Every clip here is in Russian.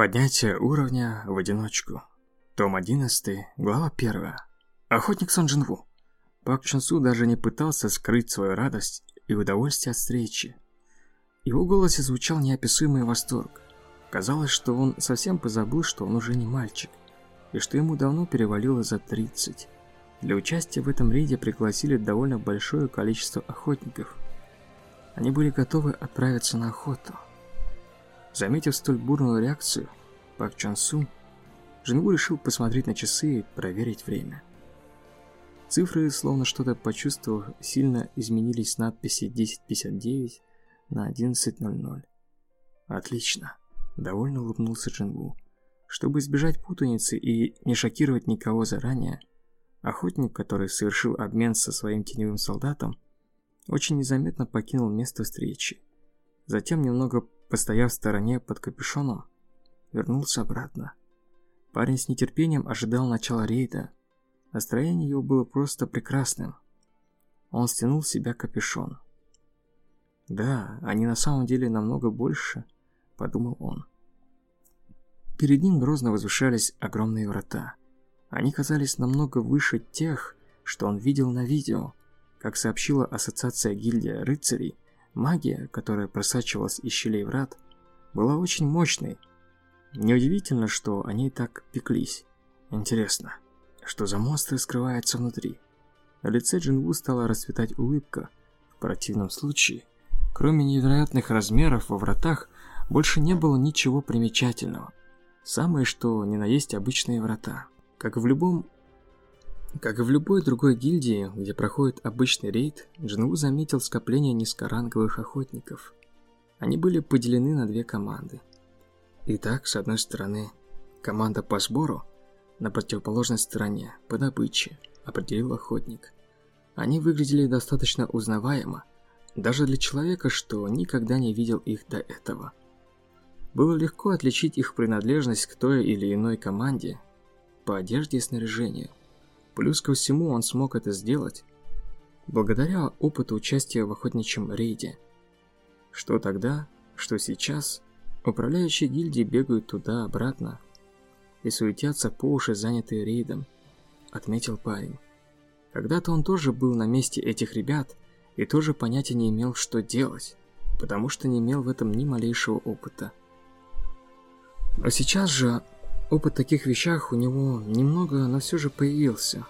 Поднятие уровня в одиночку. Том 11, глава 1. Охотник Сон Джинву. Пак Чонсу даже не пытался скрыть свою радость и удовольствие от встречи. Его голосе звучал неописуемый восторг. Казалось, что он совсем позабыл, что он уже не мальчик, и что ему давно перевалило за 30. Для участия в этом рейде пригласили довольно большое количество охотников. Они были готовы отправиться на охоту. Заметив столь бурную реакцию, Пак Чон Су, Джингу решил посмотреть на часы и проверить время. Цифры, словно что-то почувствовав, сильно изменились с надписи 10.59 на 11.00. Отлично. Довольно улыбнулся Джингу. Чтобы избежать путаницы и не шокировать никого заранее, охотник, который совершил обмен со своим теневым солдатом, очень незаметно покинул место встречи. Затем немного постояв в стороне под капюшоном, вернулся обратно. Парень с нетерпением ожидал начала рейда. Настроение его было просто прекрасным. Он стянул с себя капюшон. «Да, они на самом деле намного больше», — подумал он. Перед ним грозно возвышались огромные врата. Они казались намного выше тех, что он видел на видео. Как сообщила Ассоциация гильдия рыцарей, Магия, которая просачивалась из щелей врат, была очень мощной. Неудивительно, что они так пеклись. Интересно, что за монстры скрываются внутри? На лице Джинву стала расцветать улыбка. В противном случае, кроме невероятных размеров во вратах, больше не было ничего примечательного. Самое что ни на есть обычные врата. Как в любом как и в любой другой гильдии, где проходит обычный рейд, Джинву заметил скопление низкоранговых охотников. Они были поделены на две команды. Итак, с одной стороны, команда по сбору, на противоположной стороне, по добыче, определил охотник. Они выглядели достаточно узнаваемо, даже для человека, что никогда не видел их до этого. Было легко отличить их принадлежность к той или иной команде по одежде и снаряжению. Плюс ко всему он смог это сделать благодаря опыту участия в охотничьем рейде. Что тогда, что сейчас, управляющие гильдии бегают туда-обратно и суетятся по уши, занятые рейдом, отметил парень. Когда-то он тоже был на месте этих ребят и тоже понятия не имел, что делать, потому что не имел в этом ни малейшего опыта. Но сейчас же Опыт в таких вещах у него немного, но все же появился.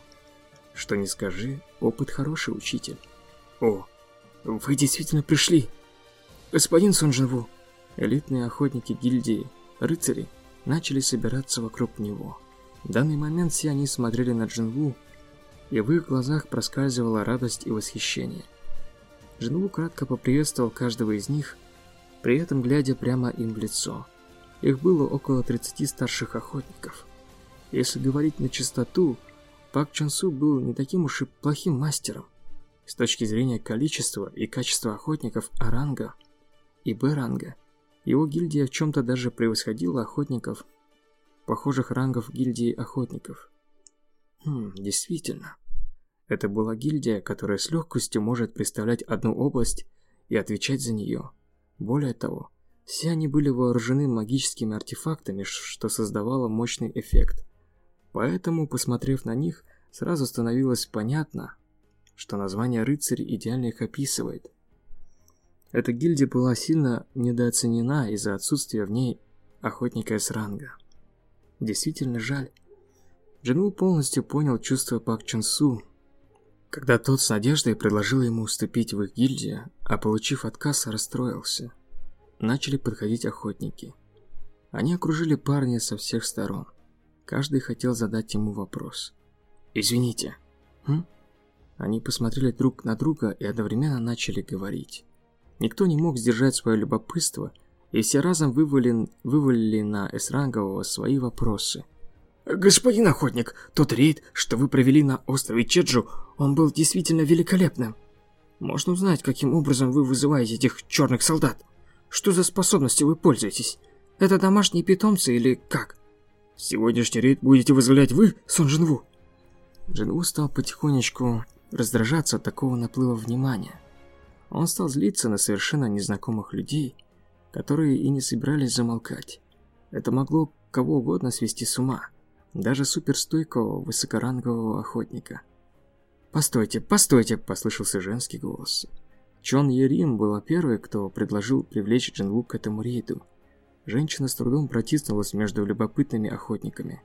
Что не скажи, опыт хороший учитель. О, вы действительно пришли. Господин Сунжинву. Элитные охотники гильдии, рыцари, начали собираться вокруг него. В данный момент все они смотрели на Джинву, и в их глазах проскальзывала радость и восхищение. Джинву кратко поприветствовал каждого из них, при этом глядя прямо им в лицо – их было около 30 старших охотников. Если говорить на чистоту, Пак Чонсу был не таким уж и плохим мастером. С точки зрения количества и качества охотников А-ранга и Б-ранга, его гильдия в чем-то даже превосходила охотников, похожих рангов гильдии охотников. Хм, действительно. Это была гильдия, которая с легкостью может представлять одну область и отвечать за нее. Более того, все они были вооружены магическими артефактами, что создавало мощный эффект. Поэтому, посмотрев на них, сразу становилось понятно, что название рыцарь идеально их описывает. Эта гильдия была сильно недооценена из-за отсутствия в ней охотника с ранга. Действительно жаль. Джинву полностью понял чувства Пак Чун Су, когда тот с надеждой предложил ему уступить в их гильдию, а получив отказ, расстроился начали подходить охотники. Они окружили парня со всех сторон. Каждый хотел задать ему вопрос. «Извините». «Хм?» Они посмотрели друг на друга и одновременно начали говорить. Никто не мог сдержать свое любопытство, и все разом вывалили, вывалили на Эсрангового свои вопросы. «Господин охотник, тот рейд, что вы провели на острове Чеджу, он был действительно великолепным. Можно узнать, каким образом вы вызываете этих черных солдат?» Что за способностью вы пользуетесь? Это домашние питомцы или как? Сегодняшний рейд будете возглавлять вы, Сон Джинву? Джинву стал потихонечку раздражаться от такого наплыва внимания. Он стал злиться на совершенно незнакомых людей, которые и не собирались замолкать. Это могло кого угодно свести с ума, даже суперстойкого высокорангового охотника. «Постойте, постойте!» – послышался женский голос. Чон Ерим была первой, кто предложил привлечь Джинву к этому рейду. Женщина с трудом протиснулась между любопытными охотниками.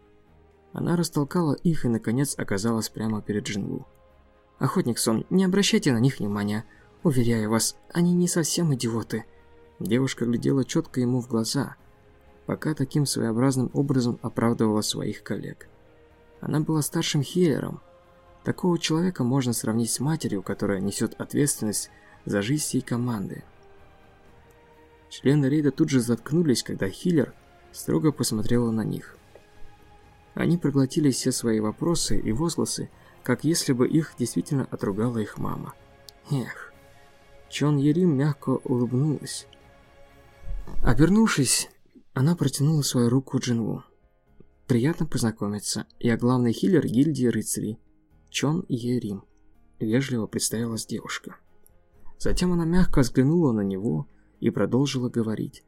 Она растолкала их и, наконец, оказалась прямо перед Джинву. «Охотник Сон, не обращайте на них внимания. Уверяю вас, они не совсем идиоты». Девушка глядела четко ему в глаза, пока таким своеобразным образом оправдывала своих коллег. Она была старшим хиллером. Такого человека можно сравнить с матерью, которая несет ответственность за жизнь всей команды. Члены рейда тут же заткнулись, когда Хиллер строго посмотрела на них. Они проглотили все свои вопросы и возгласы, как если бы их действительно отругала их мама. Эх. Чон Ерим мягко улыбнулась. Обернувшись, она протянула свою руку Джинву. «Приятно познакомиться. Я главный хиллер гильдии рыцарей. Чон Ерим», – вежливо представилась девушка. Затем она мягко взглянула на него и продолжила говорить.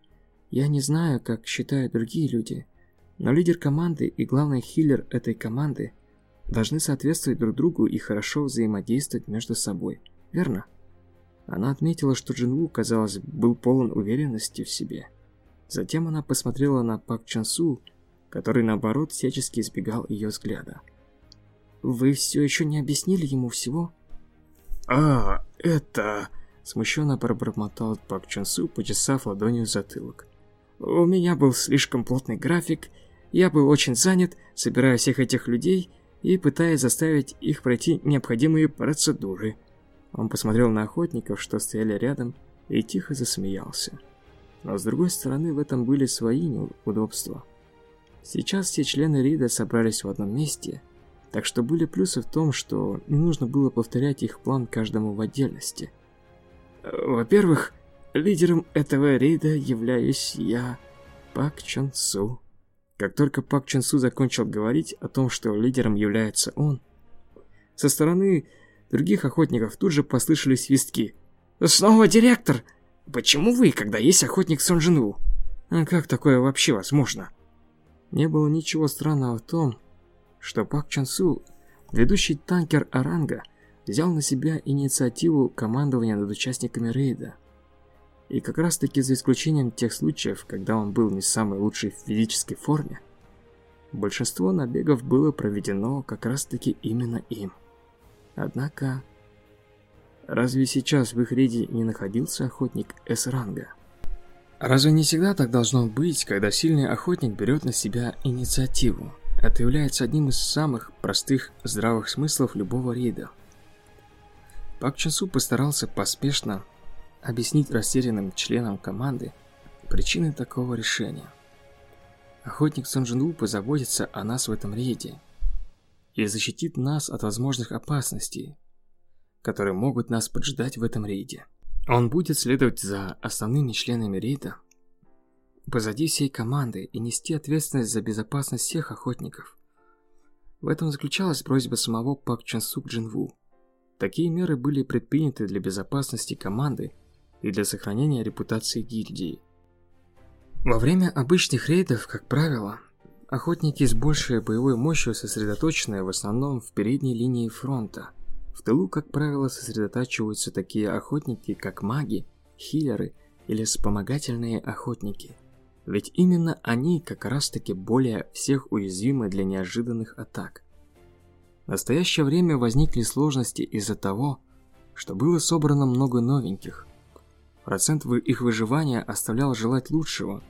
«Я не знаю, как считают другие люди, но лидер команды и главный хиллер этой команды должны соответствовать друг другу и хорошо взаимодействовать между собой, верно?» Она отметила, что Джинву, казалось, был полон уверенности в себе. Затем она посмотрела на Пак Чансу, который, наоборот, всячески избегал ее взгляда. «Вы все еще не объяснили ему всего?» «А, это...» Смущенно пробормотал Пак Чансу, почесав ладонью затылок. «У меня был слишком плотный график, я был очень занят, собирая всех этих людей и пытаясь заставить их пройти необходимые процедуры». Он посмотрел на охотников, что стояли рядом, и тихо засмеялся. Но с другой стороны, в этом были свои неудобства. Сейчас все члены Рида собрались в одном месте, так что были плюсы в том, что не нужно было повторять их план каждому в отдельности. Во-первых, лидером этого рейда являюсь я, Пак Чон Су. Как только Пак Чон Су закончил говорить о том, что лидером является он, со стороны других охотников тут же послышались свистки. «Снова директор! Почему вы, когда есть охотник Сон Джинву? А как такое вообще возможно?» Не было ничего странного в том, что Пак Чон Су, ведущий танкер Аранга, взял на себя инициативу командования над участниками рейда. И как раз таки за исключением тех случаев, когда он был не в самой лучшей физической форме, большинство набегов было проведено как раз таки именно им. Однако, разве сейчас в их рейде не находился охотник С-ранга? Разве не всегда так должно быть, когда сильный охотник берет на себя инициативу? Это является одним из самых простых здравых смыслов любого рейда. Пак Часу постарался поспешно объяснить растерянным членам команды причины такого решения. Охотник Сон Джин позаботится о нас в этом рейде и защитит нас от возможных опасностей, которые могут нас поджидать в этом рейде. Он будет следовать за основными членами рейда позади всей команды и нести ответственность за безопасность всех охотников. В этом заключалась просьба самого Пак Чансу к Джинву. Такие меры были предприняты для безопасности команды и для сохранения репутации гильдии. Во время обычных рейдов, как правило, охотники с большей боевой мощью сосредоточены в основном в передней линии фронта. В тылу, как правило, сосредотачиваются такие охотники, как маги, хиллеры или вспомогательные охотники. Ведь именно они как раз таки более всех уязвимы для неожиданных атак. В настоящее время возникли сложности из-за того, что было собрано много новеньких. Процент их выживания оставлял желать лучшего.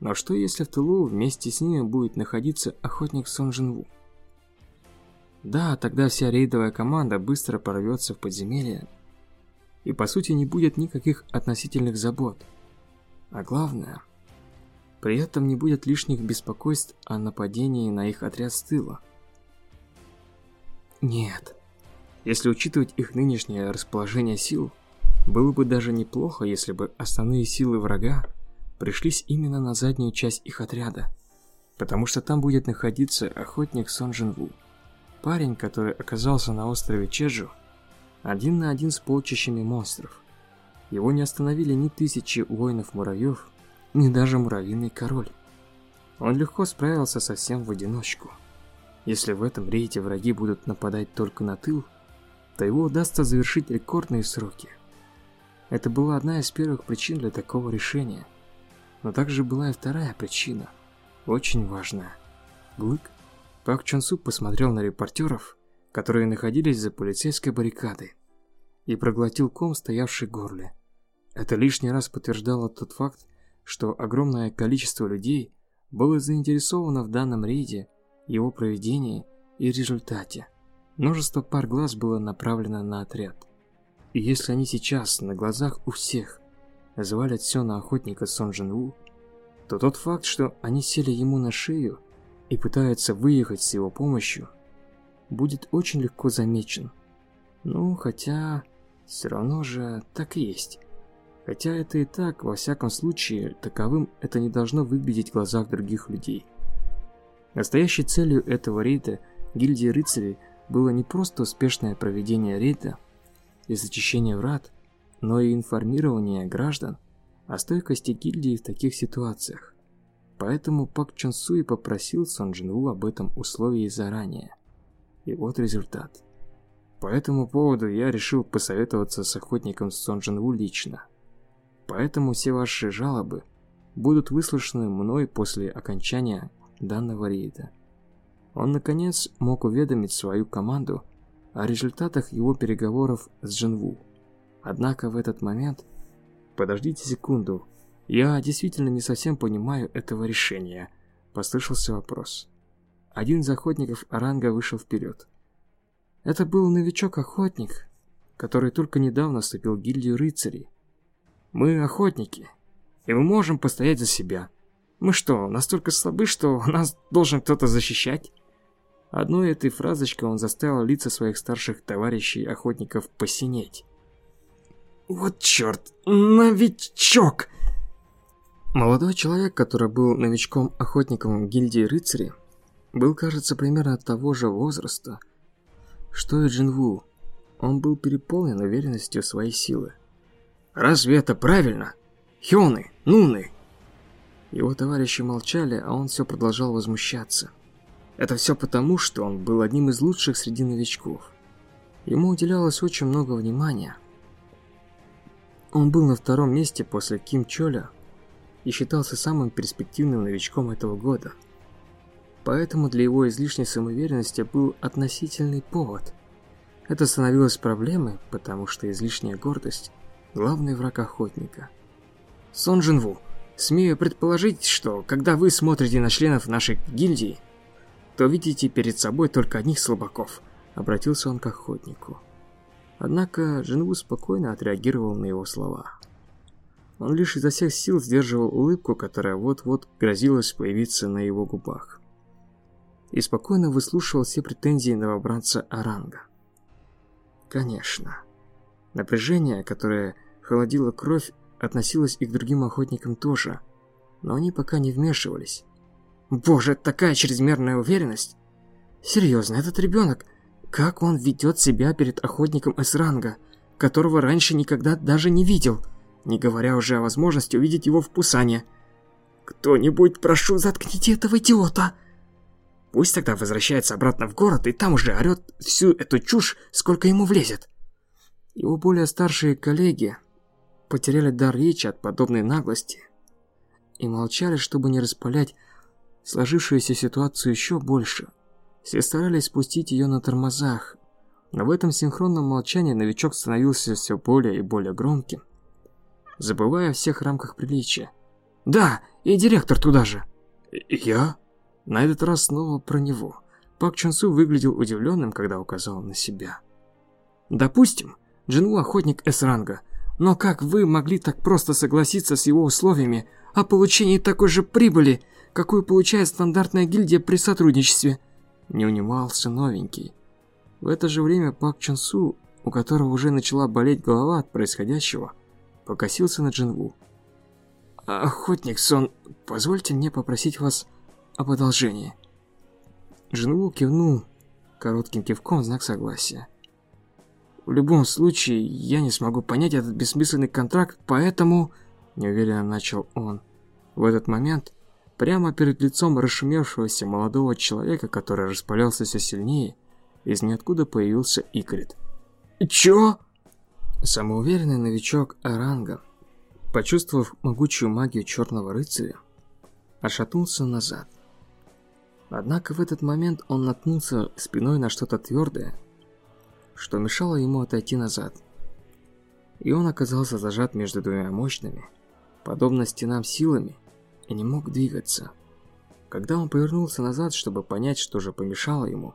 Но что если в тылу вместе с ними будет находиться охотник Сон Джинву? Да, тогда вся рейдовая команда быстро прорвется в подземелье, и по сути не будет никаких относительных забот. А главное, при этом не будет лишних беспокойств о нападении на их отряд с тыла. Нет. Если учитывать их нынешнее расположение сил, было бы даже неплохо, если бы основные силы врага пришлись именно на заднюю часть их отряда, потому что там будет находиться охотник Сон Джин парень, который оказался на острове Чеджу, один на один с полчищами монстров. Его не остановили ни тысячи воинов-муравьев, ни даже муравьиный король. Он легко справился совсем в одиночку. Если в этом рейде враги будут нападать только на тыл, то его удастся завершить рекордные сроки. Это была одна из первых причин для такого решения. Но также была и вторая причина, очень важная. Глык Пак Чонсу посмотрел на репортеров, которые находились за полицейской баррикадой, и проглотил ком, стоявший в горле. Это лишний раз подтверждало тот факт, что огромное количество людей было заинтересовано в данном рейде, его проведении и результате. Множество пар глаз было направлено на отряд. И если они сейчас на глазах у всех звалят все на охотника Сон Джин Ву, то тот факт, что они сели ему на шею и пытаются выехать с его помощью, будет очень легко замечен. Ну, хотя, все равно же так и есть. Хотя это и так, во всяком случае, таковым это не должно выглядеть в глазах других людей. Настоящей целью этого рейда гильдии рыцарей было не просто успешное проведение рейда и зачищение врат, но и информирование граждан о стойкости гильдии в таких ситуациях. Поэтому Пак Чон Суи попросил Сон Джин Ву об этом условии заранее. И вот результат. По этому поводу я решил посоветоваться с охотником Сон Джин Ву лично. Поэтому все ваши жалобы будут выслушаны мной после окончания данного рейда. Он, наконец, мог уведомить свою команду о результатах его переговоров с Джинву. Однако в этот момент... Подождите секунду. Я действительно не совсем понимаю этого решения. Послышался вопрос. Один из охотников Оранга вышел вперед. Это был новичок-охотник, который только недавно вступил в гильдию рыцарей. Мы охотники, и мы можем постоять за себя. Мы что, настолько слабы, что нас должен кто-то защищать? Одной этой фразочкой он заставил лица своих старших товарищей-охотников посинеть. «Вот черт, новичок!» Молодой человек, который был новичком-охотником гильдии рыцарей, был, кажется, примерно того же возраста, что и Джинву. Он был переполнен уверенностью в своей силы. «Разве это правильно? Хёны, Нуны!» Его товарищи молчали, а он все продолжал возмущаться. Это все потому, что он был одним из лучших среди новичков. Ему уделялось очень много внимания. Он был на втором месте после Ким Чоля и считался самым перспективным новичком этого года. Поэтому для его излишней самоуверенности был относительный повод. Это становилось проблемой, потому что излишняя гордость – главный враг охотника. Сон Джинву, смею предположить, что когда вы смотрите на членов нашей гильдии, то видите перед собой только одних слабаков», — обратился он к охотнику. Однако Джинву спокойно отреагировал на его слова. Он лишь изо всех сил сдерживал улыбку, которая вот-вот грозилась появиться на его губах. И спокойно выслушивал все претензии новобранца Аранга. Конечно. Напряжение, которое холодило кровь, относилось и к другим охотникам тоже, но они пока не вмешивались. Боже, такая чрезмерная уверенность. Серьезно, этот ребенок, как он ведет себя перед охотником С-ранга, которого раньше никогда даже не видел, не говоря уже о возможности увидеть его в Пусане. Кто-нибудь, прошу, заткните этого идиота. Пусть тогда возвращается обратно в город и там уже орет всю эту чушь, сколько ему влезет. Его более старшие коллеги потеряли дар речи от подобной наглости и молчали, чтобы не распалять сложившуюся ситуацию еще больше. Все старались спустить ее на тормозах, но в этом синхронном молчании новичок становился все более и более громким, забывая о всех рамках приличия. «Да, и директор туда же!» «Я?» На этот раз снова про него. Пак Чунсу выглядел удивленным, когда указал на себя. «Допустим, Джинву охотник С-ранга, но как вы могли так просто согласиться с его условиями о получении такой же прибыли, какую получает стандартная гильдия при сотрудничестве. Не унимался новенький. В это же время Пак Чон Су, у которого уже начала болеть голова от происходящего, покосился на Джинву. «Охотник Сон, позвольте мне попросить вас об одолжении». Джинву кивнул коротким кивком в знак согласия. «В любом случае, я не смогу понять этот бессмысленный контракт, поэтому...» Неуверенно начал он. В этот момент Прямо перед лицом расшумевшегося молодого человека, который распалялся все сильнее, из ниоткуда появился Икрит. «Чё?» Самоуверенный новичок Аранга, почувствовав могучую магию черного рыцаря, отшатнулся назад. Однако в этот момент он наткнулся спиной на что-то твердое, что мешало ему отойти назад. И он оказался зажат между двумя мощными, подобно стенам силами, и не мог двигаться. Когда он повернулся назад, чтобы понять, что же помешало ему,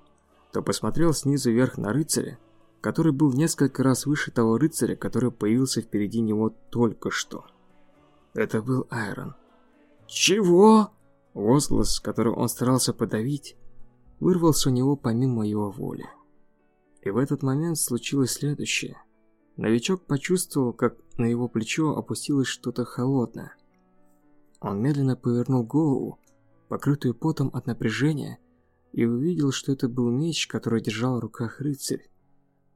то посмотрел снизу вверх на рыцаря, который был несколько раз выше того рыцаря, который появился впереди него только что. Это был Айрон. «Чего?» Возглас, который он старался подавить, вырвался у него помимо его воли. И в этот момент случилось следующее. Новичок почувствовал, как на его плечо опустилось что-то холодное. Он медленно повернул голову, покрытую потом от напряжения, и увидел, что это был меч, который держал в руках рыцарь.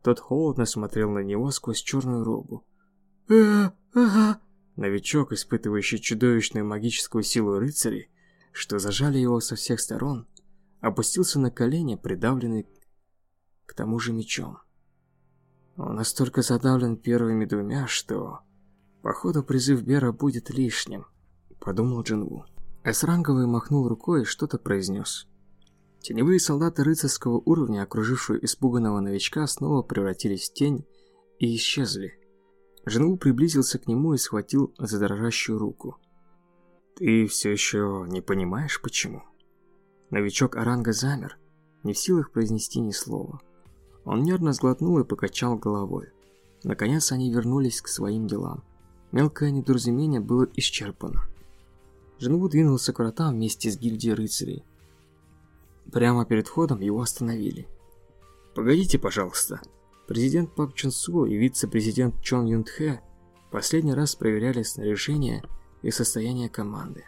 Тот холодно смотрел на него сквозь черную робу. э ага». Новичок, испытывающий чудовищную магическую силу рыцарей, что зажали его со всех сторон, опустился на колени, придавленный к тому же мечом. Он настолько задавлен первыми двумя, что, походу, призыв Бера будет лишним, подумал Джинву. Эсранговый махнул рукой и что-то произнес. Теневые солдаты рыцарского уровня, окружившие испуганного новичка, снова превратились в тень и исчезли. Жену приблизился к нему и схватил за дрожащую руку. «Ты все еще не понимаешь, почему?» Новичок Аранга замер, не в силах произнести ни слова. Он нервно сглотнул и покачал головой. Наконец они вернулись к своим делам. Мелкое недоразумение было исчерпано. Женву двинулся к вратам вместе с гильдией рыцарей. Прямо перед входом его остановили. «Погодите, пожалуйста». Президент Пак Чун Су и вице-президент Чон Юн Тхэ последний раз проверяли снаряжение и состояние команды.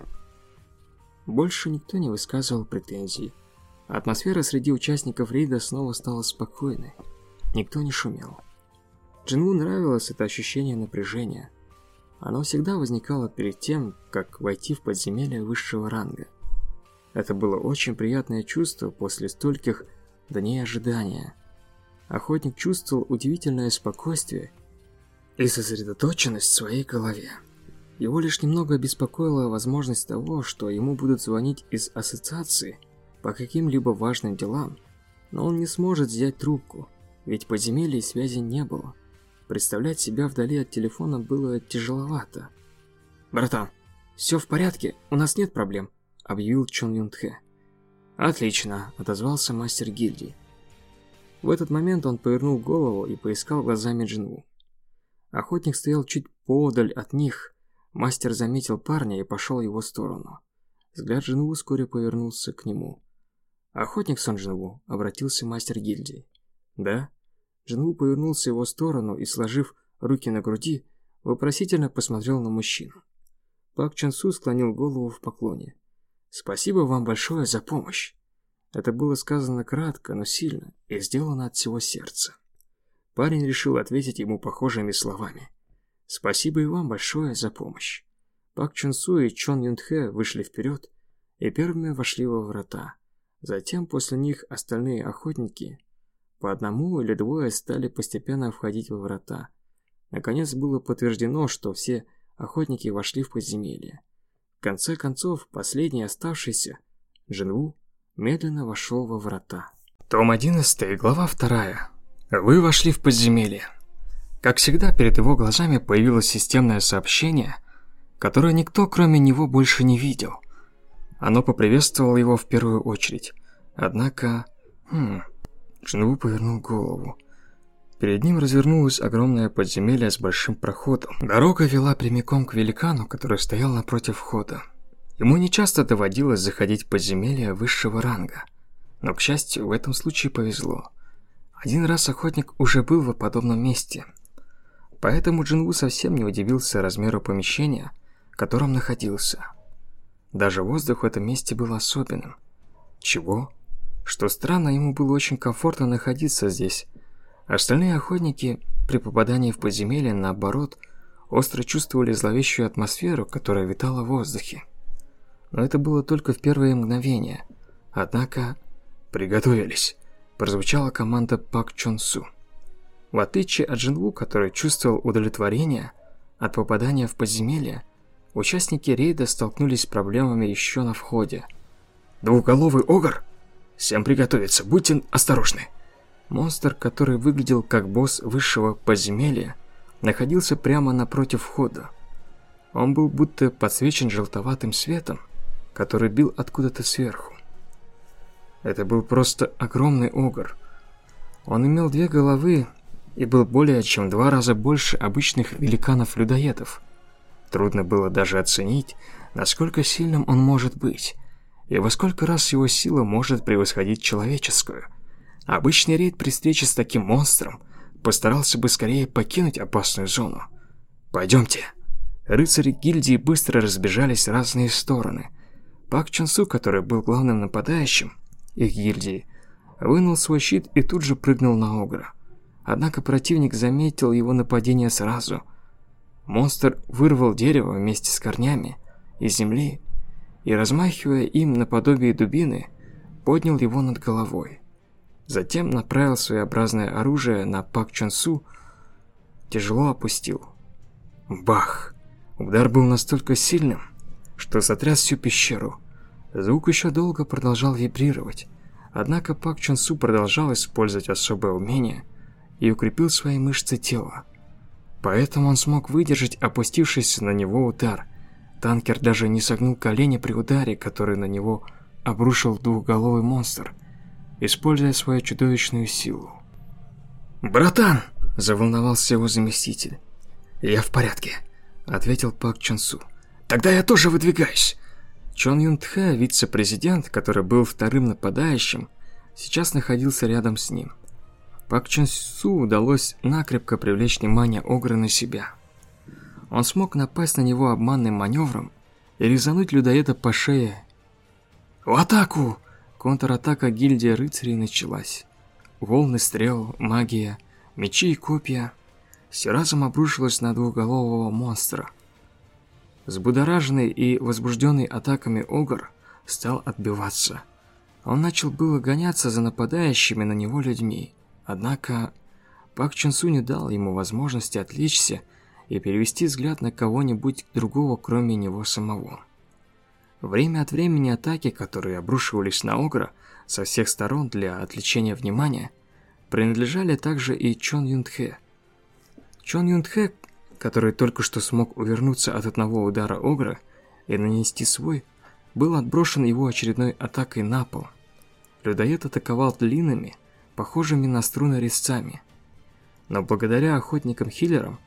Больше никто не высказывал претензий. Атмосфера среди участников рейда снова стала спокойной. Никто не шумел. Джинву нравилось это ощущение напряжения. Оно всегда возникало перед тем, как войти в подземелье высшего ранга. Это было очень приятное чувство после стольких дней ожидания. Охотник чувствовал удивительное спокойствие и сосредоточенность в своей голове. Его лишь немного беспокоила возможность того, что ему будут звонить из ассоциации по каким-либо важным делам, но он не сможет взять трубку, ведь подземелья связи не было. Представлять себя вдали от телефона было тяжеловато. «Братан, все в порядке, у нас нет проблем», объявил Чон Юн Тхэ. «Отлично», – отозвался мастер гильдии. В этот момент он повернул голову и поискал глазами Джинву. Охотник стоял чуть подаль от них. Мастер заметил парня и пошел в его сторону. Взгляд Джинву вскоре повернулся к нему. «Охотник Сон Джинву», – обратился мастер гильдии. «Да?» Джинву повернулся в его сторону и, сложив руки на груди, вопросительно посмотрел на мужчину. Пак Су склонил голову в поклоне. Спасибо вам большое за помощь. Это было сказано кратко, но сильно и сделано от всего сердца. Парень решил ответить ему похожими словами. Спасибо и вам большое за помощь. Пак Су и Чон Юн вышли вперед и первыми вошли во врата. Затем после них остальные охотники по одному или двое стали постепенно входить во врата. Наконец было подтверждено, что все охотники вошли в подземелье конце концов, последний оставшийся, Джинву, медленно вошел во врата. Том 11, глава 2. Вы вошли в подземелье. Как всегда, перед его глазами появилось системное сообщение, которое никто, кроме него, больше не видел. Оно поприветствовало его в первую очередь. Однако... Хм... Джинву повернул голову. Перед ним развернулось огромное подземелье с большим проходом. Дорога вела прямиком к великану, который стоял напротив входа. Ему нечасто доводилось заходить в подземелья высшего ранга. Но, к счастью, в этом случае повезло. Один раз охотник уже был в подобном месте. Поэтому Джинву совсем не удивился размеру помещения, в котором находился. Даже воздух в этом месте был особенным. Чего? Что странно, ему было очень комфортно находиться здесь, Остальные охотники при попадании в подземелье, наоборот, остро чувствовали зловещую атмосферу, которая витала в воздухе. но это было только в первые мгновения. Однако, приготовились, прозвучала команда Пак Чон Су. В отличие от Джинву, который чувствовал удовлетворение от попадания в подземелье, участники рейда столкнулись с проблемами еще на входе. «Двухголовый огр? Всем приготовиться, будьте осторожны!» Монстр, который выглядел как босс высшего подземелья, находился прямо напротив входа. Он был будто подсвечен желтоватым светом, который бил откуда-то сверху. Это был просто огромный огр. Он имел две головы и был более чем два раза больше обычных великанов-людоедов. Трудно было даже оценить, насколько сильным он может быть, и во сколько раз его сила может превосходить человеческую. Обычный рейд при встрече с таким монстром постарался бы скорее покинуть опасную зону. «Пойдемте». Рыцари гильдии быстро разбежались в разные стороны. Пак Чунсу, который был главным нападающим их гильдии, вынул свой щит и тут же прыгнул на Огра. Однако противник заметил его нападение сразу. Монстр вырвал дерево вместе с корнями из земли и, размахивая им наподобие дубины, поднял его над головой. Затем направил своеобразное оружие на Пак Чон Су, тяжело опустил. Бах! Удар был настолько сильным, что сотряс всю пещеру. Звук еще долго продолжал вибрировать, однако Пак Чон Су продолжал использовать особое умение и укрепил свои мышцы тела. Поэтому он смог выдержать опустившийся на него удар. Танкер даже не согнул колени при ударе, который на него обрушил двухголовый монстр – используя свою чудовищную силу. «Братан!» – заволновался его заместитель. «Я в порядке», – ответил Пак Чон Су. «Тогда я тоже выдвигаюсь». Чон Юн Тхэ, вице-президент, который был вторым нападающим, сейчас находился рядом с ним. Пак Чон Су удалось накрепко привлечь внимание Огра на себя. Он смог напасть на него обманным маневром и резануть людоеда по шее. «В атаку!» Контратака гильдии рыцарей началась. Волны стрел, магия, мечи и копья. Все разом обрушилось на двухголового монстра. Взбудораженный и возбужденный атаками Огр стал отбиваться. Он начал было гоняться за нападающими на него людьми. Однако Пак Чунсу не дал ему возможности отвлечься и перевести взгляд на кого-нибудь другого, кроме него самого. Время от времени атаки, которые обрушивались на Огра со всех сторон для отвлечения внимания, принадлежали также и Чон Юнтхэ. Чон Юнтхэ, который только что смог увернуться от одного удара Огра и нанести свой, был отброшен его очередной атакой на пол. Людоед атаковал длинными, похожими на струны резцами. Но благодаря охотникам-хиллерам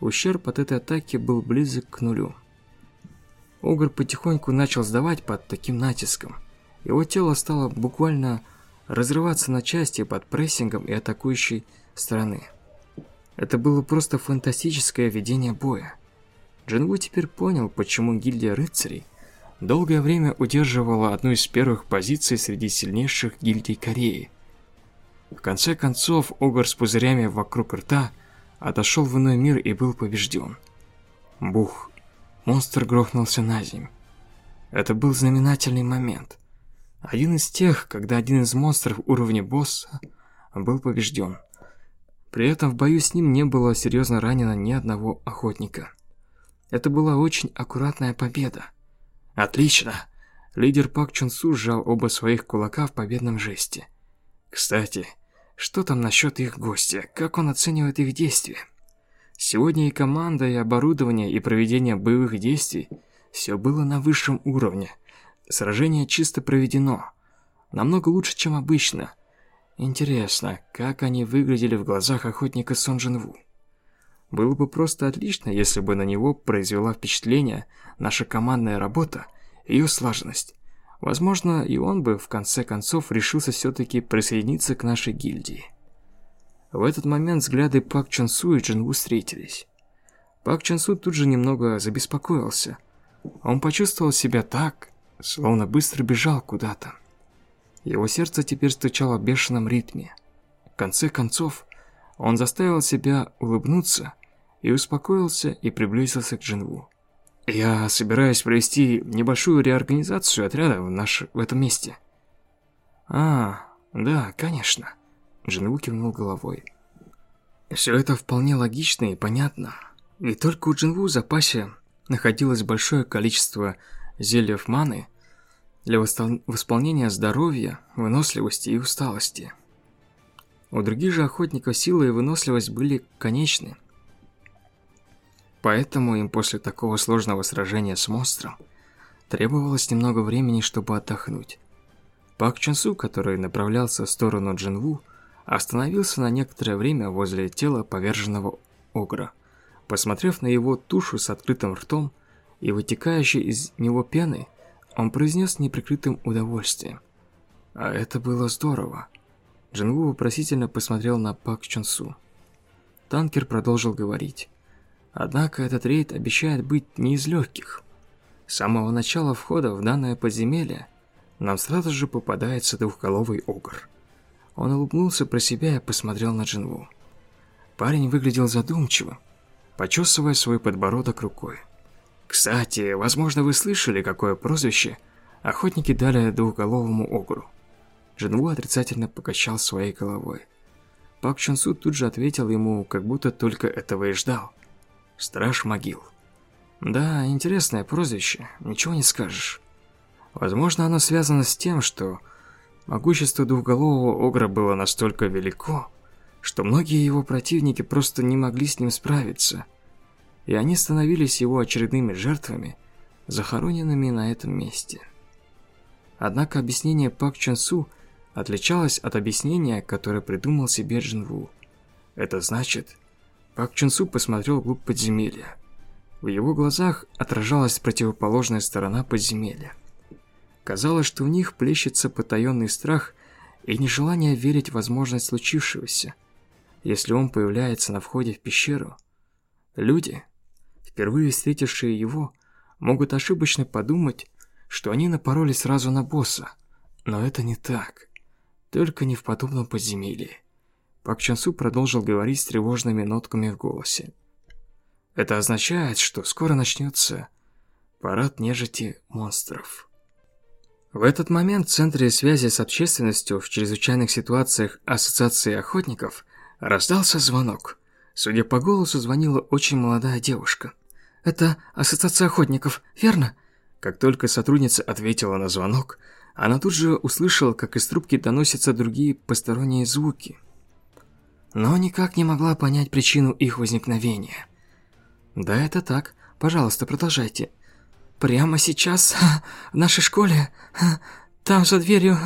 ущерб от этой атаки был близок к нулю. Огр потихоньку начал сдавать под таким натиском. Его тело стало буквально разрываться на части под прессингом и атакующей стороны. Это было просто фантастическое ведение боя. Джинву теперь понял, почему гильдия рыцарей долгое время удерживала одну из первых позиций среди сильнейших гильдий Кореи. В конце концов, Огр с пузырями вокруг рта отошел в иной мир и был побежден. Бух. Монстр грохнулся на землю. Это был знаменательный момент. Один из тех, когда один из монстров уровня босса был побежден. При этом в бою с ним не было серьезно ранено ни одного охотника. Это была очень аккуратная победа. Отлично! Лидер Пак Чун Су сжал оба своих кулака в победном жесте. Кстати, что там насчет их гостя? Как он оценивает их действия? Сегодня и команда, и оборудование, и проведение боевых действий – все было на высшем уровне. Сражение чисто проведено. Намного лучше, чем обычно. Интересно, как они выглядели в глазах охотника Сон Джинву. Было бы просто отлично, если бы на него произвела впечатление наша командная работа ее слаженность. Возможно, и он бы в конце концов решился все-таки присоединиться к нашей гильдии. В этот момент взгляды Пак Чон Су и Джин Ву встретились. Пак Чон Су тут же немного забеспокоился. Он почувствовал себя так, словно быстро бежал куда-то. Его сердце теперь стучало в бешеном ритме. В конце концов, он заставил себя улыбнуться и успокоился и приблизился к Джинву. Я собираюсь провести небольшую реорганизацию отряда в, наш... в этом месте. А, да, конечно. Джинву кивнул головой. Все это вполне логично и понятно. Ведь только у Джинву в запасе находилось большое количество зельев маны для восполнения здоровья, выносливости и усталости. У других же охотников сила и выносливость были конечны. Поэтому им после такого сложного сражения с монстром требовалось немного времени, чтобы отдохнуть. Пак Чунсу, который направлялся в сторону Джинву, остановился на некоторое время возле тела поверженного огра. Посмотрев на его тушу с открытым ртом и вытекающей из него пены, он произнес неприкрытым удовольствием. А это было здорово. Джинву вопросительно посмотрел на Пак Чунсу. Танкер продолжил говорить. Однако этот рейд обещает быть не из легких. С самого начала входа в данное подземелье нам сразу же попадается двухголовый огр. Он улыбнулся про себя и посмотрел на Джинву. Парень выглядел задумчиво, почесывая свой подбородок рукой. Кстати, возможно, вы слышали, какое прозвище охотники дали двухголовому огру. Джинву отрицательно покачал своей головой. Пак Чунсу тут же ответил ему, как будто только этого и ждал. Страж могил. Да, интересное прозвище, ничего не скажешь. Возможно, оно связано с тем, что могущество двухголового огра было настолько велико, что многие его противники просто не могли с ним справиться, и они становились его очередными жертвами, захороненными на этом месте. Однако объяснение Пак Чон Су отличалось от объяснения, которое придумал себе Джин Ву. Это значит, Пак Чун Су посмотрел вглубь подземелья. В его глазах отражалась противоположная сторона подземелья. Казалось, что в них плещется потаенный страх и нежелание верить в возможность случившегося. Если он появляется на входе в пещеру, люди, впервые встретившие его, могут ошибочно подумать, что они напоролись сразу на босса. Но это не так. Только не в подобном подземелье. Пак Чансу продолжил говорить с тревожными нотками в голосе. Это означает, что скоро начнется парад нежити монстров. В этот момент в Центре связи с общественностью в чрезвычайных ситуациях Ассоциации охотников раздался звонок. Судя по голосу, звонила очень молодая девушка. «Это Ассоциация охотников, верно?» Как только сотрудница ответила на звонок, она тут же услышала, как из трубки доносятся другие посторонние звуки – но никак не могла понять причину их возникновения. «Да, это так. Пожалуйста, продолжайте. Прямо сейчас, в нашей школе, там за дверью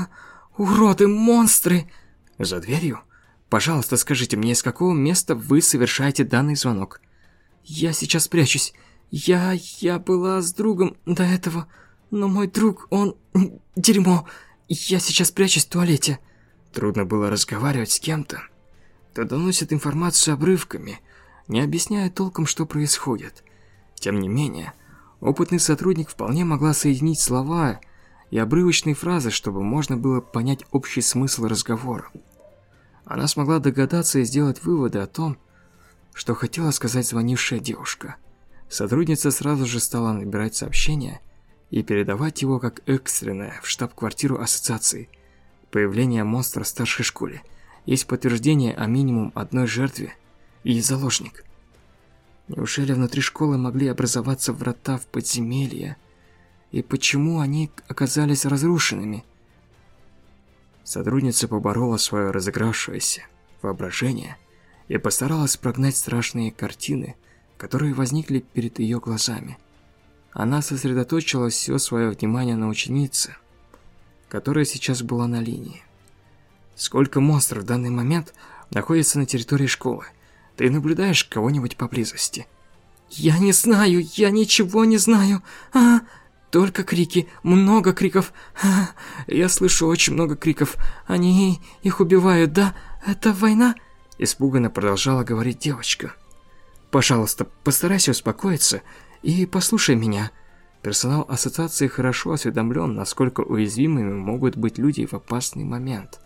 уроды, монстры!» «За дверью? Пожалуйста, скажите мне, с какого места вы совершаете данный звонок?» «Я сейчас прячусь. Я... я была с другом до этого, но мой друг, он... дерьмо. Я сейчас прячусь в туалете». Трудно было разговаривать с кем-то, кто доносит информацию обрывками, не объясняя толком, что происходит. Тем не менее, опытный сотрудник вполне могла соединить слова и обрывочные фразы, чтобы можно было понять общий смысл разговора. Она смогла догадаться и сделать выводы о том, что хотела сказать звонившая девушка. Сотрудница сразу же стала набирать сообщение и передавать его как экстренное в штаб-квартиру ассоциации. Появление монстра в старшей школе – есть подтверждение о минимум одной жертве и заложник. Неужели внутри школы могли образоваться врата в подземелье? И почему они оказались разрушенными? Сотрудница поборола свое разыгравшееся воображение и постаралась прогнать страшные картины, которые возникли перед ее глазами. Она сосредоточила все свое внимание на ученице, которая сейчас была на линии. Сколько монстров в данный момент находится на территории школы? Ты наблюдаешь кого-нибудь поблизости? Я не знаю, я ничего не знаю. А, только крики, много криков. А, я слышу очень много криков. Они их убивают, да? Это война? Испуганно продолжала говорить девочка. Пожалуйста, постарайся успокоиться и послушай меня. Персонал ассоциации хорошо осведомлен, насколько уязвимыми могут быть люди в опасный момент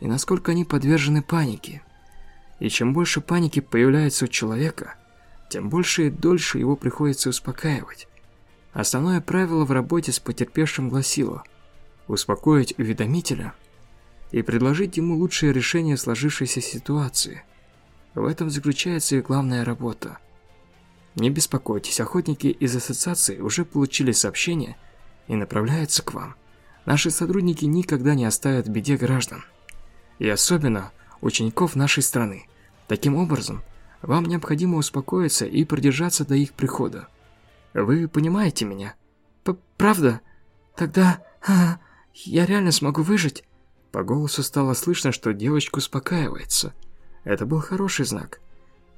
и насколько они подвержены панике. И чем больше паники появляется у человека, тем больше и дольше его приходится успокаивать. Основное правило в работе с потерпевшим гласило успокоить уведомителя и предложить ему лучшее решение сложившейся ситуации. В этом заключается и главная работа. Не беспокойтесь, охотники из ассоциации уже получили сообщение и направляются к вам. Наши сотрудники никогда не оставят в беде граждан. И особенно учеников нашей страны. Таким образом, вам необходимо успокоиться и продержаться до их прихода. Вы понимаете меня? П Правда? Тогда а, я реально смогу выжить? По голосу стало слышно, что девочка успокаивается. Это был хороший знак.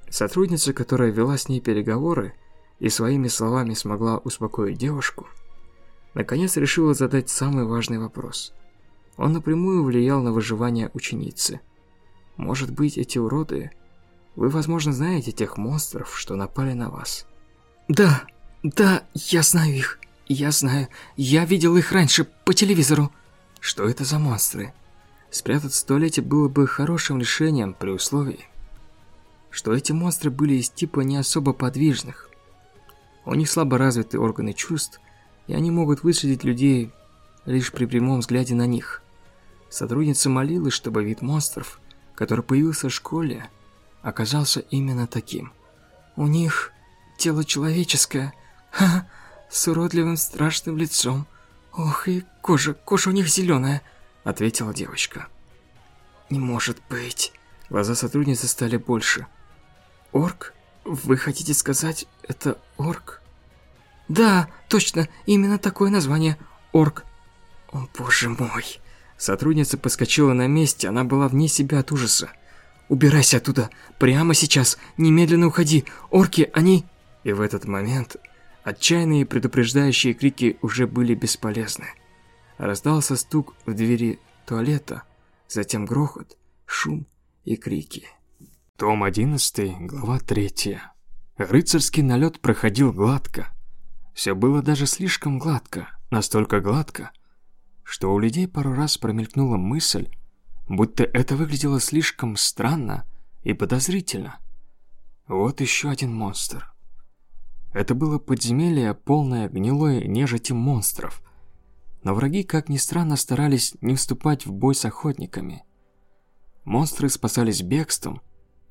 Сотрудница, которая вела с ней переговоры и своими словами смогла успокоить девушку, наконец решила задать самый важный вопрос. Он напрямую влиял на выживание ученицы. Может быть, эти уроды... Вы, возможно, знаете тех монстров, что напали на вас. Да, да, я знаю их. Я знаю. Я видел их раньше по телевизору. Что это за монстры? Спрятаться в туалете было бы хорошим решением при условии, что эти монстры были из типа не особо подвижных. У них слабо развиты органы чувств, и они могут высадить людей лишь при прямом взгляде на них. Сотрудница молилась, чтобы вид монстров, который появился в школе, оказался именно таким. У них тело человеческое, ха, с уродливым страшным лицом. Ох, и кожа, кожа у них зеленая, ответила девочка. Не может быть. Глаза сотрудницы стали больше. Орк? Вы хотите сказать, это орк? Да, точно, именно такое название. Орк. О, боже мой. Сотрудница подскочила на месте, она была вне себя от ужаса. Убирайся оттуда, прямо сейчас, немедленно уходи. Орки, они... И в этот момент отчаянные предупреждающие крики уже были бесполезны. Раздался стук в двери туалета, затем грохот, шум и крики. Том 11, глава 3. Рыцарский налет проходил гладко. Все было даже слишком гладко, настолько гладко, что у людей пару раз промелькнула мысль, будто это выглядело слишком странно и подозрительно. Вот еще один монстр. Это было подземелье, полное гнилой нежити монстров. Но враги, как ни странно, старались не вступать в бой с охотниками. Монстры спасались бегством,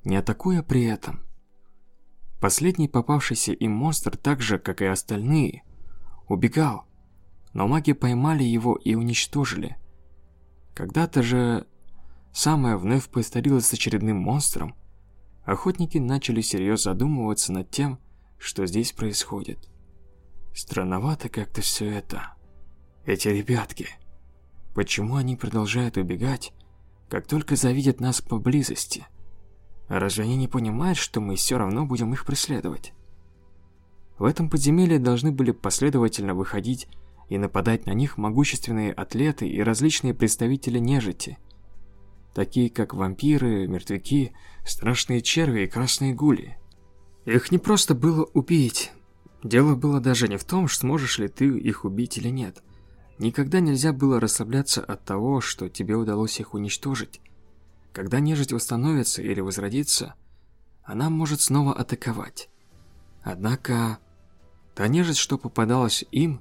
не атакуя при этом. Последний попавшийся им монстр, так же, как и остальные, убегал, но маги поймали его и уничтожили. Когда-то же самое вновь повторилось с очередным монстром, охотники начали серьезно задумываться над тем, что здесь происходит. Странновато как-то все это. Эти ребятки. Почему они продолжают убегать, как только завидят нас поблизости? Разве они не понимают, что мы все равно будем их преследовать? В этом подземелье должны были последовательно выходить и нападать на них могущественные атлеты и различные представители нежити, такие как вампиры, мертвяки, страшные черви и красные гули. Их не просто было убить. Дело было даже не в том, сможешь ли ты их убить или нет. Никогда нельзя было расслабляться от того, что тебе удалось их уничтожить. Когда нежить восстановится или возродится, она может снова атаковать. Однако, та нежить, что попадалась им,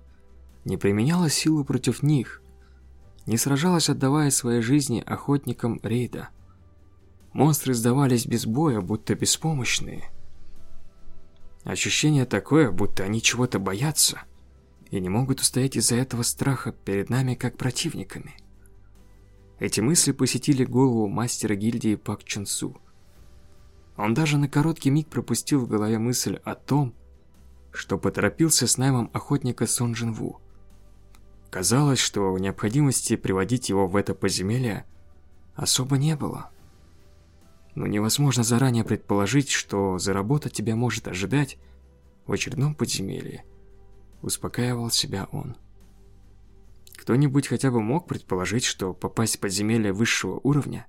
не применяла силу против них, не сражалась, отдавая своей жизни охотникам рейда. Монстры сдавались без боя, будто беспомощные. Ощущение такое, будто они чего-то боятся и не могут устоять из-за этого страха перед нами как противниками. Эти мысли посетили голову мастера гильдии Пак Чунсу. Он даже на короткий миг пропустил в голове мысль о том, что поторопился с наймом охотника Сон Джин Ву. Казалось, что необходимости приводить его в это подземелье особо не было. Но невозможно заранее предположить, что за тебя может ожидать в очередном подземелье. Успокаивал себя он. Кто-нибудь хотя бы мог предположить, что попасть в подземелье высшего уровня,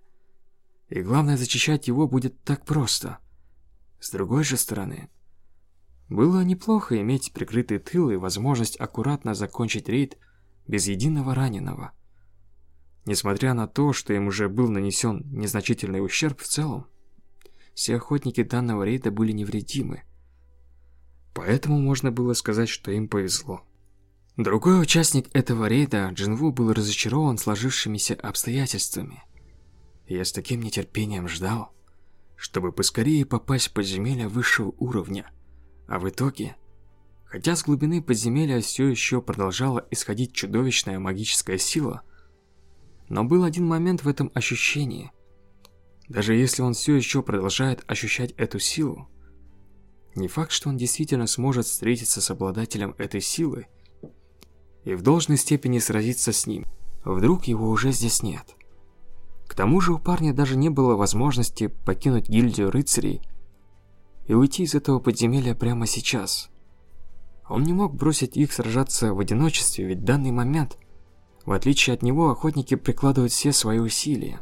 и главное, зачищать его будет так просто. С другой же стороны, было неплохо иметь прикрытый тыл и возможность аккуратно закончить рейд без единого раненого. Несмотря на то, что им уже был нанесен незначительный ущерб в целом, все охотники данного рейда были невредимы, Поэтому можно было сказать, что им повезло. Другой участник этого рейда, Джинву, был разочарован сложившимися обстоятельствами. Я с таким нетерпением ждал, чтобы поскорее попасть в подземелье высшего уровня. А в итоге, хотя с глубины подземелья все еще продолжала исходить чудовищная магическая сила, но был один момент в этом ощущении. Даже если он все еще продолжает ощущать эту силу, не факт, что он действительно сможет встретиться с обладателем этой силы и в должной степени сразиться с ним. Вдруг его уже здесь нет. К тому же у парня даже не было возможности покинуть гильдию рыцарей и уйти из этого подземелья прямо сейчас. Он не мог бросить их сражаться в одиночестве, ведь в данный момент, в отличие от него, охотники прикладывают все свои усилия.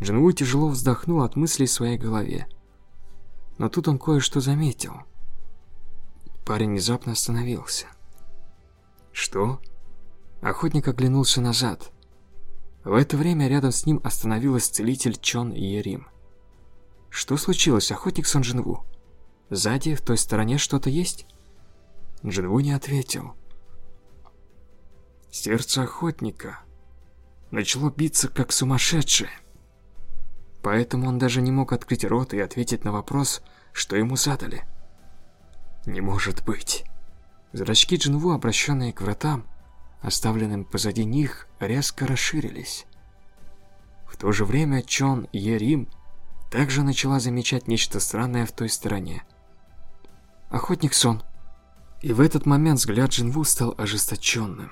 Джинву тяжело вздохнул от мыслей в своей голове. Но тут он кое-что заметил. Парень внезапно остановился. «Что?» Охотник оглянулся назад. В это время рядом с ним остановилась целитель Чон Иерим. «Что случилось, охотник Сон Джинву? Сзади, в той стороне что-то есть?» Джинву не ответил. Сердце охотника начало биться как сумасшедшее. Поэтому он даже не мог открыть рот и ответить на вопрос, что ему задали. «Не может быть!» Зрачки Джинву, обращенные к вратам, оставленным позади них, резко расширились. В то же время Чон Ерим также начала замечать нечто странное в той стороне. Охотник Сон. И в этот момент взгляд Джинву стал ожесточенным.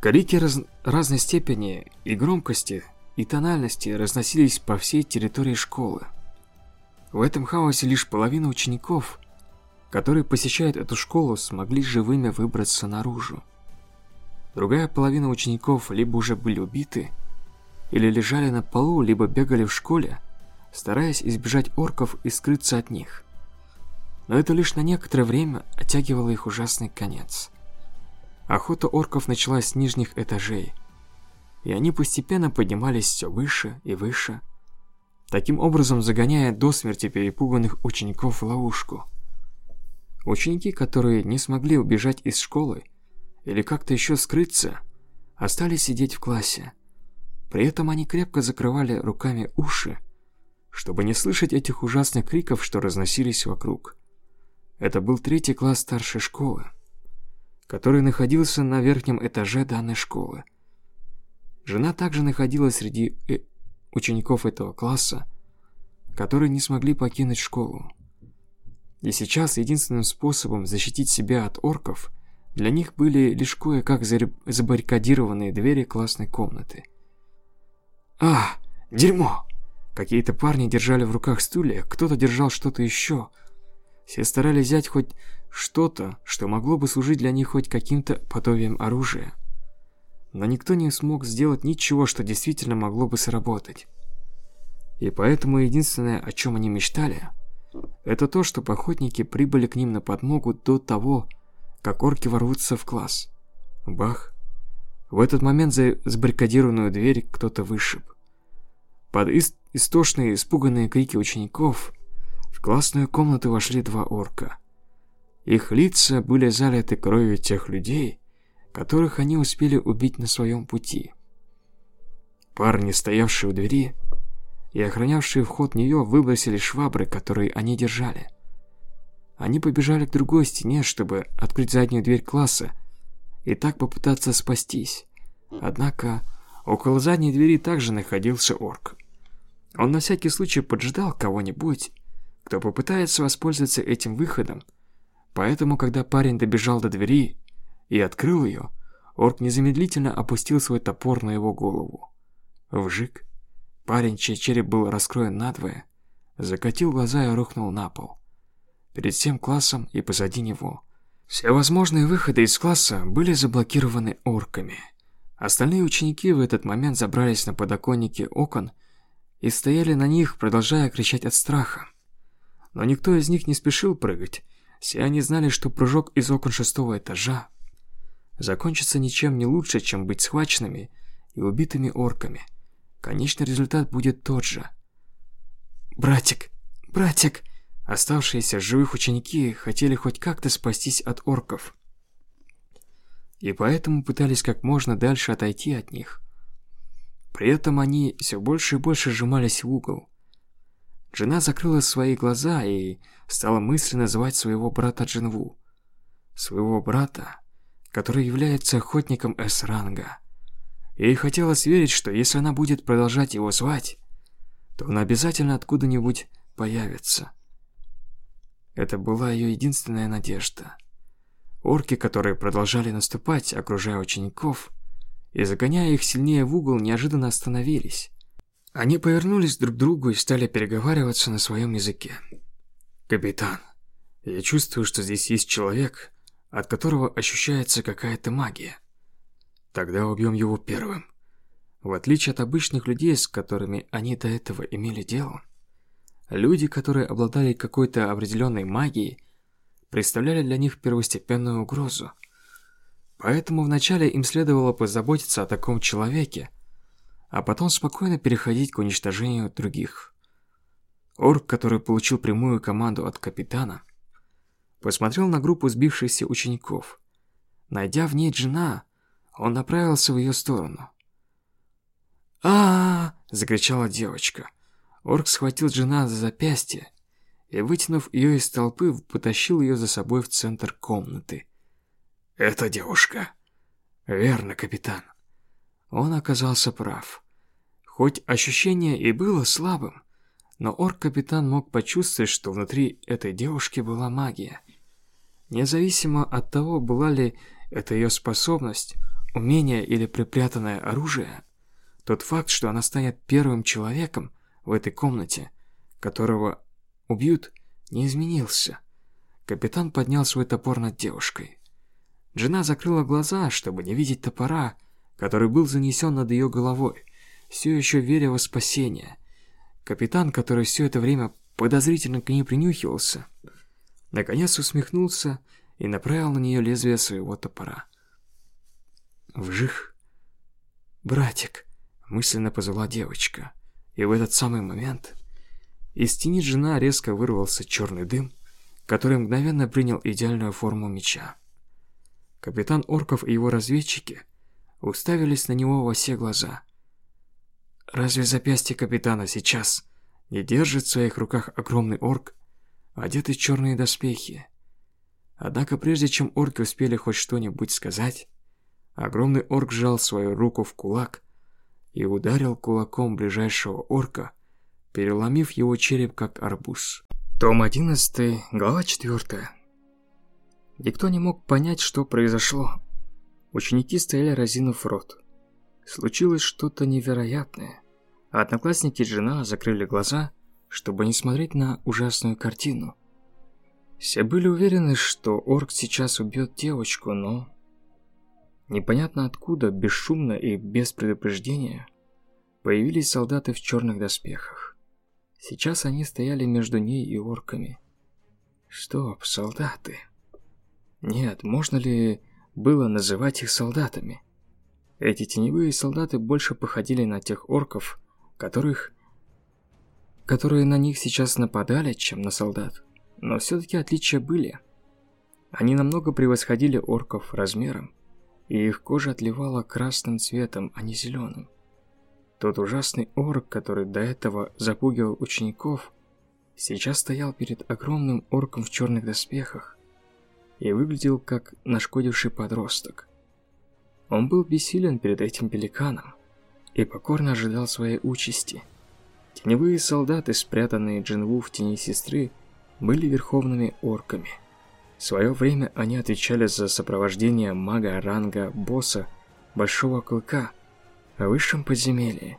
Крики раз... разной степени и громкости и тональности разносились по всей территории школы. В этом хаосе лишь половина учеников которые посещают эту школу, смогли живыми выбраться наружу. Другая половина учеников либо уже были убиты, или лежали на полу, либо бегали в школе, стараясь избежать орков и скрыться от них. Но это лишь на некоторое время оттягивало их ужасный конец. Охота орков началась с нижних этажей, и они постепенно поднимались все выше и выше, таким образом загоняя до смерти перепуганных учеников в ловушку. Ученики, которые не смогли убежать из школы или как-то еще скрыться, остались сидеть в классе. При этом они крепко закрывали руками уши, чтобы не слышать этих ужасных криков, что разносились вокруг. Это был третий класс старшей школы, который находился на верхнем этаже данной школы. Жена также находилась среди э, учеников этого класса, которые не смогли покинуть школу. И сейчас единственным способом защитить себя от орков для них были лишь кое-как забаррикадированные двери классной комнаты. «А, дерьмо!» Какие-то парни держали в руках стулья, кто-то держал что-то еще. Все старались взять хоть что-то, что могло бы служить для них хоть каким-то подобием оружия. Но никто не смог сделать ничего, что действительно могло бы сработать. И поэтому единственное, о чем они мечтали – это то, что охотники прибыли к ним на подмогу до того, как орки ворвутся в класс. Бах. В этот момент за забаррикадированную дверь кто-то вышиб. Под истошные испуганные крики учеников в классную комнату вошли два орка. Их лица были залиты кровью тех людей, которых они успели убить на своем пути. Парни, стоявшие у двери, и охранявшие вход в нее выбросили швабры, которые они держали. Они побежали к другой стене, чтобы открыть заднюю дверь класса и так попытаться спастись. Однако около задней двери также находился орк. Он на всякий случай поджидал кого-нибудь, кто попытается воспользоваться этим выходом. Поэтому, когда парень добежал до двери и открыл ее, орк незамедлительно опустил свой топор на его голову. Вжик. Парень, чей череп был раскроен надвое, закатил глаза и рухнул на пол. Перед всем классом и позади него. Все возможные выходы из класса были заблокированы орками. Остальные ученики в этот момент забрались на подоконники окон и стояли на них, продолжая кричать от страха. Но никто из них не спешил прыгать. Все они знали, что прыжок из окон шестого этажа закончится ничем не лучше, чем быть схваченными и убитыми орками – Конечный результат будет тот же. «Братик! Братик!» Оставшиеся живых ученики хотели хоть как-то спастись от орков. И поэтому пытались как можно дальше отойти от них. При этом они все больше и больше сжимались в угол. Жена закрыла свои глаза и стала мысленно звать своего брата Джинву. Своего брата, который является охотником С-ранга. Ей хотелось верить, что если она будет продолжать его звать, то он обязательно откуда-нибудь появится. Это была ее единственная надежда. Орки, которые продолжали наступать, окружая учеников, и загоняя их сильнее в угол, неожиданно остановились. Они повернулись друг к другу и стали переговариваться на своем языке. «Капитан, я чувствую, что здесь есть человек, от которого ощущается какая-то магия. Тогда убьем его первым. В отличие от обычных людей, с которыми они до этого имели дело, люди, которые обладали какой-то определенной магией, представляли для них первостепенную угрозу. Поэтому вначале им следовало позаботиться о таком человеке, а потом спокойно переходить к уничтожению других. Орк, который получил прямую команду от капитана, посмотрел на группу сбившихся учеников. Найдя в ней Джина, он направился в ее сторону. а, закричала девочка. Орк схватил Джина за запястье и, вытянув ее из толпы, потащил ее за собой в центр комнаты. «Это девушка». «Верно, капитан». Он оказался прав. Хоть ощущение и было слабым, но орк-капитан мог почувствовать, что внутри этой девушки была магия. Независимо от того, была ли это ее способность, умение или припрятанное оружие, тот факт, что она станет первым человеком в этой комнате, которого убьют, не изменился. Капитан поднял свой топор над девушкой. Жена закрыла глаза, чтобы не видеть топора, который был занесен над ее головой, все еще веря во спасение. Капитан, который все это время подозрительно к ней принюхивался, наконец усмехнулся и направил на нее лезвие своего топора. «Вжих!» «Братик!» – мысленно позвала девочка. И в этот самый момент из тени жена резко вырвался черный дым, который мгновенно принял идеальную форму меча. Капитан Орков и его разведчики уставились на него во все глаза. Разве запястье капитана сейчас не держит в своих руках огромный орк, одетый в черные доспехи? Однако прежде чем орки успели хоть что-нибудь сказать, огромный орк сжал свою руку в кулак и ударил кулаком ближайшего орка, переломив его череп как арбуз. Том 11, глава 4. Никто не мог понять, что произошло. Ученики стояли разинув рот. Случилось что-то невероятное. Одноклассники и жена закрыли глаза, чтобы не смотреть на ужасную картину. Все были уверены, что орк сейчас убьет девочку, но... Непонятно откуда, бесшумно и без предупреждения, появились солдаты в черных доспехах. Сейчас они стояли между ней и орками. Стоп, солдаты. Нет, можно ли было называть их солдатами? Эти теневые солдаты больше походили на тех орков, которых... которые на них сейчас нападали, чем на солдат. Но все-таки отличия были. Они намного превосходили орков размером, и их кожа отливала красным цветом, а не зеленым. Тот ужасный орк, который до этого запугивал учеников, сейчас стоял перед огромным орком в черных доспехах и выглядел как нашкодивший подросток. Он был бессилен перед этим пеликаном и покорно ожидал своей участи. Теневые солдаты, спрятанные Джинву в тени сестры, были верховными орками. В свое время они отвечали за сопровождение мага ранга босса Большого Клыка в высшем подземелье.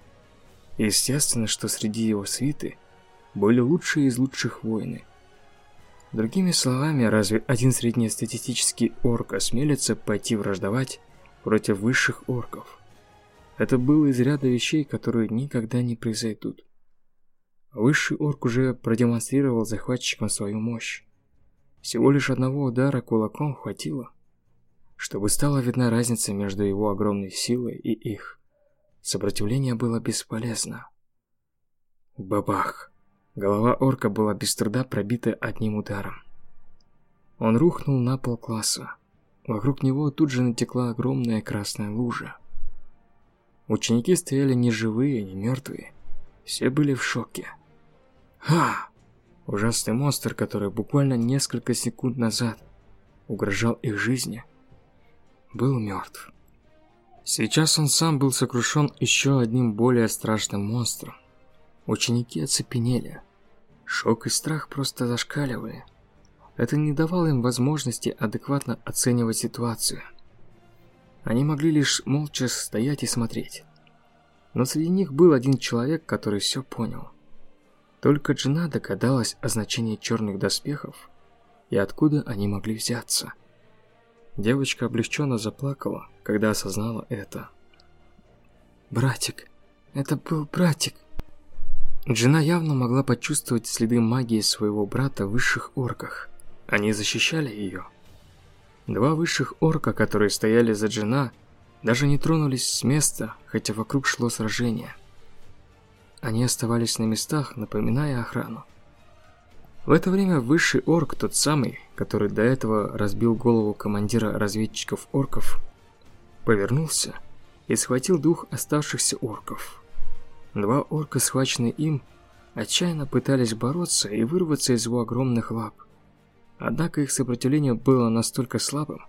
Естественно, что среди его свиты были лучшие из лучших воины – Другими словами, разве один среднестатистический орк осмелится пойти враждовать против высших орков? Это было из ряда вещей, которые никогда не произойдут. Высший орк уже продемонстрировал захватчикам свою мощь. Всего лишь одного удара кулаком хватило, чтобы стала видна разница между его огромной силой и их. Сопротивление было бесполезно. Бабах! Голова орка была без труда пробита одним ударом. Он рухнул на пол класса. Вокруг него тут же натекла огромная красная лужа. Ученики стояли ни живые, ни мертвые. Все были в шоке. Ха! Ужасный монстр, который буквально несколько секунд назад угрожал их жизни, был мертв. Сейчас он сам был сокрушен еще одним более страшным монстром. Ученики оцепенели. Шок и страх просто зашкаливали. Это не давало им возможности адекватно оценивать ситуацию. Они могли лишь молча стоять и смотреть. Но среди них был один человек, который все понял. Только Джина догадалась о значении черных доспехов и откуда они могли взяться. Девочка облегченно заплакала, когда осознала это. «Братик, это был братик!» Джина явно могла почувствовать следы магии своего брата в высших орках. Они защищали ее. Два высших орка, которые стояли за Джина, даже не тронулись с места, хотя вокруг шло сражение. Они оставались на местах, напоминая охрану. В это время высший орк, тот самый, который до этого разбил голову командира разведчиков орков, повернулся и схватил двух оставшихся орков. Два орка, схваченные им, отчаянно пытались бороться и вырваться из его огромных лап. Однако их сопротивление было настолько слабым,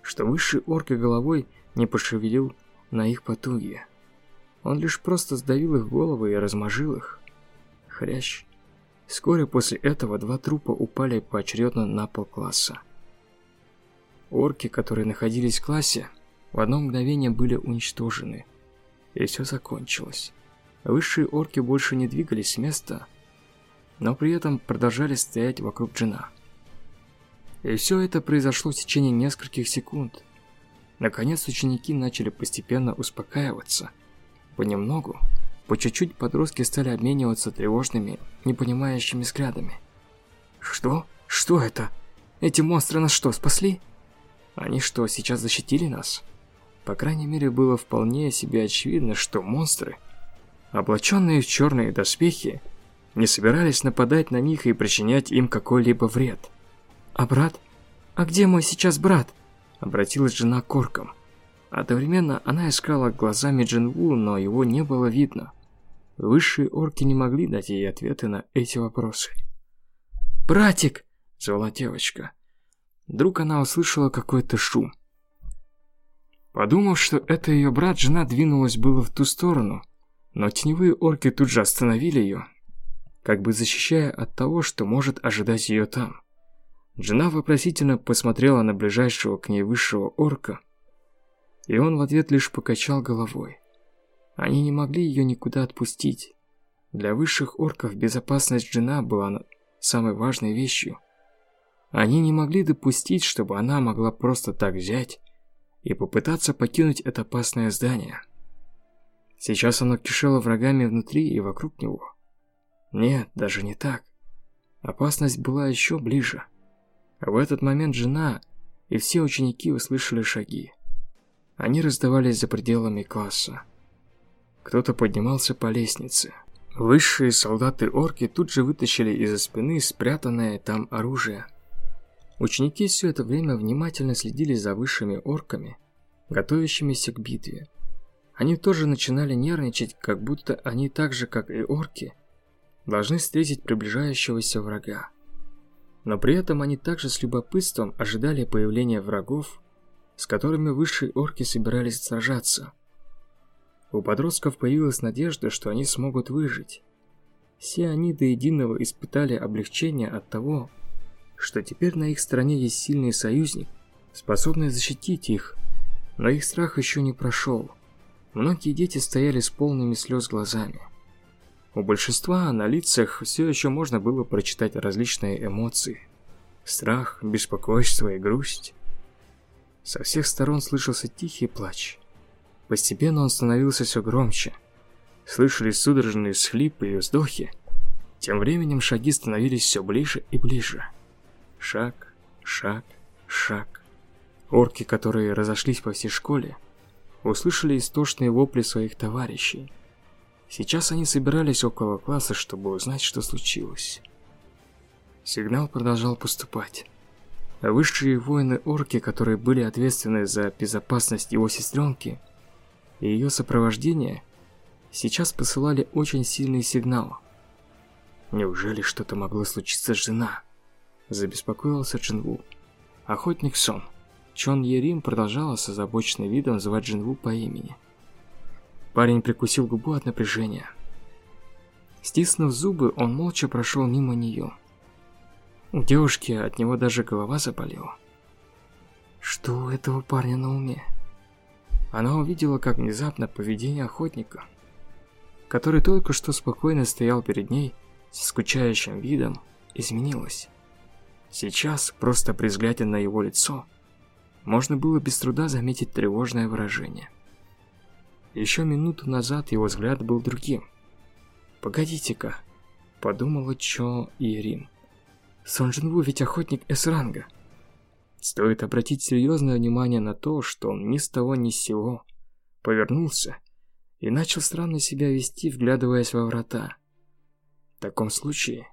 что высший орк и головой не пошевелил на их потуги. Он лишь просто сдавил их головы и размажил их. Хрящ. Вскоре после этого два трупа упали поочередно на пол класса. Орки, которые находились в классе, в одно мгновение были уничтожены. И все закончилось. Высшие орки больше не двигались с места, но при этом продолжали стоять вокруг Джина. И все это произошло в течение нескольких секунд. Наконец ученики начали постепенно успокаиваться. Понемногу по чуть-чуть подростки стали обмениваться тревожными, непонимающими взглядами. «Что? Что это? Эти монстры нас что, спасли? Они что, сейчас защитили нас?» По крайней мере, было вполне себе очевидно, что монстры, облаченные в черные доспехи, не собирались нападать на них и причинять им какой-либо вред. «А брат? А где мой сейчас брат?» Обратилась жена к оркам. Одновременно она искала глазами Джинву, но его не было видно. Высшие орки не могли дать ей ответы на эти вопросы. «Братик!» – звала девочка. Вдруг она услышала какой-то шум. Подумав, что это ее брат, жена двинулась было в ту сторону, но теневые орки тут же остановили ее, как бы защищая от того, что может ожидать ее там. Жена вопросительно посмотрела на ближайшего к ней высшего орка, и он в ответ лишь покачал головой. Они не могли ее никуда отпустить. Для высших орков безопасность жена была самой важной вещью. Они не могли допустить, чтобы она могла просто так взять и попытаться покинуть это опасное здание. Сейчас оно кишело врагами внутри и вокруг него. Нет, даже не так. Опасность была еще ближе. В этот момент жена и все ученики услышали шаги. Они раздавались за пределами класса. Кто-то поднимался по лестнице. Высшие солдаты-орки тут же вытащили из-за спины спрятанное там оружие. Ученики все это время внимательно следили за высшими орками, готовящимися к битве. Они тоже начинали нервничать, как будто они так же, как и орки, должны встретить приближающегося врага. Но при этом они также с любопытством ожидали появления врагов, с которыми высшие орки собирались сражаться – у подростков появилась надежда, что они смогут выжить. Все они до единого испытали облегчение от того, что теперь на их стороне есть сильный союзник, способный защитить их. Но их страх еще не прошел. Многие дети стояли с полными слез глазами. У большинства на лицах все еще можно было прочитать различные эмоции. Страх, беспокойство и грусть. Со всех сторон слышался тихий плач. Постепенно он становился все громче. Слышались судорожные схлипы и вздохи. Тем временем шаги становились все ближе и ближе. Шаг, шаг, шаг. Орки, которые разошлись по всей школе, услышали истошные вопли своих товарищей. Сейчас они собирались около класса, чтобы узнать, что случилось. Сигнал продолжал поступать. А высшие воины-орки, которые были ответственны за безопасность его сестренки и ее сопровождение, сейчас посылали очень сильный сигнал. Неужели что-то могло случиться с жена? Забеспокоился Джинву. Охотник Сон. Чон Ерим продолжала с озабоченным видом звать Джинву по имени. Парень прикусил губу от напряжения. Стиснув зубы, он молча прошел мимо нее. У девушки от него даже голова заболела. Что у этого парня на уме? Она увидела, как внезапно поведение охотника, который только что спокойно стоял перед ней с скучающим видом, изменилось. Сейчас, просто при взгляде на его лицо, можно было без труда заметить тревожное выражение – еще минуту назад его взгляд был другим. «Погодите-ка», — подумала Чо Ирин. «Сон Джинву ведь охотник С-ранга». Стоит обратить серьезное внимание на то, что он ни с того ни с сего повернулся и начал странно себя вести, вглядываясь во врата. В таком случае,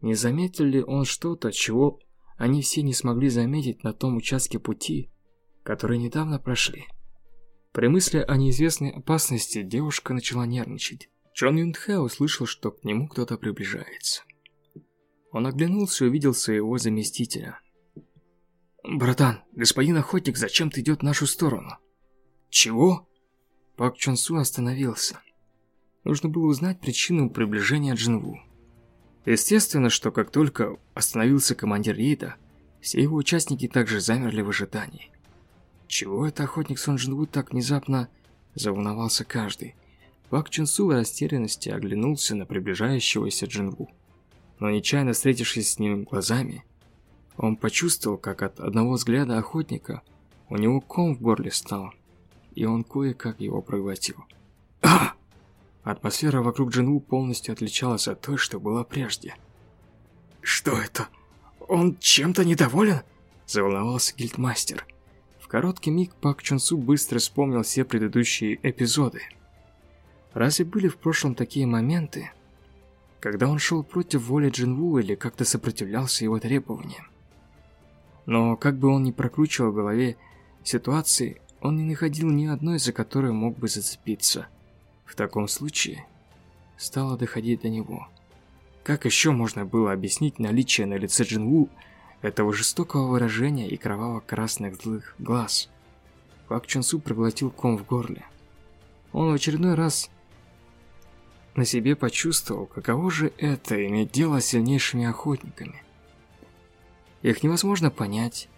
не заметил ли он что-то, чего они все не смогли заметить на том участке пути, который недавно прошли? При мысли о неизвестной опасности девушка начала нервничать. Чон Юнхэ услышал, что к нему кто-то приближается. Он оглянулся и увидел своего заместителя. «Братан, господин охотник зачем-то идет в нашу сторону». «Чего?» Пак Чон Су остановился. Нужно было узнать причину приближения Джинву. Естественно, что как только остановился командир рейда, все его участники также замерли в ожидании. Чего это охотник Сон Джинву так внезапно заволновался каждый? Пак Чунсу в растерянности оглянулся на приближающегося Джинву. Но нечаянно встретившись с ним глазами, он почувствовал, как от одного взгляда охотника у него ком в горле стал, и он кое-как его проглотил. А! Атмосфера вокруг Джинву полностью отличалась от той, что была прежде. «Что это? Он чем-то недоволен?» – заволновался гильдмастер короткий миг Пак Чунсу быстро вспомнил все предыдущие эпизоды. Разве были в прошлом такие моменты, когда он шел против воли Джинву или как-то сопротивлялся его требованиям? Но как бы он ни прокручивал в голове ситуации, он не находил ни одной, за которую мог бы зацепиться. В таком случае стало доходить до него. Как еще можно было объяснить наличие на лице Джинву этого жестокого выражения и кроваво-красных злых глаз. Пак Чон Су проглотил ком в горле. Он в очередной раз на себе почувствовал, каково же это иметь дело с сильнейшими охотниками. Их невозможно понять,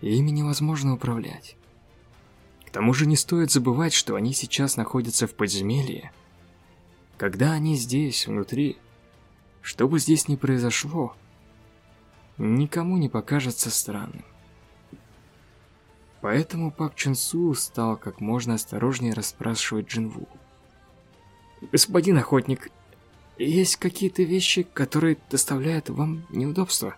и ими невозможно управлять. К тому же не стоит забывать, что они сейчас находятся в подземелье. Когда они здесь, внутри, что бы здесь ни произошло, никому не покажется странным. Поэтому Пак Чун Су стал как можно осторожнее расспрашивать Джинву. «Господин охотник, есть какие-то вещи, которые доставляют вам неудобства?»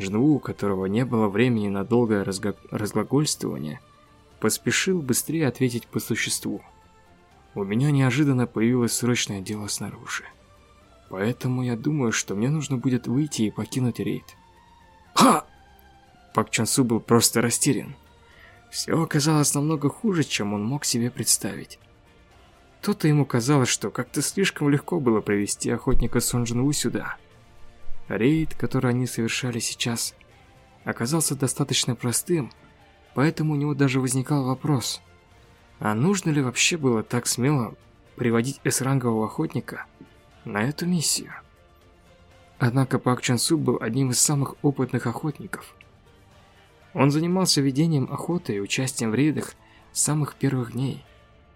Джинву, у которого не было времени на долгое разго... разглагольствование, поспешил быстрее ответить по существу. «У меня неожиданно появилось срочное дело снаружи. Поэтому я думаю, что мне нужно будет выйти и покинуть рейд». Ха! Пак Чансу был просто растерян. Все оказалось намного хуже, чем он мог себе представить. То-то ему казалось, что как-то слишком легко было привести охотника Сон Джин сюда. Рейд, который они совершали сейчас, оказался достаточно простым, поэтому у него даже возникал вопрос, а нужно ли вообще было так смело приводить С-рангового охотника на эту миссию? Однако Пак Чан Су был одним из самых опытных охотников. Он занимался ведением охоты и участием в рейдах с самых первых дней,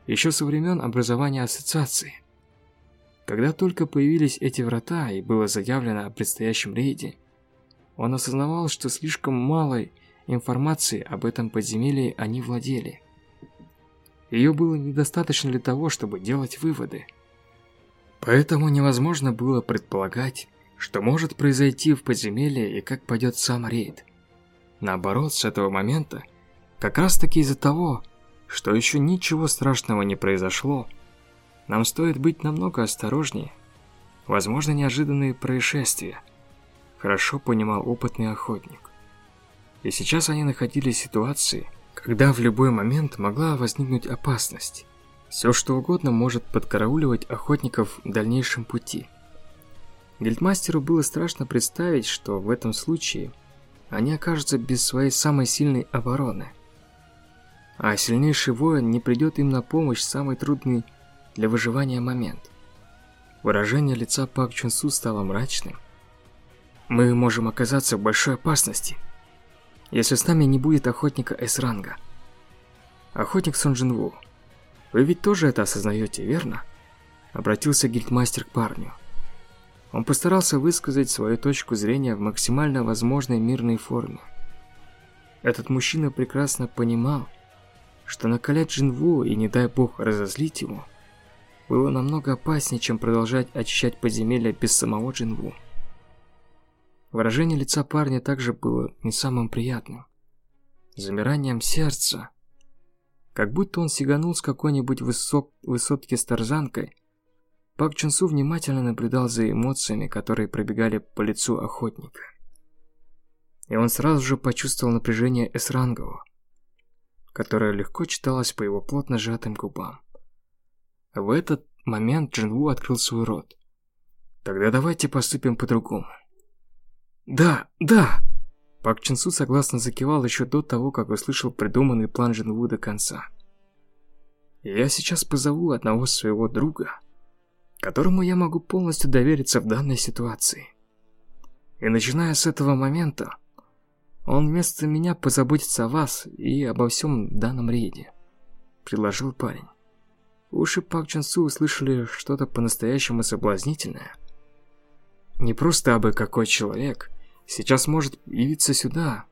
еще со времен образования ассоциации. Когда только появились эти врата и было заявлено о предстоящем рейде, он осознавал, что слишком малой информации об этом подземелье они владели. Ее было недостаточно для того, чтобы делать выводы. Поэтому невозможно было предполагать, что может произойти в подземелье и как пойдет сам рейд. Наоборот, с этого момента, как раз таки из-за того, что еще ничего страшного не произошло, Нам стоит быть намного осторожнее. Возможно, неожиданные происшествия. Хорошо понимал опытный охотник. И сейчас они находились в ситуации, когда в любой момент могла возникнуть опасность. Все что угодно может подкарауливать охотников в дальнейшем пути. Гильдмастеру было страшно представить, что в этом случае они окажутся без своей самой сильной обороны. А сильнейший воин не придет им на помощь в самый трудный для выживания момент. Выражение лица Пак Чунсу стало мрачным. Мы можем оказаться в большой опасности, если с нами не будет охотника С-ранга. Охотник Сон Джинву, вы ведь тоже это осознаете, верно? Обратился гильдмастер к парню. Он постарался высказать свою точку зрения в максимально возможной мирной форме. Этот мужчина прекрасно понимал, что накалять Джинву и, не дай бог, разозлить его, было намного опаснее, чем продолжать очищать подземелья без самого Джинву. Выражение лица парня также было не самым приятным. Замиранием сердца. Как будто он сиганул с какой-нибудь высок... высотки с тарзанкой. Пак Чунсу внимательно наблюдал за эмоциями, которые пробегали по лицу охотника. И он сразу же почувствовал напряжение Эсрангового которая легко читалась по его плотно сжатым губам. В этот момент Джинву открыл свой рот. «Тогда давайте поступим по-другому». «Да, да!» Пак Чинсу согласно закивал еще до того, как услышал придуманный план Джинву до конца. «Я сейчас позову одного своего друга, которому я могу полностью довериться в данной ситуации. И начиная с этого момента, он вместо меня позаботится о вас и обо всем данном рейде», – предложил парень. Уши Пак Чон Су услышали что-то по-настоящему соблазнительное. Не просто абы какой человек сейчас может явиться сюда,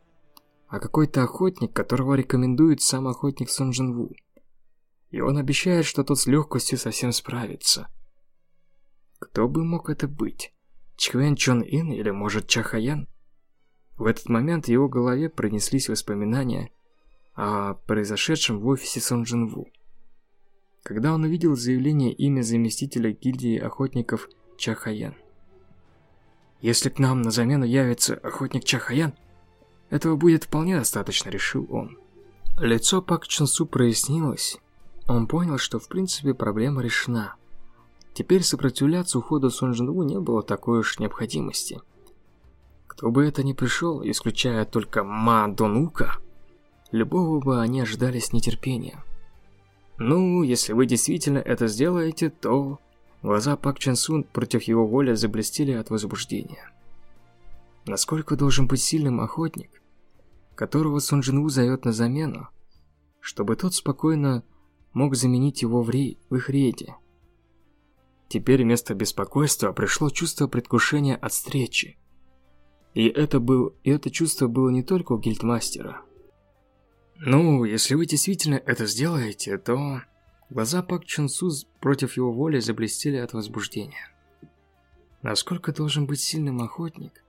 а какой-то охотник, которого рекомендует сам охотник Сон Джин Ву. И он обещает, что тот с легкостью совсем справится. Кто бы мог это быть? Чхвен Чон Ин или, может, Чахаян? В этот момент в его голове пронеслись воспоминания о произошедшем в офисе Сон Джин Ву. Когда он увидел заявление имя заместителя гильдии охотников Чахаян. «Если к нам на замену явится охотник Чахаян, этого будет вполне достаточно», — решил он. Лицо Пак Чунсу прояснилось. Он понял, что в принципе проблема решена. Теперь сопротивляться уходу Сон Джин Ву не было такой уж необходимости. Кто бы это ни пришел, исключая только Ма Донука, любого бы они ожидали с нетерпением. Ну, если вы действительно это сделаете, то... Глаза Пак Чен Сун против его воли заблестели от возбуждения. Насколько должен быть сильным охотник, которого Сун Джин зовет на замену, чтобы тот спокойно мог заменить его в, рей... в их рейде. Теперь вместо беспокойства пришло чувство предвкушения от встречи. И это, был, и это чувство было не только у гильдмастера. Ну, если вы действительно это сделаете, то... Глаза Пак Чун Су против его воли заблестели от возбуждения. Насколько должен быть сильным охотник,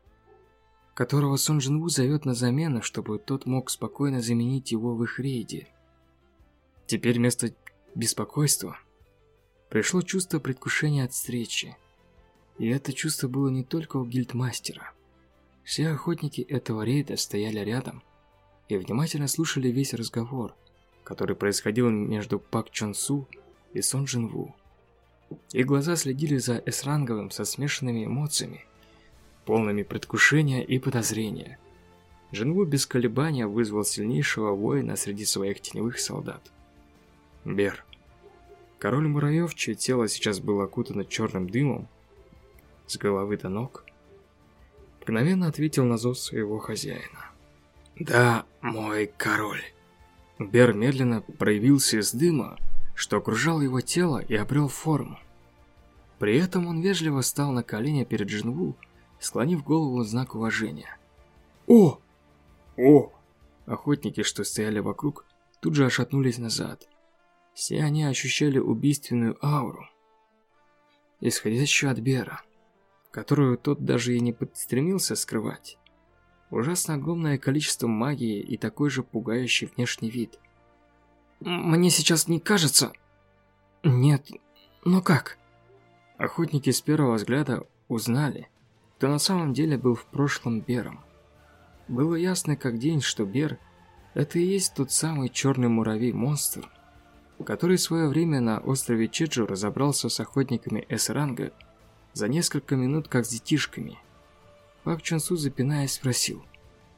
которого Сон Джин Ву зовет на замену, чтобы тот мог спокойно заменить его в их рейде. Теперь вместо беспокойства пришло чувство предвкушения от встречи. И это чувство было не только у гильдмастера. Все охотники этого рейда стояли рядом и внимательно слушали весь разговор, который происходил между Пак Чон Су и Сон Джин Ву. Их глаза следили за Эсранговым со смешанными эмоциями, полными предвкушения и подозрения. Джинву без колебания вызвал сильнейшего воина среди своих теневых солдат. Бер. Король муравьев, чье тело сейчас было окутано черным дымом, с головы до ног, мгновенно ответил на зов своего хозяина. «Да, мой король». Бер медленно проявился из дыма, что окружал его тело и обрел форму. При этом он вежливо стал на колени перед Джинву, склонив голову в знак уважения. «О! О!» Охотники, что стояли вокруг, тут же ошатнулись назад. Все они ощущали убийственную ауру, исходящую от Бера которую тот даже и не стремился скрывать. Ужасно огромное количество магии и такой же пугающий внешний вид. «Мне сейчас не кажется...» «Нет, Но как? Охотники с первого взгляда узнали, кто на самом деле был в прошлом Бером. Было ясно как день, что Бер – это и есть тот самый черный муравей-монстр, который в свое время на острове Чеджу разобрался с охотниками С-ранга за несколько минут как с детишками. Пак Чунсу, запинаясь, спросил.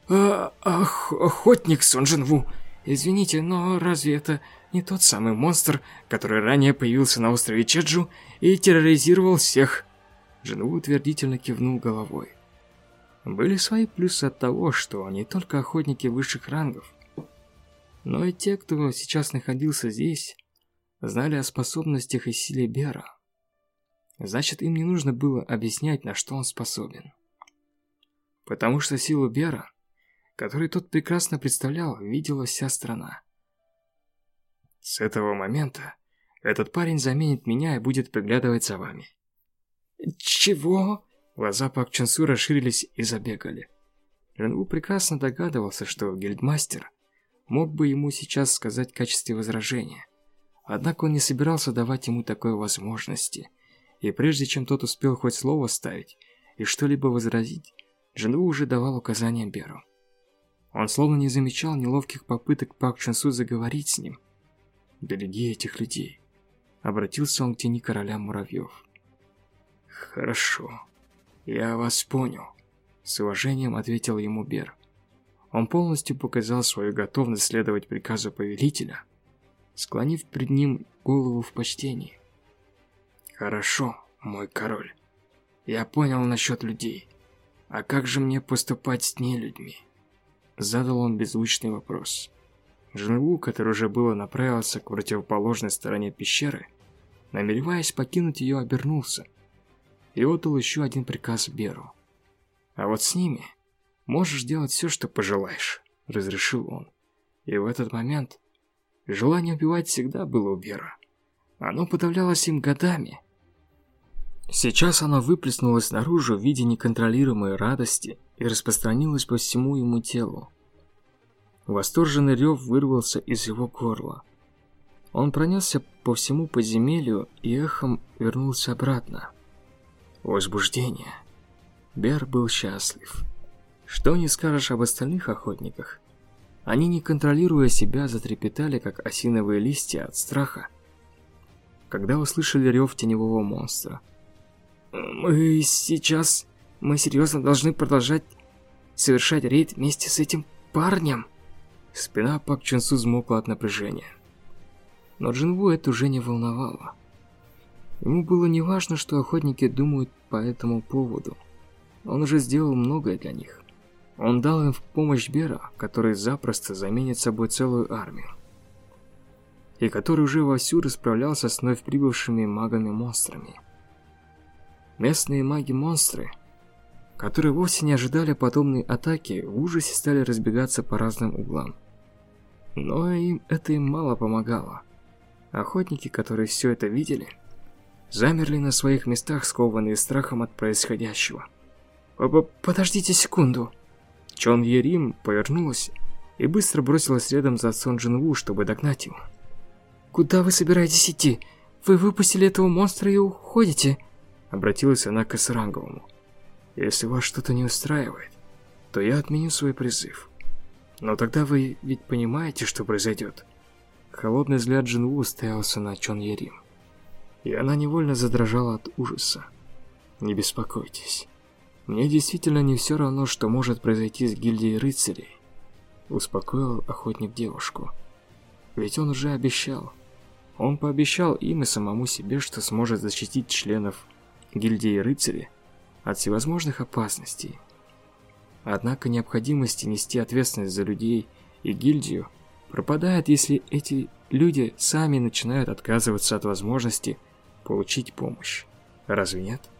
«А, ах, охотник Сон Джинву, извините, но разве это не тот самый монстр, который ранее появился на острове Чеджу и терроризировал всех?» Джинву утвердительно кивнул головой. Были свои плюсы от того, что не только охотники высших рангов, но и те, кто сейчас находился здесь, знали о способностях и силе Бера. Значит, им не нужно было объяснять, на что он способен. Потому что силу Бера, которую тот прекрасно представлял, видела вся страна. С этого момента этот парень заменит меня и будет приглядывать за вами. Чего? Глаза Пак Чансу расширились и забегали. Ренву прекрасно догадывался, что гильдмастер мог бы ему сейчас сказать в качестве возражения. Однако он не собирался давать ему такой возможности. И прежде чем тот успел хоть слово ставить и что-либо возразить, Джинву уже давал указания Беру. Он словно не замечал неловких попыток Пак Чансу заговорить с ним. «Береги этих людей», — обратился он к тени короля муравьев. «Хорошо», «Я вас понял», — с уважением ответил ему Бер. Он полностью показал свою готовность следовать приказу повелителя, склонив перед ним голову в почтении. «Хорошо, мой король. Я понял насчет людей. А как же мне поступать с нелюдьми?» Задал он беззвучный вопрос. Женву, который уже было направился к противоположной стороне пещеры, намереваясь покинуть ее, обернулся — и отдал еще один приказ Беру. «А вот с ними можешь делать все, что пожелаешь», — разрешил он. И в этот момент желание убивать всегда было у Бера. Оно подавлялось им годами. Сейчас оно выплеснулось наружу в виде неконтролируемой радости и распространилось по всему ему телу. Восторженный рев вырвался из его горла. Он пронесся по всему подземелью и эхом вернулся обратно возбуждение. Бер был счастлив. Что не скажешь об остальных охотниках? Они, не контролируя себя, затрепетали, как осиновые листья от страха, когда услышали рев теневого монстра. «Мы сейчас... Мы серьезно должны продолжать совершать рейд вместе с этим парнем?» Спина Пак Чунсу взмокла от напряжения. Но Джинву это уже не волновало. Ему было неважно, что охотники думают по этому поводу. Он уже сделал многое для них. Он дал им в помощь Бера, который запросто заменит собой целую армию. И который уже вовсю расправлялся с вновь прибывшими магами-монстрами. Местные маги-монстры, которые вовсе не ожидали подобной атаки, в ужасе стали разбегаться по разным углам. Но им это им мало помогало. Охотники, которые все это видели, замерли на своих местах, скованные страхом от происходящего. «Подождите секунду!» Чон Ерим повернулась и быстро бросилась рядом за Сон Джин Ву, чтобы догнать его. «Куда вы собираетесь идти? Вы выпустили этого монстра и уходите?» Обратилась она к Эсранговому. «Если вас что-то не устраивает, то я отменю свой призыв. Но тогда вы ведь понимаете, что произойдет?» Холодный взгляд Джин Ву уставился на Чон Ерим и она невольно задрожала от ужаса. «Не беспокойтесь. Мне действительно не все равно, что может произойти с гильдией рыцарей», успокоил охотник девушку. «Ведь он уже обещал. Он пообещал им и самому себе, что сможет защитить членов гильдии рыцарей от всевозможных опасностей. Однако необходимости нести ответственность за людей и гильдию пропадает, если эти люди сами начинают отказываться от возможности получить помощь. Разве нет?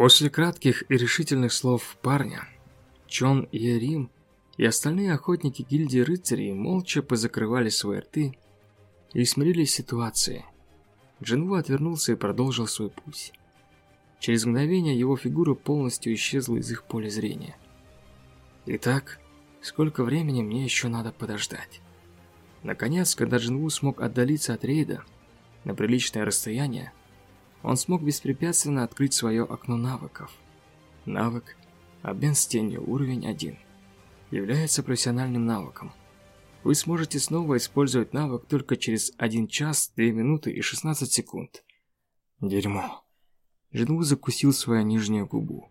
После кратких и решительных слов парня, Чон и Рим и остальные охотники гильдии рыцарей молча позакрывали свои рты и смирились ситуации. Джинву отвернулся и продолжил свой путь. Через мгновение его фигура полностью исчезла из их поля зрения. Итак, сколько времени мне еще надо подождать? Наконец, когда Джинву смог отдалиться от рейда на приличное расстояние, он смог беспрепятственно открыть свое окно навыков. Навык «Обмен с тенью» уровень 1 является профессиональным навыком. Вы сможете снова использовать навык только через 1 час, 2 минуты и 16 секунд. Дерьмо. Жену закусил свою нижнюю губу.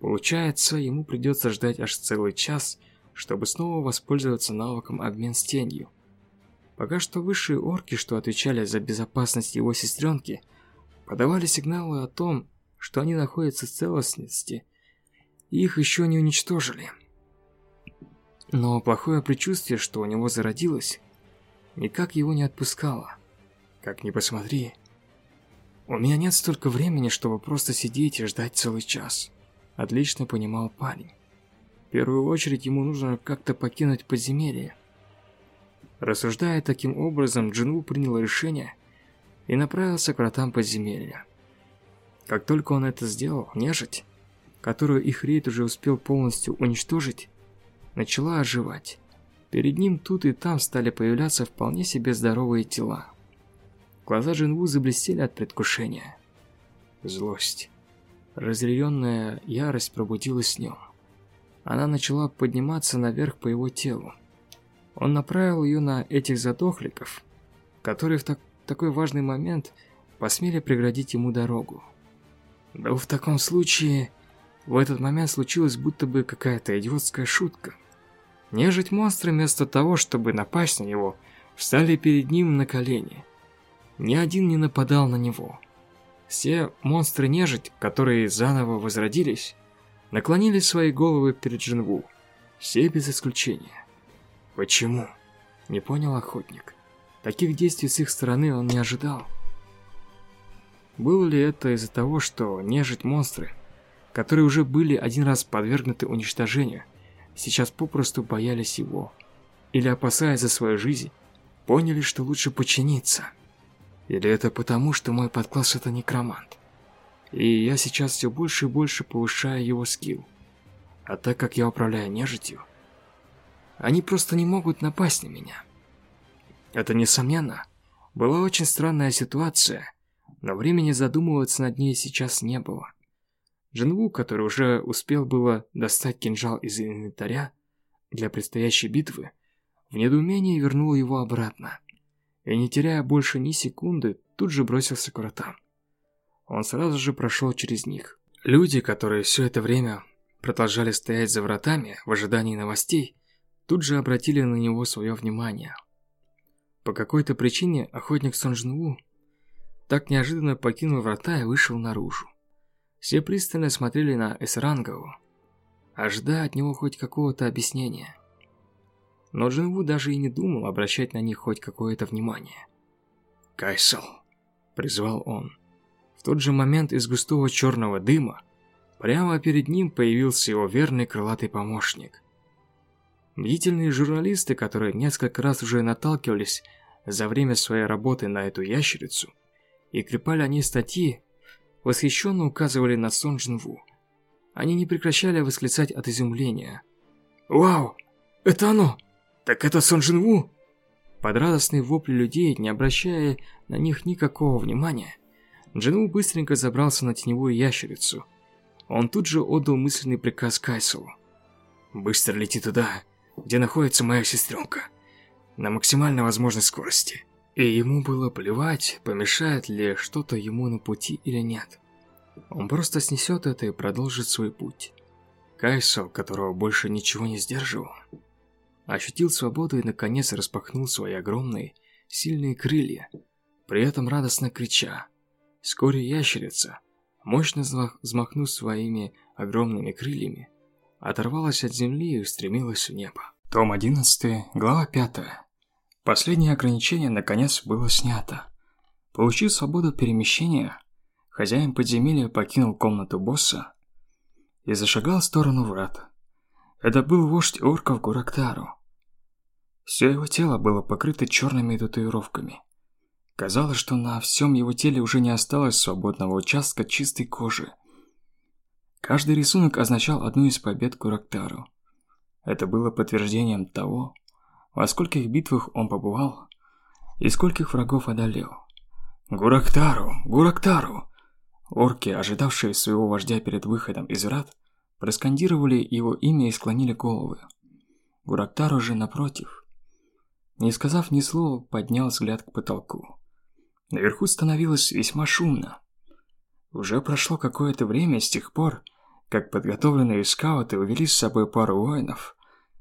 Получается, ему придется ждать аж целый час, чтобы снова воспользоваться навыком обмен с тенью. Пока что высшие орки, что отвечали за безопасность его сестренки, подавали сигналы о том, что они находятся в целостности, и их еще не уничтожили. Но плохое предчувствие, что у него зародилось, никак его не отпускало. Как ни посмотри, у меня нет столько времени, чтобы просто сидеть и ждать целый час. Отлично понимал парень. В первую очередь ему нужно как-то покинуть подземелье. Рассуждая таким образом, Джинву принял решение и направился к вратам подземелья. Как только он это сделал, нежить, которую их рейд уже успел полностью уничтожить, начала оживать. Перед ним тут и там стали появляться вполне себе здоровые тела. Глаза Джинву заблестели от предвкушения. Злость. Разъяренная ярость пробудилась в нем. Она начала подниматься наверх по его телу. Он направил ее на этих задохликов, которые в так такой важный момент посмели преградить ему дорогу. Да в таком случае, в этот момент случилась будто бы какая-то идиотская шутка. Нежить монстры вместо того, чтобы напасть на него, встали перед ним на колени. Ни один не нападал на него. Все монстры-нежить, которые заново возродились, наклонили свои головы перед Джинву. Все без исключения. Почему? Не понял охотник. Таких действий с их стороны он не ожидал. Было ли это из-за того, что нежить-монстры, которые уже были один раз подвергнуты уничтожению, сейчас попросту боялись его, или опасаясь за свою жизнь, поняли, что лучше подчиниться? Или это потому, что мой подкласс это некромант, и я сейчас все больше и больше повышаю его скилл, а так как я управляю нежитью, они просто не могут напасть на меня. Это, несомненно, была очень странная ситуация, но времени задумываться над ней сейчас не было. Джинву, который уже успел было достать кинжал из инвентаря для предстоящей битвы, в недоумении вернул его обратно. И не теряя больше ни секунды, тут же бросился к вратам. Он сразу же прошел через них. Люди, которые все это время продолжали стоять за вратами в ожидании новостей, тут же обратили на него свое внимание. По какой-то причине охотник Сонжнву так неожиданно покинул врата и вышел наружу. Все пристально смотрели на Эсрангову, ожидая от него хоть какого-то объяснения. Но Джинву даже и не думал обращать на них хоть какое-то внимание. «Кайсел!» – призвал он. В тот же момент из густого черного дыма прямо перед ним появился его верный крылатый помощник. Бдительные журналисты, которые несколько раз уже наталкивались за время своей работы на эту ящерицу и клепали о ней статьи, восхищенно указывали на Сон Джинву. Они не прекращали восклицать от изумления. «Вау! Это оно! Так это Сон Джинву!» Под радостные вопли людей, не обращая на них никакого внимания, Джинву быстренько забрался на теневую ящерицу. Он тут же отдал мысленный приказ Кайсулу. «Быстро лети туда где находится моя сестренка, на максимально возможной скорости. И ему было плевать, помешает ли что-то ему на пути или нет. Он просто снесет это и продолжит свой путь. Кайсо, которого больше ничего не сдерживал, ощутил свободу и наконец распахнул свои огромные, сильные крылья, при этом радостно крича. Вскоре ящерица, мощно взмахнув своими огромными крыльями, оторвалась от земли и устремилась в небо. Том 11, глава 5. Последнее ограничение наконец было снято. Получив свободу перемещения, хозяин подземелья покинул комнату босса и зашагал в сторону врат. Это был вождь орков Гурактару. Все его тело было покрыто черными татуировками. Казалось, что на всем его теле уже не осталось свободного участка чистой кожи – Каждый рисунок означал одну из побед Курактару. Это было подтверждением того, во скольких битвах он побывал и скольких врагов одолел. «Гурактару! Гурактару!» Орки, ожидавшие своего вождя перед выходом из врат, проскандировали его имя и склонили головы. Гурактару же, напротив, не сказав ни слова, поднял взгляд к потолку. Наверху становилось весьма шумно. Уже прошло какое-то время с тех пор, как подготовленные скауты увели с собой пару воинов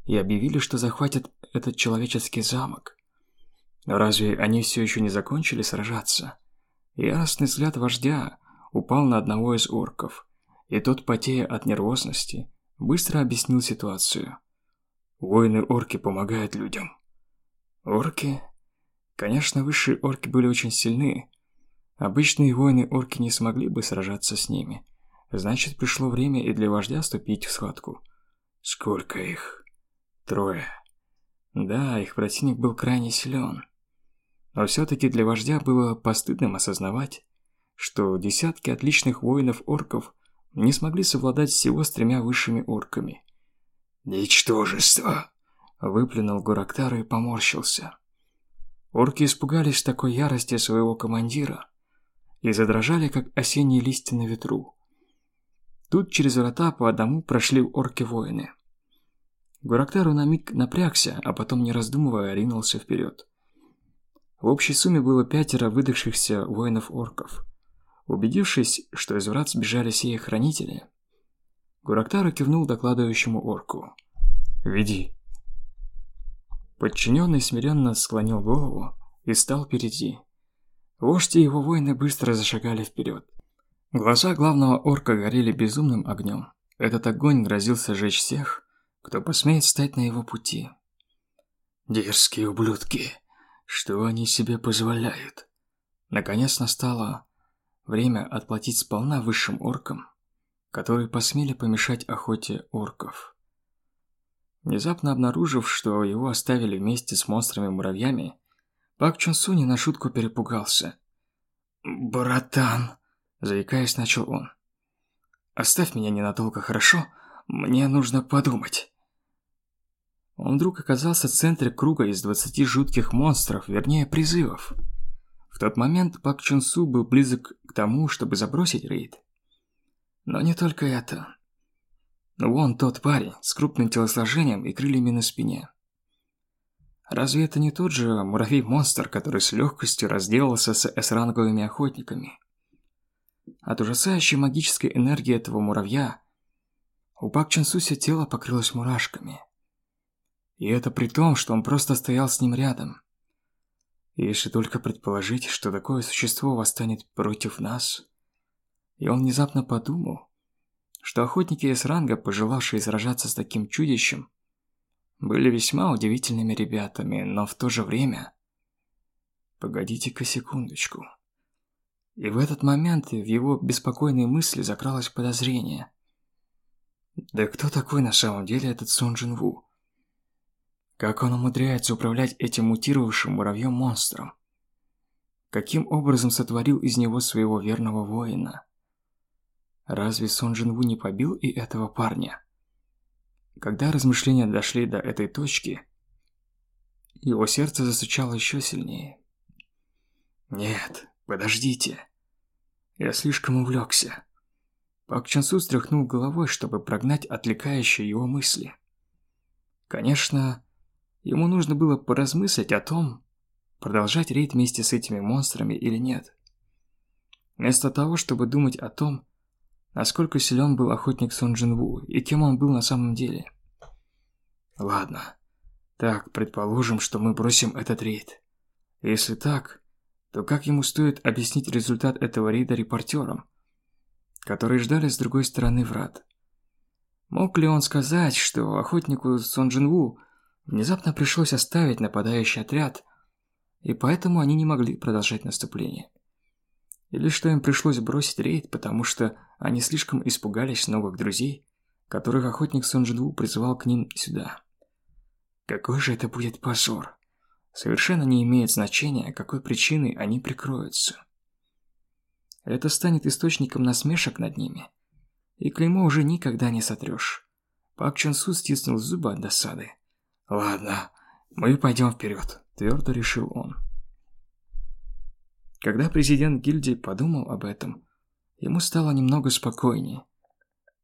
и объявили, что захватят этот человеческий замок. Но разве они все еще не закончили сражаться? Яростный взгляд вождя упал на одного из орков, и тот, потея от нервозности, быстро объяснил ситуацию. Воины-орки помогают людям. Орки? Конечно, высшие орки были очень сильны. Обычные воины-орки не смогли бы сражаться с ними. Значит, пришло время и для вождя вступить в схватку. Сколько их? Трое. Да, их противник был крайне силен. Но все-таки для вождя было постыдным осознавать, что десятки отличных воинов-орков не смогли совладать всего с тремя высшими орками. «Ничтожество!» – выплюнул Гурактар и поморщился. Орки испугались такой ярости своего командира и задрожали, как осенние листья на ветру. Тут через врата по одному прошли орки-воины. Гурактару на миг напрягся, а потом, не раздумывая, ринулся вперед. В общей сумме было пятеро выдохшихся воинов-орков. Убедившись, что из врат сбежали их хранители, Гурактара кивнул докладывающему орку. «Веди». Подчиненный смиренно склонил голову и стал впереди. Вождь и его воины быстро зашагали вперед. Глаза главного орка горели безумным огнем. Этот огонь грозился сжечь всех, кто посмеет встать на его пути. «Дерзкие ублюдки!» Что они себе позволяют? Наконец настало время отплатить сполна высшим оркам, которые посмели помешать охоте орков. Внезапно обнаружив, что его оставили вместе с монстрами-муравьями, Пак Чун Су на шутку перепугался. «Братан!» – заикаясь, начал он. «Оставь меня ненадолго, хорошо? Мне нужно подумать». Он вдруг оказался в центре круга из 20 жутких монстров, вернее призывов. В тот момент Пак Чун Су был близок к тому, чтобы забросить рейд. Но не только это. Вон тот парень с крупным телосложением и крыльями на спине. Разве это не тот же муравей-монстр, который с легкостью разделался с С-ранговыми охотниками? От ужасающей магической энергии этого муравья у Пак все тело покрылось мурашками – и это при том, что он просто стоял с ним рядом. Если только предположить, что такое существо восстанет против нас. И он внезапно подумал, что охотники из ранга, пожелавшие сражаться с таким чудищем, были весьма удивительными ребятами, но в то же время... Погодите-ка секундочку. И в этот момент в его беспокойные мысли закралось подозрение. Да кто такой на самом деле этот Сон Джин Ву? Как он умудряется управлять этим мутировавшим муравьем-монстром? Каким образом сотворил из него своего верного воина? Разве Сон Джин Ву не побил и этого парня? Когда размышления дошли до этой точки, его сердце застучало еще сильнее. «Нет, подождите. Я слишком увлекся». Пак Чон Су стряхнул головой, чтобы прогнать отвлекающие его мысли. Конечно, Ему нужно было поразмыслить о том, продолжать рейд вместе с этими монстрами или нет. Вместо того, чтобы думать о том, насколько силен был охотник Сон Джин Ву и кем он был на самом деле. Ладно. Так, предположим, что мы бросим этот рейд. Если так, то как ему стоит объяснить результат этого рейда репортерам, которые ждали с другой стороны врат? Мог ли он сказать, что охотнику Сон Джин Ву Внезапно пришлось оставить нападающий отряд, и поэтому они не могли продолжать наступление. Или что им пришлось бросить рейд, потому что они слишком испугались новых друзей, которых охотник Сон Джинву призывал к ним сюда. Какой же это будет позор? Совершенно не имеет значения, какой причиной они прикроются. Это станет источником насмешек над ними, и клеймо уже никогда не сотрешь. Пак Чон Су стиснул зубы от досады. «Ладно, мы пойдем вперед», – твердо решил он. Когда президент гильдии подумал об этом, ему стало немного спокойнее.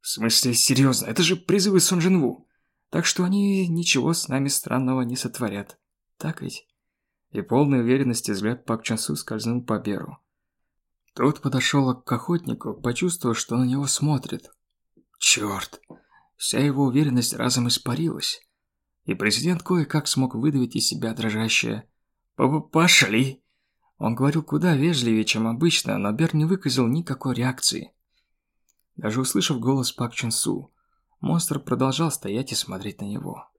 В смысле, серьезно, это же призывы Сон Джинву. Так что они ничего с нами странного не сотворят. Так ведь? И полной уверенности взгляд Пак Чансу скользнул по Беру. Тот подошел к охотнику, почувствовав, что на него смотрит. Черт! Вся его уверенность разом испарилась. И президент кое-как смог выдавить из себя дрожащее «Пошли!». Он говорил куда вежливее, чем обычно, но Бер не выказал никакой реакции. Даже услышав голос Пак Чен Су, монстр продолжал стоять и смотреть на него.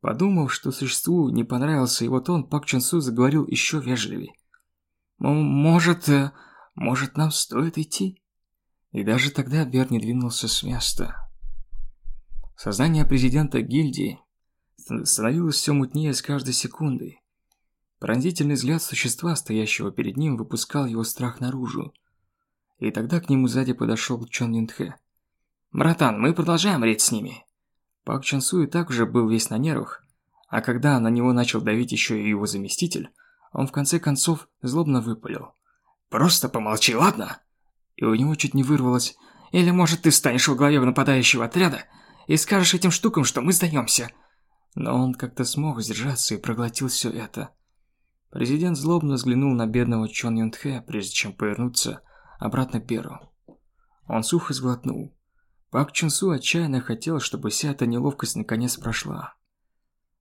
Подумав, что существу не понравился его тон, Пак Чен Су заговорил еще вежливее. «Может, э, может, нам стоит идти?» И даже тогда Бер не двинулся с места. Сознание президента гильдии становилось все мутнее с каждой секундой. Пронзительный взгляд существа, стоящего перед ним, выпускал его страх наружу. И тогда к нему сзади подошел Чон Юнтхэ. «Братан, мы продолжаем рейд с ними». Пак и так уже был весь на нервах, а когда на него начал давить еще и его заместитель, он в конце концов злобно выпалил. «Просто помолчи, ладно?» И у него чуть не вырвалось «Или, может, ты станешь во главе нападающего отряда и скажешь этим штукам, что мы сдаемся?» Но он как-то смог сдержаться и проглотил все это. Президент злобно взглянул на бедного Чон Юнтхэ, прежде чем повернуться обратно к Беру. Он сухо сглотнул. Пак Чун Су отчаянно хотел, чтобы вся эта неловкость наконец прошла.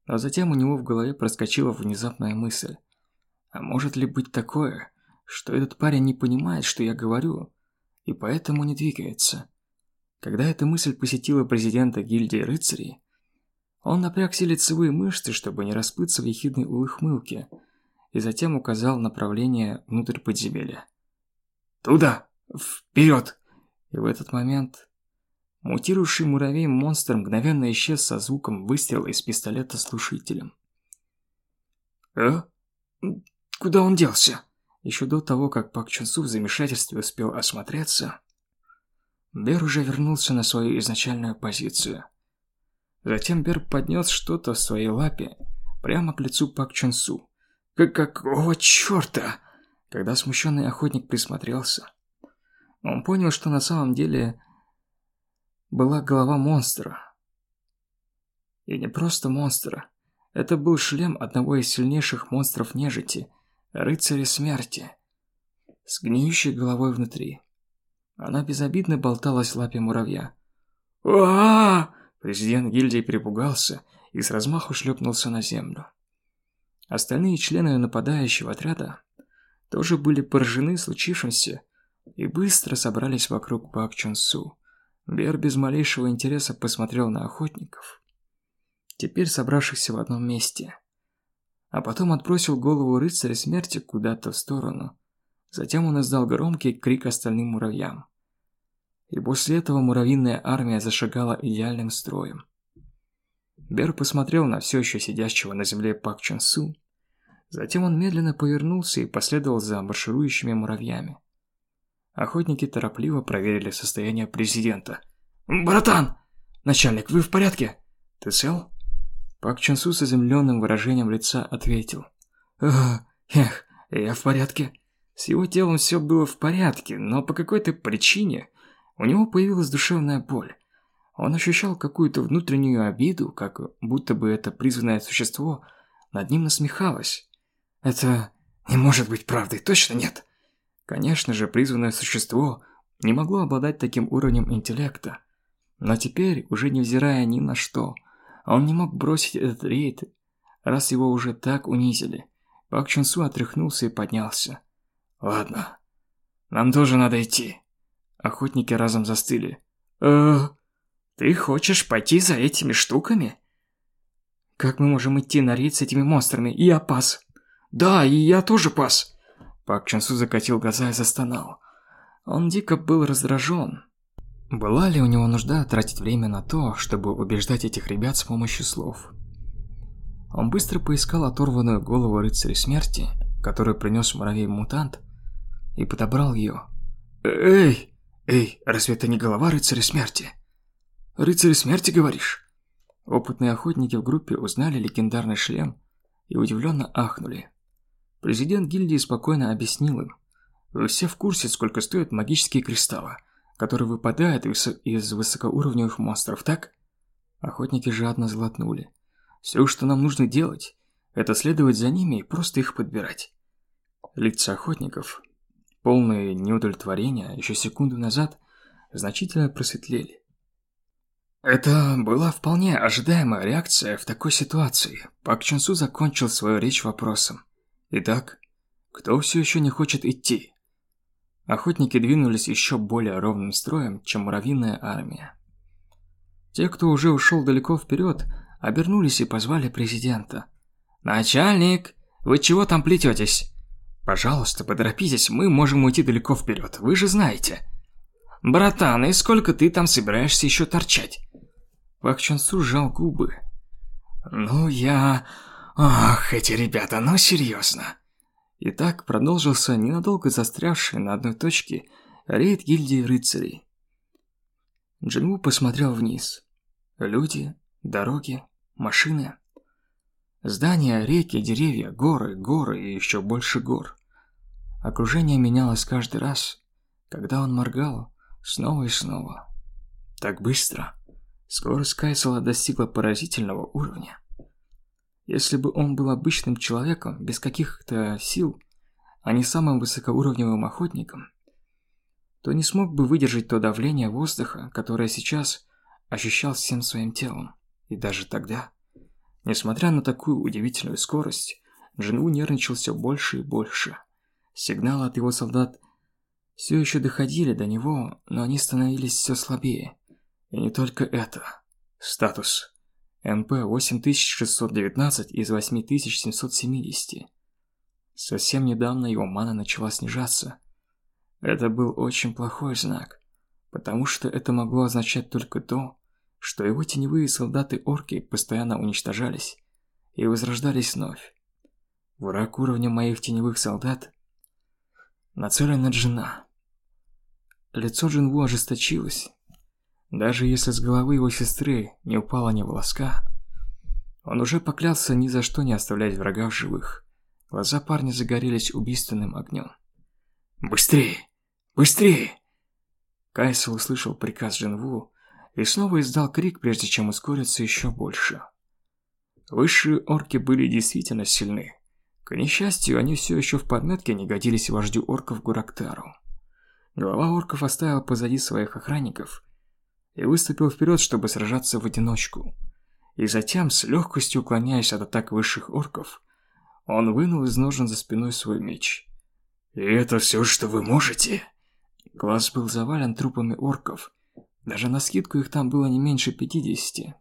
Но затем у него в голове проскочила внезапная мысль. А может ли быть такое, что этот парень не понимает, что я говорю, и поэтому не двигается? Когда эта мысль посетила президента гильдии рыцарей, он напряг все лицевые мышцы, чтобы не расплыться в ехидной улыбке, и затем указал направление внутрь подземелья. «Туда! Вперед!» И в этот момент мутирующий муравей-монстр мгновенно исчез со звуком выстрела из пистолета с глушителем. «А? Куда он делся?» Еще до того, как Пак Чунсу в замешательстве успел осмотреться, Бер уже вернулся на свою изначальную позицию. Затем Бер поднес что-то в своей лапе прямо к лицу Пак Чунсу. «Какого черта?» Когда смущенный охотник присмотрелся, он понял, что на самом деле была голова монстра. И не просто монстра. Это был шлем одного из сильнейших монстров нежити, рыцаря смерти, с гниющей головой внутри. Она безобидно болталась в лапе муравья. а Президент гильдии перепугался и с размаху шлепнулся на землю. Остальные члены нападающего отряда тоже были поражены случившимся и быстро собрались вокруг Пак Чун Су. Бер без малейшего интереса посмотрел на охотников, теперь собравшихся в одном месте, а потом отбросил голову рыцаря смерти куда-то в сторону. Затем он издал громкий крик остальным муравьям. И после этого муравьиная армия зашагала идеальным строем. Бер посмотрел на все еще сидящего на земле Пак Чон Су. Затем он медленно повернулся и последовал за марширующими муравьями. Охотники торопливо проверили состояние президента. «Братан! Начальник, вы в порядке? Ты цел?» Пак Чон Су с изумленным выражением лица ответил. «Эх, эх, я в порядке». С его телом все было в порядке, но по какой-то причине у него появилась душевная боль. Он ощущал какую-то внутреннюю обиду, как будто бы это призванное существо над ним насмехалось. Это не может быть правдой, точно нет. Конечно же, призванное существо не могло обладать таким уровнем интеллекта. Но теперь, уже невзирая ни на что, он не мог бросить этот рейд, раз его уже так унизили. Пак Чун Су отряхнулся и поднялся. «Ладно, нам тоже надо идти». Охотники разом застыли. «Э, ты хочешь пойти за этими штуками?» «Как мы можем идти на рейд с этими монстрами? Я пас!» «Да, и я тоже пас!» Пак Чансу закатил глаза и застонал. Он дико был раздражен. Была ли у него нужда тратить время на то, чтобы убеждать этих ребят с помощью слов? Он быстро поискал оторванную голову рыцаря смерти, которую принес муравей-мутант, и подобрал ее. «Эй! Эй, разве это не голова рыцаря смерти?» «Рыцарь смерти, говоришь?» Опытные охотники в группе узнали легендарный шлем и удивленно ахнули. Президент гильдии спокойно объяснил им. Вы все в курсе, сколько стоят магические кристаллы, которые выпадают из высокоуровневых монстров, так? Охотники жадно злотнули. Все, что нам нужно делать, это следовать за ними и просто их подбирать. Лица охотников, полные неудовлетворения, еще секунду назад значительно просветлели. Это была вполне ожидаемая реакция в такой ситуации. Пак Чунсу закончил свою речь вопросом. Итак, кто все еще не хочет идти? Охотники двинулись еще более ровным строем, чем муравьиная армия. Те, кто уже ушел далеко вперед, обернулись и позвали президента. «Начальник, вы чего там плететесь?» «Пожалуйста, поторопитесь, мы можем уйти далеко вперед, вы же знаете». «Братан, и сколько ты там собираешься еще торчать?» Пак сжал губы. «Ну, я... Ах, эти ребята, ну серьезно». И так продолжился ненадолго застрявший на одной точке рейд гильдии рыцарей. Джинву посмотрел вниз. Люди, дороги, машины. Здания, реки, деревья, горы, горы и еще больше гор. Окружение менялось каждый раз, когда он моргал снова и снова. Так быстро. Скорость Кайсела достигла поразительного уровня. Если бы он был обычным человеком, без каких-то сил, а не самым высокоуровневым охотником, то не смог бы выдержать то давление воздуха, которое сейчас ощущал всем своим телом. И даже тогда, несмотря на такую удивительную скорость, Джинву нервничал все больше и больше. Сигналы от его солдат все еще доходили до него, но они становились все слабее. И не только это. Статус. МП 8619 из 8770. Совсем недавно его мана начала снижаться. Это был очень плохой знак, потому что это могло означать только то, что его теневые солдаты-орки постоянно уничтожались и возрождались вновь. Враг уровня моих теневых солдат нацелен на Джина. Лицо Джинву ожесточилось, даже если с головы его сестры не упала ни волоска, он уже поклялся ни за что не оставлять врага в живых. Глаза парня загорелись убийственным огнем. «Быстрее! Быстрее!» Кайсел услышал приказ Джинву и снова издал крик, прежде чем ускориться еще больше. Высшие орки были действительно сильны. К несчастью, они все еще в подметке не годились вождю орков Гурактару. Глава орков оставил позади своих охранников и выступил вперед, чтобы сражаться в одиночку. И затем, с легкостью уклоняясь от атак высших орков, он вынул из ножен за спиной свой меч. «И это все, что вы можете?» Глаз был завален трупами орков. Даже на скидку их там было не меньше пятидесяти.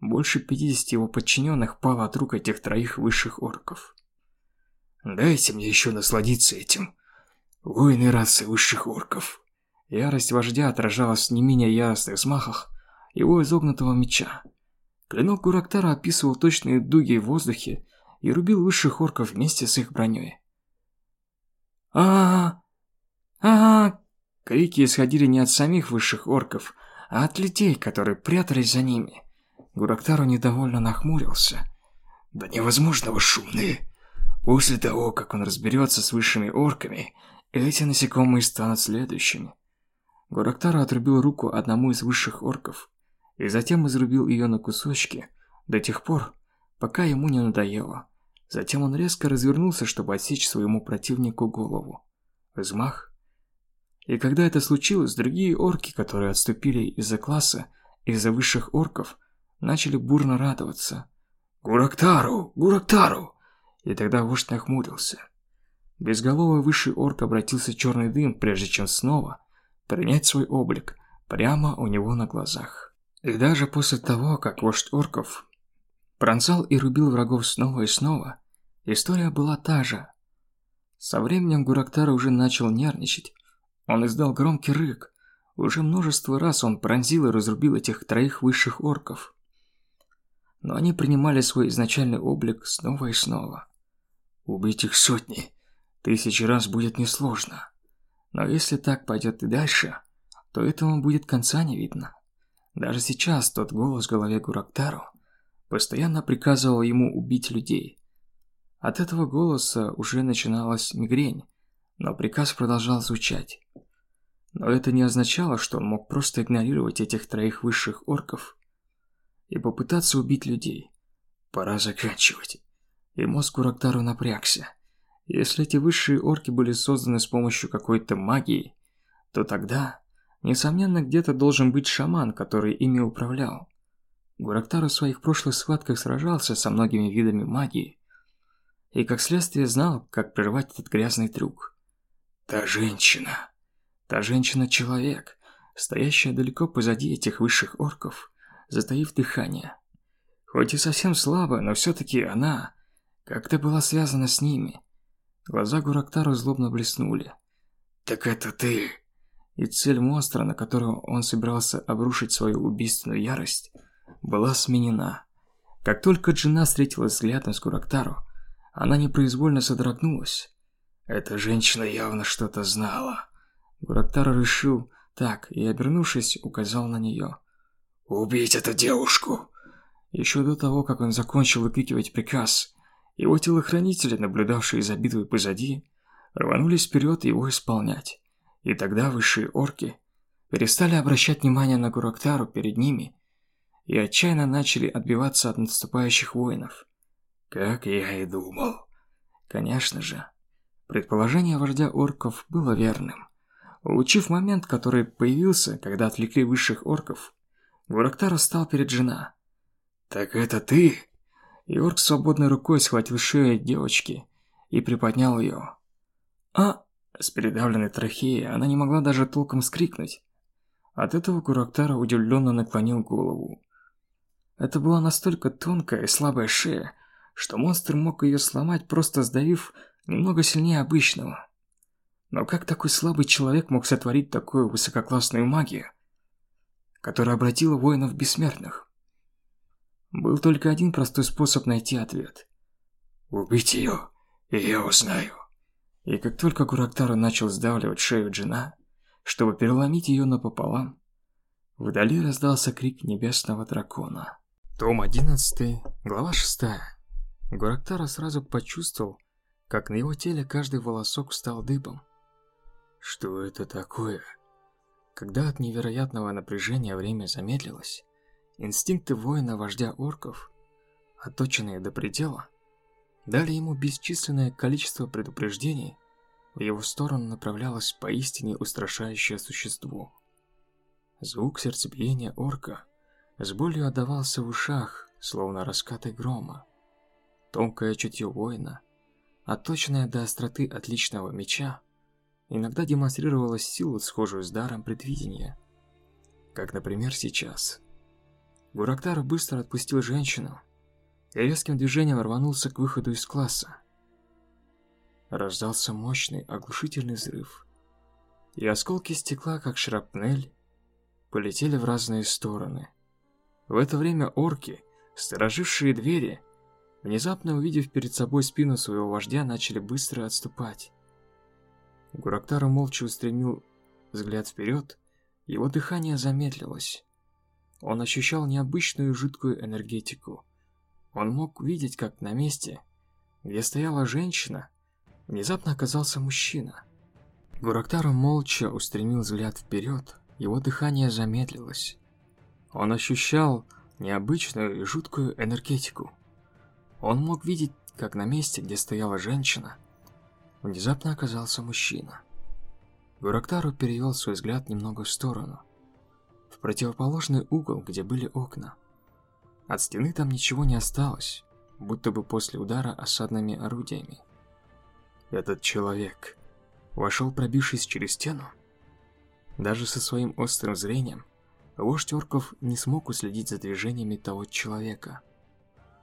Больше пятидесяти его подчиненных пало от рук этих троих высших орков. «Дайте мне еще насладиться этим. Воины расы высших орков». Ярость вождя отражалась в не менее яростных взмахах его изогнутого меча. Клинок Гурактара описывал точные дуги в воздухе и рубил высших орков вместе с их броней. а а а Крики исходили не от самих высших орков, а от людей, которые прятались за ними. Гурактару недовольно нахмурился. «Да невозможного шумные!» После того, как он разберется с высшими орками, эти насекомые станут следующими. Гурактара отрубил руку одному из высших орков и затем изрубил ее на кусочки до тех пор, пока ему не надоело. Затем он резко развернулся, чтобы отсечь своему противнику голову. Взмах. И когда это случилось, другие орки, которые отступили из-за класса, из-за высших орков, начали бурно радоваться. «Гурактару! Гурактару!» И тогда вождь нахмурился. Безголовый высший орк обратился в черный дым, прежде чем снова принять свой облик прямо у него на глазах. И даже после того, как вождь орков пронзал и рубил врагов снова и снова, история была та же. Со временем Гурактар уже начал нервничать. Он издал громкий рык. Уже множество раз он пронзил и разрубил этих троих высших орков. Но они принимали свой изначальный облик снова и снова. Убить их сотни, тысячи раз будет несложно. Но если так пойдет и дальше, то этому будет конца не видно. Даже сейчас тот голос в голове Гурактару постоянно приказывал ему убить людей. От этого голоса уже начиналась мигрень, Но приказ продолжал звучать. Но это не означало, что он мог просто игнорировать этих троих высших орков и попытаться убить людей. Пора заканчивать. И мозг Урактару напрягся. Если эти высшие орки были созданы с помощью какой-то магии, то тогда, несомненно, где-то должен быть шаман, который ими управлял. Гурактару в своих прошлых схватках сражался со многими видами магии, и как следствие знал, как прервать этот грязный трюк. Та женщина, та женщина-человек, стоящая далеко позади этих высших орков, затаив дыхание. Хоть и совсем слабо, но все-таки она как-то была связана с ними. Глаза Гурактару злобно блеснули. «Так это ты!» И цель монстра, на которого он собирался обрушить свою убийственную ярость, была сменена. Как только Джина встретилась взглядом с Гурактару, она непроизвольно содрогнулась. Эта женщина явно что-то знала. Гурактар решил так и, обернувшись, указал на нее. «Убить эту девушку!» Еще до того, как он закончил выкрикивать приказ, его телохранители, наблюдавшие за битвой позади, рванулись вперед его исполнять. И тогда высшие орки перестали обращать внимание на Гурактару перед ними и отчаянно начали отбиваться от наступающих воинов. Как я и думал. Конечно же, предположение вождя орков было верным. Улучив момент, который появился, когда отвлекли высших орков, Гурактар встал перед жена. «Так это ты?» И орк свободной рукой схватил шею девочки и приподнял ее. «А?» С передавленной трахеей она не могла даже толком скрикнуть. От этого Гурактара удивленно наклонил голову. Это была настолько тонкая и слабая шея, что монстр мог ее сломать, просто сдавив немного сильнее обычного. Но как такой слабый человек мог сотворить такую высококлассную магию, которая обратила воинов бессмертных? Был только один простой способ найти ответ. «Убить ее, и я узнаю». И как только Гурактара начал сдавливать шею Джина, чтобы переломить ее напополам, вдали раздался крик небесного дракона. Том 11, глава 6. Гурактара сразу почувствовал, как на его теле каждый волосок стал дыбом. Что это такое? Когда от невероятного напряжения время замедлилось, инстинкты воина-вождя орков, отточенные до предела, дали ему бесчисленное количество предупреждений, в его сторону направлялось поистине устрашающее существо. Звук сердцебиения орка – с болью отдавался в ушах, словно раскаты грома. Тонкое чутье воина, отточенное до остроты отличного меча, иногда демонстрировало силу, схожую с даром предвидения. Как, например, сейчас. Гурактар быстро отпустил женщину и резким движением рванулся к выходу из класса. Раздался мощный, оглушительный взрыв, и осколки стекла, как шрапнель, полетели в разные стороны. В это время орки, сторожившие двери, внезапно увидев перед собой спину своего вождя, начали быстро отступать. Гурактару молча устремил взгляд вперед, его дыхание замедлилось. Он ощущал необычную жуткую энергетику. Он мог видеть, как на месте, где стояла женщина, внезапно оказался мужчина. Гурактару молча устремил взгляд вперед, его дыхание замедлилось. Он ощущал необычную и жуткую энергетику. Он мог видеть, как на месте, где стояла женщина, внезапно оказался мужчина. Гурактару перевел свой взгляд немного в сторону, в противоположный угол, где были окна. От стены там ничего не осталось, будто бы после удара осадными орудиями. Этот человек вошел, пробившись через стену. Даже со своим острым зрением Вождь орков не смог уследить за движениями того человека.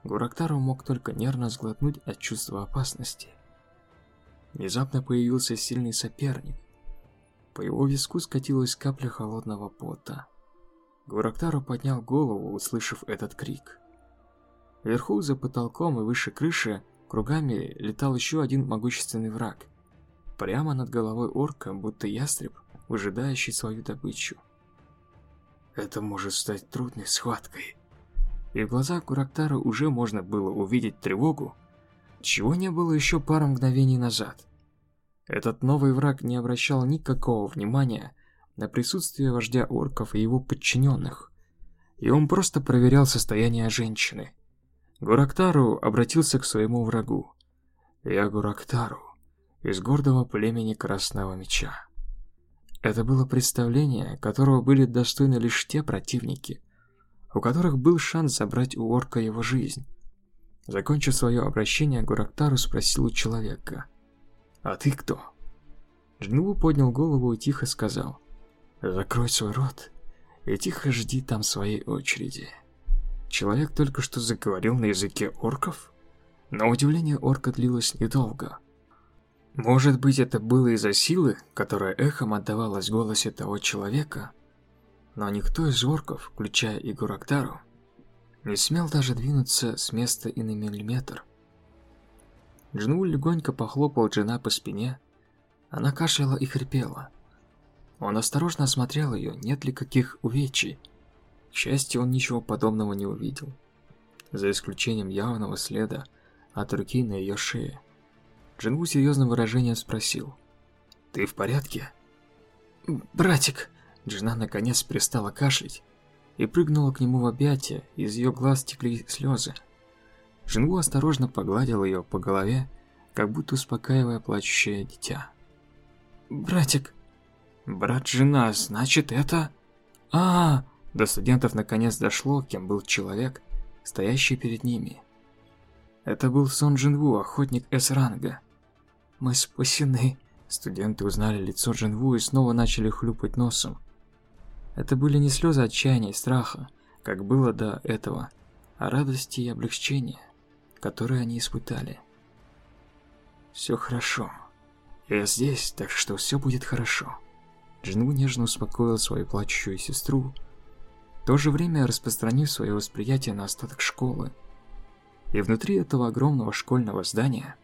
Гурактару мог только нервно сглотнуть от чувства опасности. Внезапно появился сильный соперник. По его виску скатилась капля холодного пота. Гурактару поднял голову, услышав этот крик. Вверху, за потолком и выше крыши, кругами летал еще один могущественный враг. Прямо над головой орка, будто ястреб, выжидающий свою добычу. Это может стать трудной схваткой. И в глазах Курактара уже можно было увидеть тревогу, чего не было еще пару мгновений назад. Этот новый враг не обращал никакого внимания на присутствие вождя орков и его подчиненных, и он просто проверял состояние женщины. Гурактару обратился к своему врагу. «Я Гурактару, из гордого племени Красного Меча». Это было представление, которого были достойны лишь те противники, у которых был шанс забрать у орка его жизнь. Закончив свое обращение, Гурактару спросил у человека, «А ты кто?» Джинву поднял голову и тихо сказал, «Закрой свой рот и тихо жди там своей очереди». Человек только что заговорил на языке орков? Но удивление орка длилось недолго. Может быть, это было из-за силы, которая эхом отдавалась в голосе того человека? Но никто из орков, включая и Гурактару, не смел даже двинуться с места и на миллиметр. Джинву легонько похлопал Джина по спине. Она кашляла и хрипела. Он осторожно осмотрел ее, нет ли каких увечий. К счастью, он ничего подобного не увидел. За исключением явного следа от руки на ее шее. Джинву серьезным выражением спросил. «Ты в порядке?» «Братик!» Джина наконец перестала кашлять и прыгнула к нему в объятия, из ее глаз текли слезы. Джингу осторожно погладил ее по голове, как будто успокаивая плачущее дитя. «Братик!» «Брат-жена, значит это...» а, -а, До студентов наконец дошло, кем был человек, стоящий перед ними. Это был Сон Джинву, охотник С-ранга. «Мы спасены!» Студенты узнали лицо Джинву и снова начали хлюпать носом. Это были не слезы отчаяния и страха, как было до этого, а радости и облегчения, которые они испытали. «Все хорошо. Я здесь, так что все будет хорошо». Джинву нежно успокоил свою плачущую сестру, в то же время распространив свое восприятие на остаток школы. И внутри этого огромного школьного здания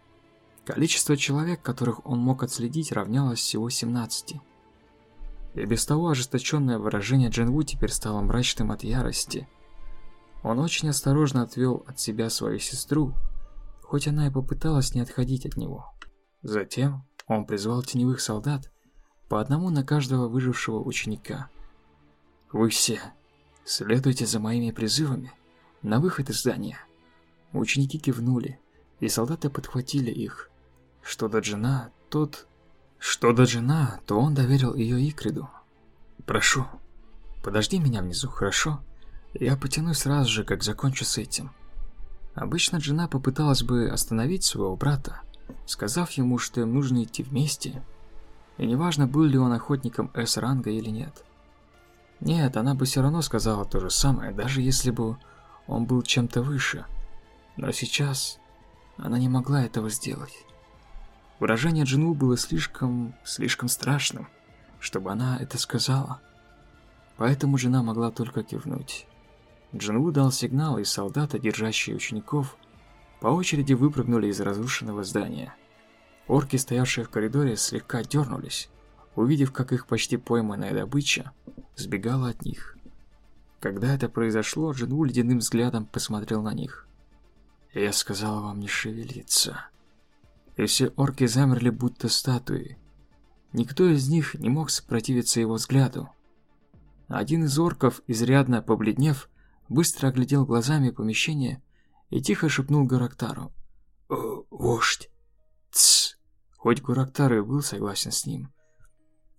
количество человек, которых он мог отследить, равнялось всего 17. И без того ожесточенное выражение Джинву теперь стало мрачным от ярости. Он очень осторожно отвел от себя свою сестру, хоть она и попыталась не отходить от него. Затем он призвал теневых солдат, по одному на каждого выжившего ученика. «Вы все следуйте за моими призывами на выход из здания». Ученики кивнули, и солдаты подхватили их. Что до Джина, тот что до жена, то он доверил ее Икриду. «Прошу, подожди меня внизу, хорошо? Я потянусь сразу же, как закончу с этим». Обычно жена попыталась бы остановить своего брата, сказав ему, что им нужно идти вместе, и неважно, был ли он охотником С-ранга или нет. Нет, она бы все равно сказала то же самое, даже если бы он был чем-то выше. Но сейчас она не могла этого сделать. Выражение Джину было слишком, слишком страшным, чтобы она это сказала. Поэтому жена могла только кивнуть. Джинву дал сигнал, и солдаты, держащие учеников, по очереди выпрыгнули из разрушенного здания. Орки, стоявшие в коридоре, слегка дернулись, увидев, как их почти пойманная добыча сбегала от них. Когда это произошло, Джинву ледяным взглядом посмотрел на них. «Я сказал вам не шевелиться» и все орки замерли будто статуи. Никто из них не мог сопротивиться его взгляду. Один из орков, изрядно побледнев, быстро оглядел глазами помещение и тихо шепнул Гурактару. «Вождь!» «Тссс!» Хоть Гурактар и был согласен с ним,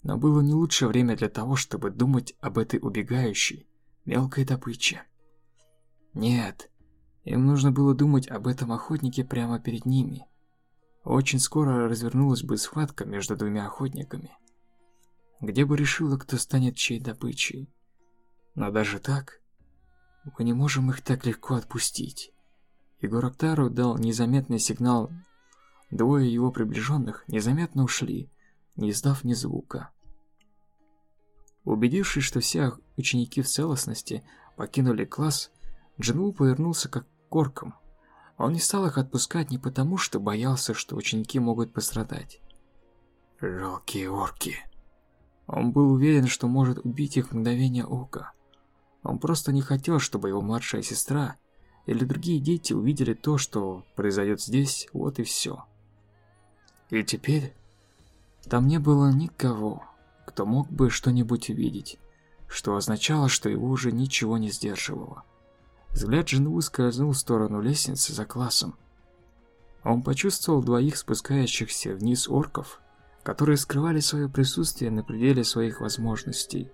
но было не лучшее время для того, чтобы думать об этой убегающей, мелкой добыче. Нет, им нужно было думать об этом охотнике прямо перед ними – очень скоро развернулась бы схватка между двумя охотниками, где бы решила, кто станет чьей добычей. Но даже так, мы не можем их так легко отпустить. Егор Актару дал незаметный сигнал. Двое его приближенных незаметно ушли, не издав ни звука. Убедившись, что все ученики в целостности покинули класс, Джинву повернулся как корком – он не стал их отпускать не потому, что боялся, что ученики могут пострадать. Жалкие орки. Он был уверен, что может убить их в мгновение ока. Он просто не хотел, чтобы его младшая сестра или другие дети увидели то, что произойдет здесь, вот и все. И теперь Там не было никого, кто мог бы что-нибудь увидеть, что означало, что его уже ничего не сдерживало. Взгляд жены скользнул в сторону лестницы за классом. Он почувствовал двоих спускающихся вниз орков, которые скрывали свое присутствие на пределе своих возможностей.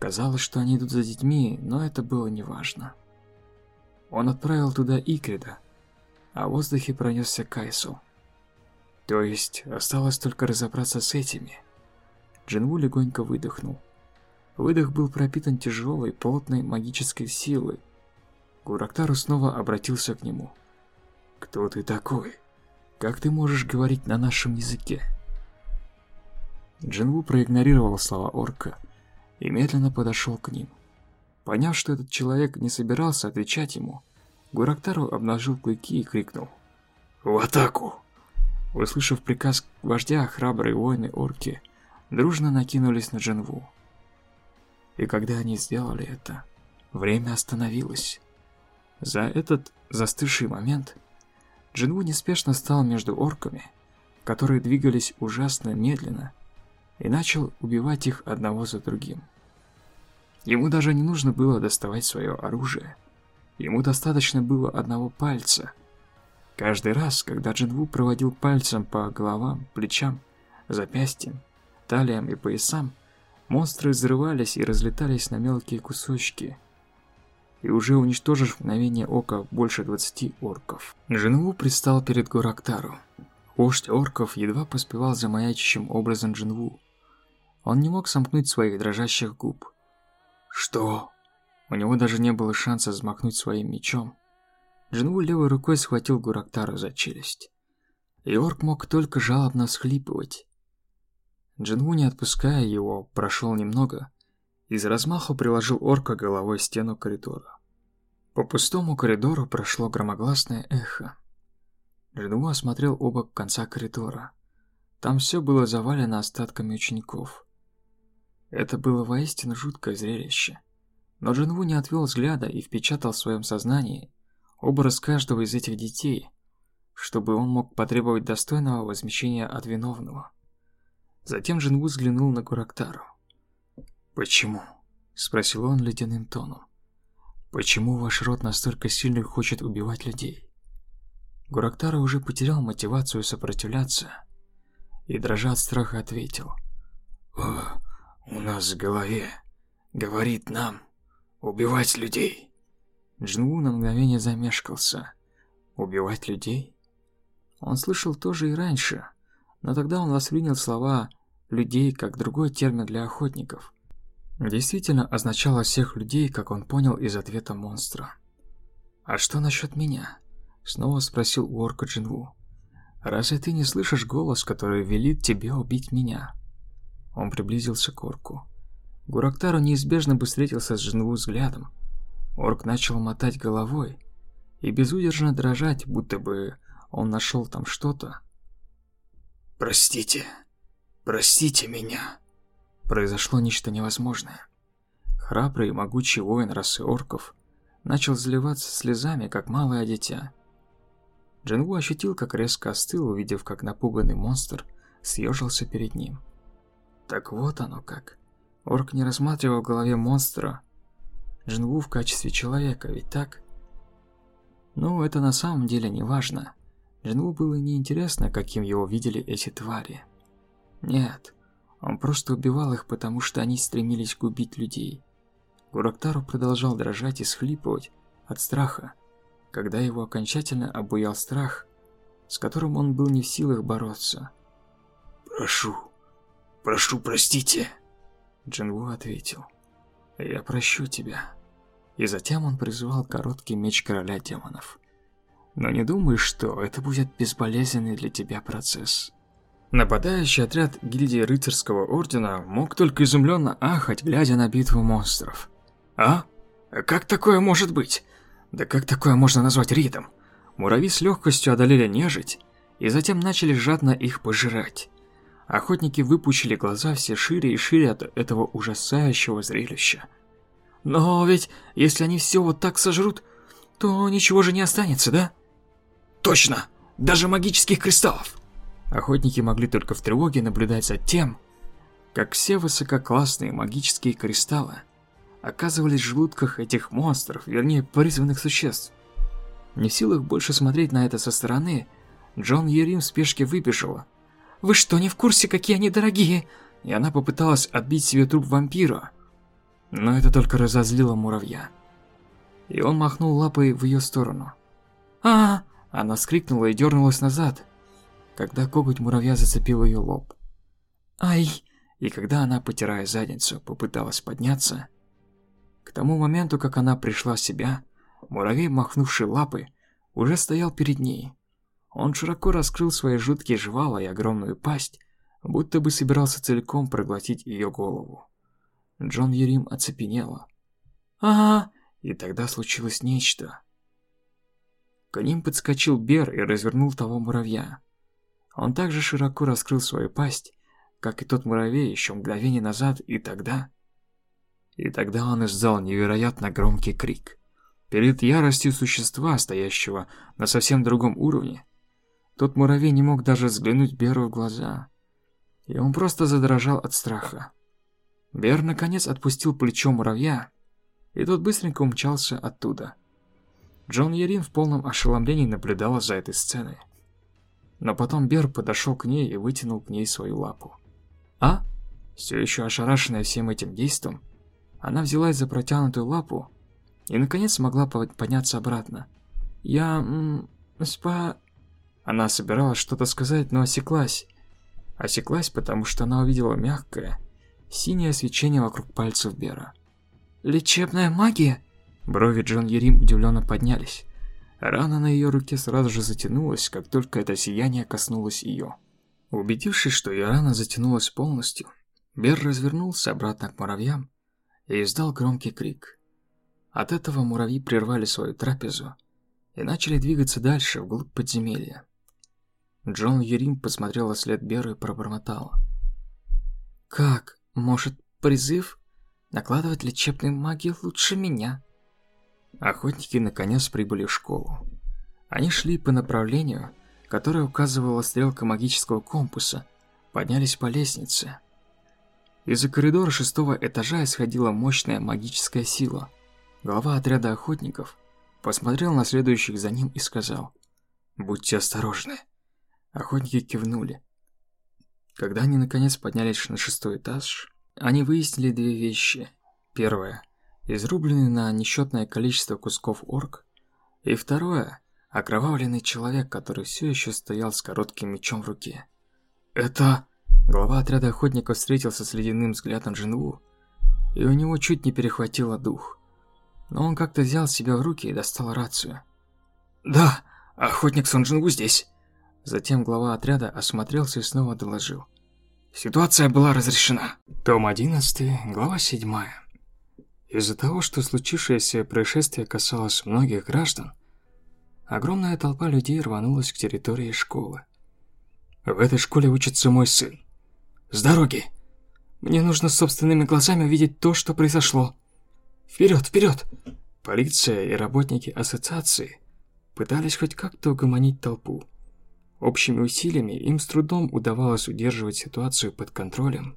Казалось, что они идут за детьми, но это было неважно. Он отправил туда Икрида, а в воздухе пронесся Кайсу. То есть, осталось только разобраться с этими. Джинву легонько выдохнул. Выдох был пропитан тяжелой, плотной магической силой. Гурактару снова обратился к нему. «Кто ты такой? Как ты можешь говорить на нашем языке?» Джинву проигнорировал слова орка и медленно подошел к ним. Поняв, что этот человек не собирался отвечать ему, Гурактару обнажил клыки и крикнул «В атаку!». Услышав приказ вождя, храбрые воины-орки дружно накинулись на Джинву. И когда они сделали это, время остановилось. За этот застывший момент Джинву неспешно стал между орками, которые двигались ужасно медленно, и начал убивать их одного за другим. Ему даже не нужно было доставать свое оружие. Ему достаточно было одного пальца. Каждый раз, когда Джинву проводил пальцем по головам, плечам, запястьям, талиям и поясам, монстры взрывались и разлетались на мелкие кусочки. И уже уничтожив в мгновение ока больше 20 орков. Джинву предстал перед Гурактару. Вождь орков едва поспевал за маячащим образом Джинву. Он не мог сомкнуть своих дрожащих губ. «Что?» У него даже не было шанса взмахнуть своим мечом. Джинву левой рукой схватил Гурактару за челюсть. И орк мог только жалобно схлипывать. Джинву, не отпуская его, прошел немного и за размаху приложил орка головой стену коридора. По пустому коридору прошло громогласное эхо. Джинву осмотрел оба конца коридора. Там все было завалено остатками учеников. Это было воистину жуткое зрелище. Но Джинву не отвел взгляда и впечатал в своем сознании образ каждого из этих детей, чтобы он мог потребовать достойного возмещения от виновного. Затем Джинву взглянул на Гурактару. «Почему?» – спросил он ледяным тоном. «Почему ваш род настолько сильно хочет убивать людей?» Гурактара уже потерял мотивацию сопротивляться и, дрожа от страха, ответил. «О, у нас в голове говорит нам убивать людей. Джинву на мгновение замешкался. Убивать людей? Он слышал тоже и раньше, но тогда он воспринял слова «людей» как другой термин для охотников. Действительно означало всех людей, как он понял из ответа монстра. «А что насчет меня?» Снова спросил у орка Джинву. «Разве ты не слышишь голос, который велит тебе убить меня?» Он приблизился к орку. Гурактару неизбежно бы встретился с Джинву взглядом. Орк начал мотать головой и безудержно дрожать, будто бы он нашел там что-то. «Простите, простите меня!» Произошло нечто невозможное. Храбрый и могучий воин расы орков начал заливаться слезами, как малое дитя. Джинву ощутил, как резко остыл, увидев, как напуганный монстр съежился перед ним. Так вот оно как. Орк не рассматривал в голове монстра Джинву в качестве человека, ведь так? Ну, это на самом деле не важно. Джинву было неинтересно, каким его видели эти твари. Нет, он просто убивал их, потому что они стремились губить людей. Гурактару продолжал дрожать и схлипывать от страха, когда его окончательно обуял страх, с которым он был не в силах бороться. «Прошу, Прошу, простите. Джинву ответил. Я прощу тебя. И затем он призвал короткий меч короля демонов. Но не думай, что это будет безболезненный для тебя процесс. Нападающий отряд гильдии рыцарского ордена мог только изумленно ахать, глядя на битву монстров. А? Как такое может быть? Да как такое можно назвать ритом? Муравьи с легкостью одолели нежить и затем начали жадно их пожирать. Охотники выпучили глаза все шире и шире от этого ужасающего зрелища. Но ведь если они все вот так сожрут, то ничего же не останется, да? Точно! Даже магических кристаллов! Охотники могли только в тревоге наблюдать за тем, как все высококлассные магические кристаллы оказывались в желудках этих монстров, вернее, призванных существ. Не в силах больше смотреть на это со стороны, Джон Ерим в спешке выбежала. «Вы что, не в курсе, какие они дорогие?» И она попыталась отбить себе труп вампира. Но это только разозлило муравья. И он махнул лапой в ее сторону. а, Она скрикнула и дернулась назад, когда коготь муравья зацепил ее лоб. «Ай!» И когда она, потирая задницу, попыталась подняться, к тому моменту, как она пришла в себя, муравей, махнувший лапы, уже стоял перед ней. Он широко раскрыл свои жуткие жвала и огромную пасть, будто бы собирался целиком проглотить ее голову. Джон Ерим оцепенела. «Ага!» И тогда случилось нечто. К ним подскочил Бер и развернул того муравья. Он также широко раскрыл свою пасть, как и тот муравей еще мгновение назад, и тогда... И тогда он издал невероятно громкий крик. Перед яростью существа, стоящего на совсем другом уровне, тот муравей не мог даже взглянуть Беру в глаза. И он просто задрожал от страха. Бер наконец отпустил плечо муравья, и тот быстренько умчался оттуда. Джон Ярин в полном ошеломлении наблюдала за этой сценой. Но потом Бер подошел к ней и вытянул к ней свою лапу. А? Все еще ошарашенная всем этим действом, она взялась за протянутую лапу и наконец смогла подняться обратно. Я... Спа... Она собиралась что-то сказать, но осеклась. Осеклась, потому что она увидела мягкое, синее свечение вокруг пальцев Бера. «Лечебная магия?» Брови Джон Ерим удивленно поднялись. Рана на ее руке сразу же затянулась, как только это сияние коснулось ее. Убедившись, что ее рана затянулась полностью, Бер развернулся обратно к муравьям и издал громкий крик. От этого муравьи прервали свою трапезу и начали двигаться дальше, вглубь подземелья. Джон Юрим посмотрел след Беру и пробормотал. «Как? Может, призыв? Накладывать лечебную магию лучше меня?» Охотники наконец прибыли в школу. Они шли по направлению, которое указывала стрелка магического компаса, поднялись по лестнице. Из-за коридора шестого этажа исходила мощная магическая сила. Глава отряда охотников посмотрел на следующих за ним и сказал «Будьте осторожны». Охотники кивнули. Когда они наконец поднялись на шестой этаж, они выяснили две вещи. Первое – изрубленный на несчетное количество кусков орк. И второе – окровавленный человек, который все еще стоял с коротким мечом в руке. «Это...» Глава отряда охотников встретился с ледяным взглядом Джинву, и у него чуть не перехватило дух. Но он как-то взял себя в руки и достал рацию. «Да, охотник Сон Джинву здесь!» Затем глава отряда осмотрелся и снова доложил. Ситуация была разрешена. Том 11, глава 7. Из-за того, что случившееся происшествие касалось многих граждан, огромная толпа людей рванулась к территории школы. В этой школе учится мой сын. С дороги. Мне нужно собственными глазами увидеть то, что произошло. Вперед, вперед! Полиция и работники ассоциации пытались хоть как-то угомонить толпу. Общими усилиями им с трудом удавалось удерживать ситуацию под контролем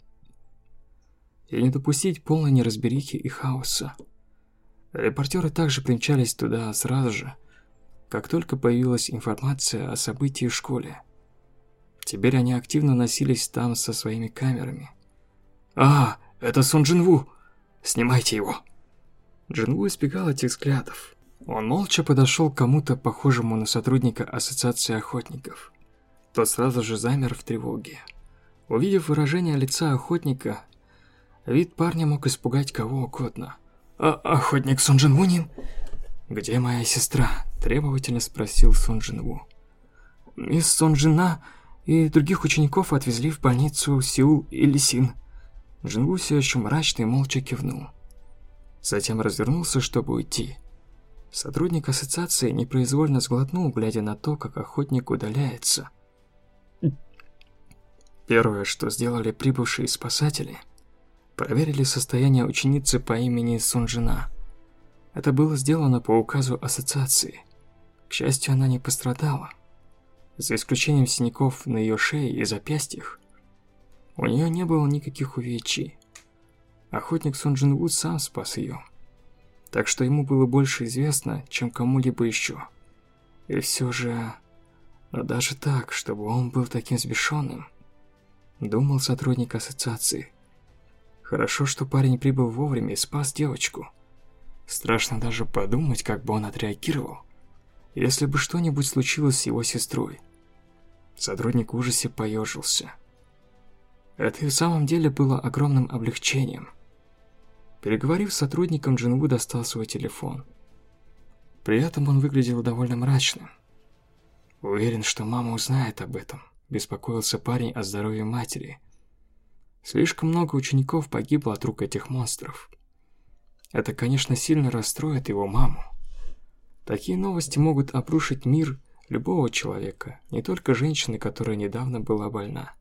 и не допустить полной неразберихи и хаоса. Репортеры также примчались туда сразу же, как только появилась информация о событии в школе. Теперь они активно носились там со своими камерами. «А, это Сон Джинву! Снимайте его!» Джинву избегал этих взглядов. Он молча подошел к кому-то похожему на сотрудника Ассоциации охотников. Тот сразу же замер в тревоге. Увидев выражение лица охотника, вид парня мог испугать кого угодно. «А охотник Сон Джин Вунин?» «Где моя сестра?» – требовательно спросил Сон Джин Ву. «Мисс Сон Джина и других учеников отвезли в больницу Сеул и Лисин». Джинву все еще мрачно и молча кивнул. Затем развернулся, чтобы уйти. Сотрудник ассоциации непроизвольно сглотнул, глядя на то, как охотник удаляется. Первое, что сделали прибывшие спасатели, проверили состояние ученицы по имени Сунжина. Это было сделано по указу ассоциации. К счастью, она не пострадала. За исключением синяков на ее шее и запястьях, у нее не было никаких увечий. Охотник Сон Джин Ву сам спас ее. Так что ему было больше известно, чем кому-либо еще. И все же... Но даже так, чтобы он был таким взбешенным, думал сотрудник ассоциации. Хорошо, что парень прибыл вовремя и спас девочку. Страшно даже подумать, как бы он отреагировал, если бы что-нибудь случилось с его сестрой. Сотрудник в ужасе поежился. Это и в самом деле было огромным облегчением. Переговорив с сотрудником, Джинву достал свой телефон. При этом он выглядел довольно мрачным. Уверен, что мама узнает об этом, беспокоился парень о здоровье матери. Слишком много учеников погибло от рук этих монстров. Это, конечно, сильно расстроит его маму. Такие новости могут обрушить мир любого человека, не только женщины, которая недавно была больна.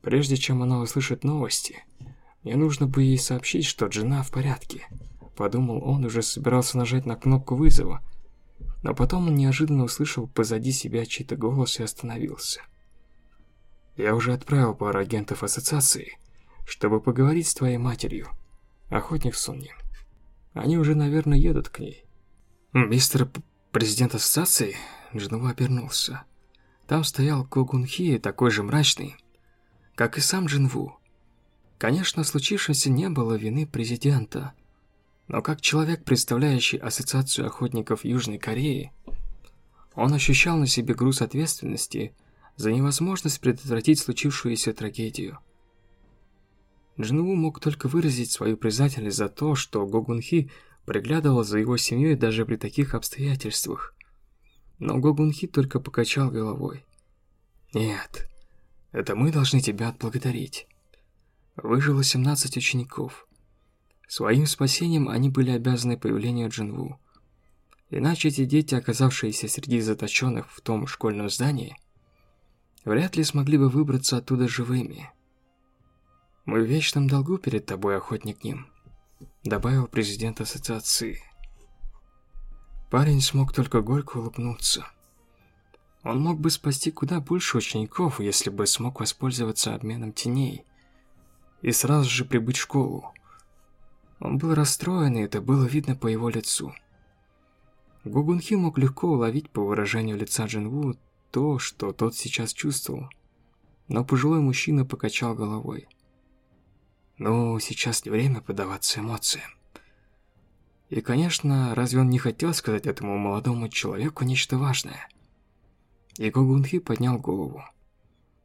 Прежде чем она услышит новости, мне нужно бы ей сообщить, что жена в порядке. Подумал он, уже собирался нажать на кнопку вызова, но потом он неожиданно услышал позади себя чей-то голос и остановился. Я уже отправил пару агентов ассоциации, чтобы поговорить с твоей матерью, охотник Сонни. Они уже, наверное, едут к ней. Мистер президент ассоциации Джинова обернулся. Там стоял Когунхи, такой же мрачный, как и сам Джинву. Конечно, случившемся не было вины президента, но как человек, представляющий Ассоциацию охотников Южной Кореи, он ощущал на себе груз ответственности за невозможность предотвратить случившуюся трагедию. Джинву мог только выразить свою признательность за то, что Гогунхи приглядывал за его семьей даже при таких обстоятельствах. Но Гогунхи только покачал головой. «Нет, это мы должны тебя отблагодарить». Выжило 17 учеников. Своим спасением они были обязаны появлению Джинву. Иначе эти дети, оказавшиеся среди заточенных в том школьном здании, вряд ли смогли бы выбраться оттуда живыми. «Мы в вечном долгу перед тобой, охотник Ним», — добавил президент ассоциации. Парень смог только горько улыбнуться. Он мог бы спасти куда больше учеников, если бы смог воспользоваться обменом теней и сразу же прибыть в школу. Он был расстроен, и это было видно по его лицу. Гугунхи мог легко уловить по выражению лица Джинву то, что тот сейчас чувствовал. Но пожилой мужчина покачал головой. «Ну, сейчас не время поддаваться эмоциям». И, конечно, разве он не хотел сказать этому молодому человеку нечто важное? И Гугунхи поднял голову.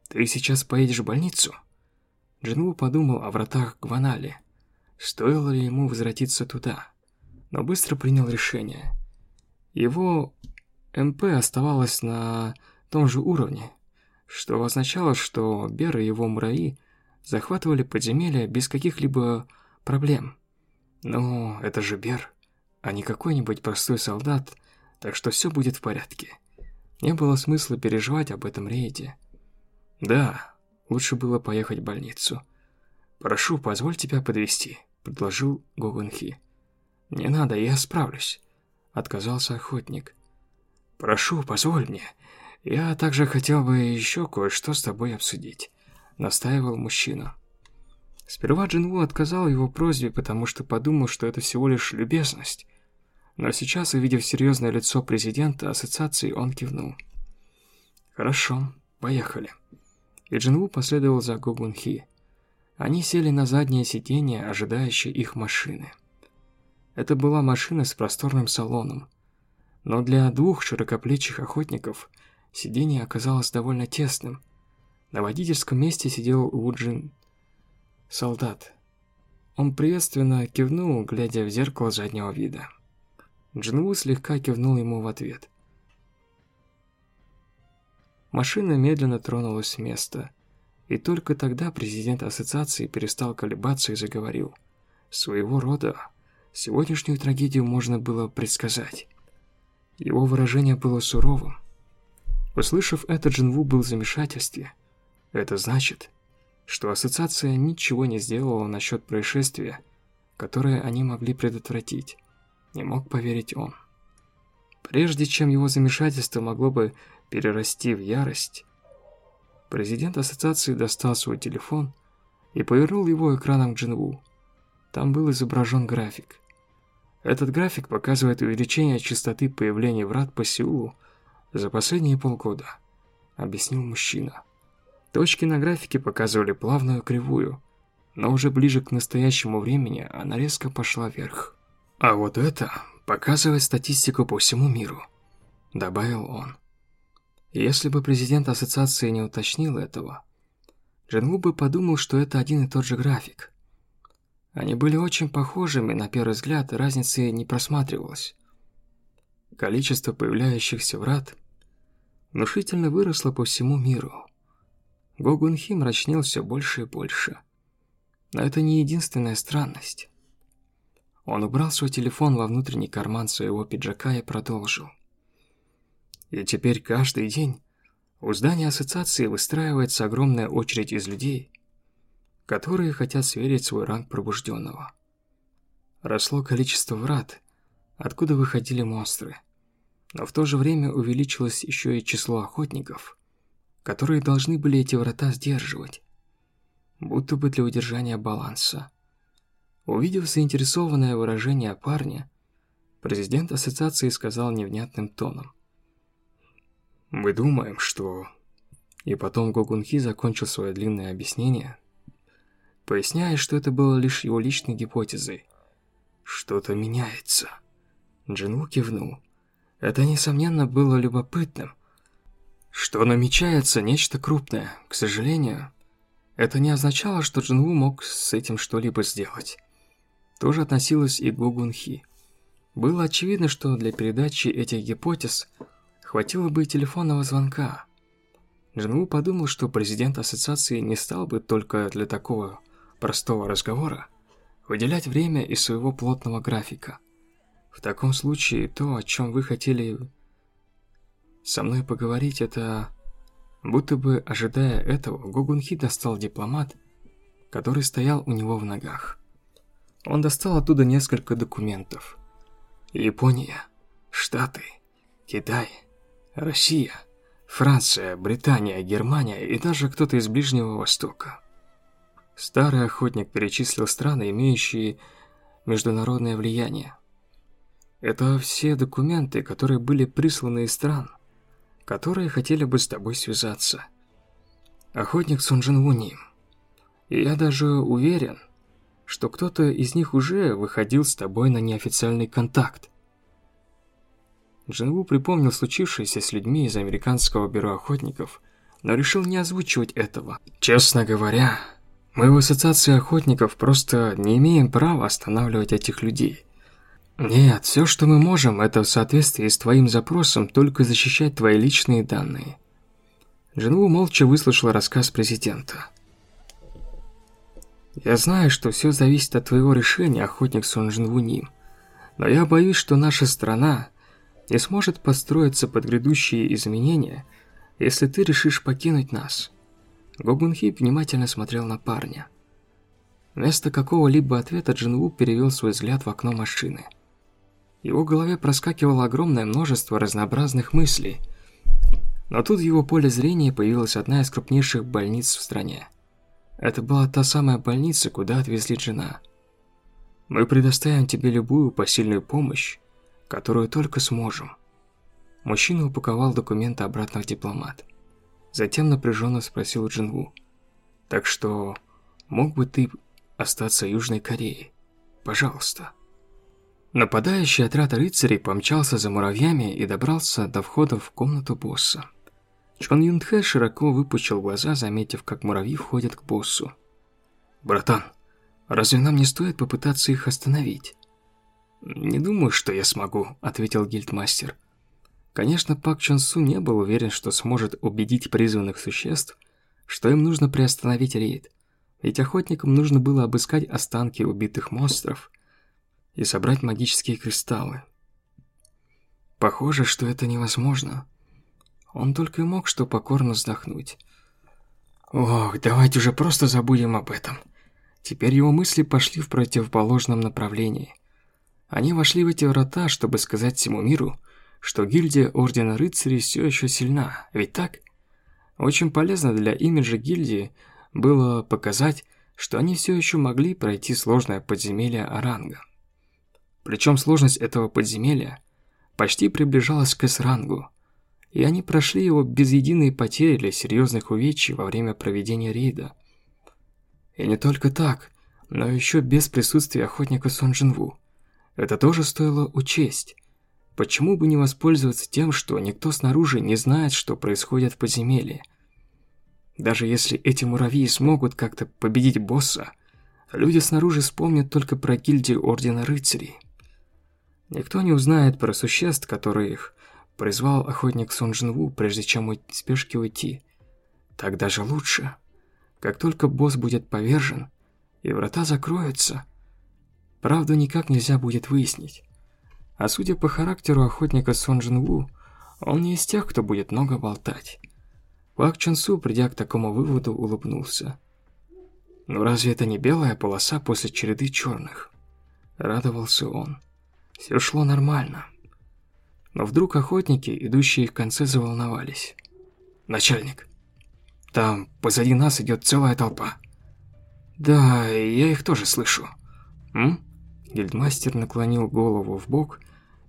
«Ты сейчас поедешь в больницу?» Джинву подумал о вратах Гванали. Стоило ли ему возвратиться туда? Но быстро принял решение. Его МП оставалось на том же уровне, что означало, что Бер и его муравьи захватывали подземелья без каких-либо проблем. Но это же Бер, а не какой-нибудь простой солдат, так что все будет в порядке. Не было смысла переживать об этом рейде. Да, лучше было поехать в больницу. «Прошу, позволь тебя подвести, предложил Гогунхи. «Не надо, я справлюсь», — отказался охотник. «Прошу, позволь мне. Я также хотел бы еще кое-что с тобой обсудить», — настаивал мужчина. Сперва Джинву отказал его просьбе, потому что подумал, что это всего лишь любезность. Но сейчас, увидев серьезное лицо президента ассоциации, он кивнул. «Хорошо, поехали». И Джинву последовал за Гогунхи. Они сели на заднее сиденье, ожидающее их машины. Это была машина с просторным салоном. Но для двух широкоплечих охотников сиденье оказалось довольно тесным. На водительском месте сидел Вуджин, солдат. Он приветственно кивнул, глядя в зеркало заднего вида. Джинву слегка кивнул ему в ответ. Машина медленно тронулась с места, и только тогда президент ассоциации перестал колебаться и заговорил. Своего рода сегодняшнюю трагедию можно было предсказать. Его выражение было суровым. Услышав это, Джинву был в замешательстве. Это значит, что ассоциация ничего не сделала насчет происшествия, которое они могли предотвратить. Не мог поверить он. Прежде чем его замешательство могло бы перерасти в ярость, президент ассоциации достал свой телефон и повернул его экраном к Джинву. Там был изображен график. Этот график показывает увеличение частоты появления врат по Сеулу за последние полгода, объяснил мужчина. Точки на графике показывали плавную кривую, но уже ближе к настоящему времени она резко пошла вверх. А вот это показывает статистику по всему миру, добавил он. Если бы президент ассоциации не уточнил этого, Джингу бы подумал, что это один и тот же график. Они были очень похожими, на первый взгляд разницы не просматривалось. Количество появляющихся врат внушительно выросло по всему миру. Гогунхи мрачнел все больше и больше. Но это не единственная странность. Он убрал свой телефон во внутренний карман своего пиджака и продолжил. И теперь каждый день у здания ассоциации выстраивается огромная очередь из людей, которые хотят сверить свой ранг пробужденного. Росло количество врат, откуда выходили монстры, но в то же время увеличилось еще и число охотников, которые должны были эти врата сдерживать, будто бы для удержания баланса. Увидев заинтересованное выражение парня, президент ассоциации сказал невнятным тоном. «Мы думаем, что...» И потом Гогунхи закончил свое длинное объяснение – поясняя, что это было лишь его личной гипотезой. «Что-то меняется». Джинву кивнул. Это, несомненно, было любопытным. Что намечается нечто крупное. К сожалению, это не означало, что Джинву мог с этим что-либо сделать. Тоже относилось и к Гугунхи. Было очевидно, что для передачи этих гипотез хватило бы и телефонного звонка. Джинву подумал, что президент ассоциации не стал бы только для такого простого разговора выделять время из своего плотного графика. В таком случае то, о чем вы хотели со мной поговорить, это... Будто бы, ожидая этого, Гогунхи достал дипломат, который стоял у него в ногах. Он достал оттуда несколько документов. Япония, Штаты, Китай, Россия, Франция, Британия, Германия и даже кто-то из Ближнего Востока. Старый охотник перечислил страны, имеющие международное влияние. Это все документы, которые были присланы из стран, которые хотели бы с тобой связаться. Охотник Сунжин Вуни. И я даже уверен, что кто-то из них уже выходил с тобой на неофициальный контакт. Джинву припомнил случившееся с людьми из американского бюро охотников, но решил не озвучивать этого. Честно говоря, мы в ассоциации охотников просто не имеем права останавливать этих людей. Нет, все, что мы можем, это в соответствии с твоим запросом только защищать твои личные данные. Джинву молча выслушала рассказ президента. Я знаю, что все зависит от твоего решения, охотник Сон Джинву Ним. Но я боюсь, что наша страна не сможет построиться под грядущие изменения, если ты решишь покинуть нас. Гогунхи внимательно смотрел на парня. Вместо какого-либо ответа Джинву перевел свой взгляд в окно машины. Его голове проскакивало огромное множество разнообразных мыслей. Но тут в его поле зрения появилась одна из крупнейших больниц в стране. Это была та самая больница, куда отвезли Джина. Мы предоставим тебе любую посильную помощь, которую только сможем. Мужчина упаковал документы обратно в дипломат. Затем напряженно спросил Джинву. «Так что, мог бы ты остаться Южной Кореей? Пожалуйста». Нападающий отряд рыцарей помчался за муравьями и добрался до входа в комнату босса. Чон Юнтхэ широко выпучил глаза, заметив, как муравьи входят к боссу. «Братан, разве нам не стоит попытаться их остановить?» «Не думаю, что я смогу», — ответил гильдмастер. Конечно, Пак Чон Су не был уверен, что сможет убедить призванных существ, что им нужно приостановить рейд. Ведь охотникам нужно было обыскать останки убитых монстров и собрать магические кристаллы. Похоже, что это невозможно. Он только и мог что покорно вздохнуть. Ох, давайте уже просто забудем об этом. Теперь его мысли пошли в противоположном направлении. Они вошли в эти врата, чтобы сказать всему миру, что гильдия Ордена Рыцарей все еще сильна, ведь так? Очень полезно для имиджа гильдии было показать, что они все еще могли пройти сложное подземелье Оранга. Причем сложность этого подземелья почти приближалась к С-рангу, и они прошли его без единой потери или серьезных увечий во время проведения рейда. И не только так, но еще без присутствия охотника Сон Джинву. Это тоже стоило учесть. Почему бы не воспользоваться тем, что никто снаружи не знает, что происходит в подземелье? Даже если эти муравьи смогут как-то победить босса, люди снаружи вспомнят только про гильдию Ордена Рыцарей. Никто не узнает про существ, которые их призвал охотник Сон Джинву, прежде чем в спешке уйти. Так даже лучше. Как только босс будет повержен, и врата закроются, правду никак нельзя будет выяснить. А судя по характеру охотника Сон Джинву, он не из тех, кто будет много болтать. Пак Чон Су, придя к такому выводу, улыбнулся. «Ну разве это не белая полоса после череды черных?» Радовался он. Все шло нормально. Но вдруг охотники, идущие в конце, заволновались. «Начальник, там позади нас идет целая толпа». «Да, я их тоже слышу». «М?» Гильдмастер наклонил голову в бок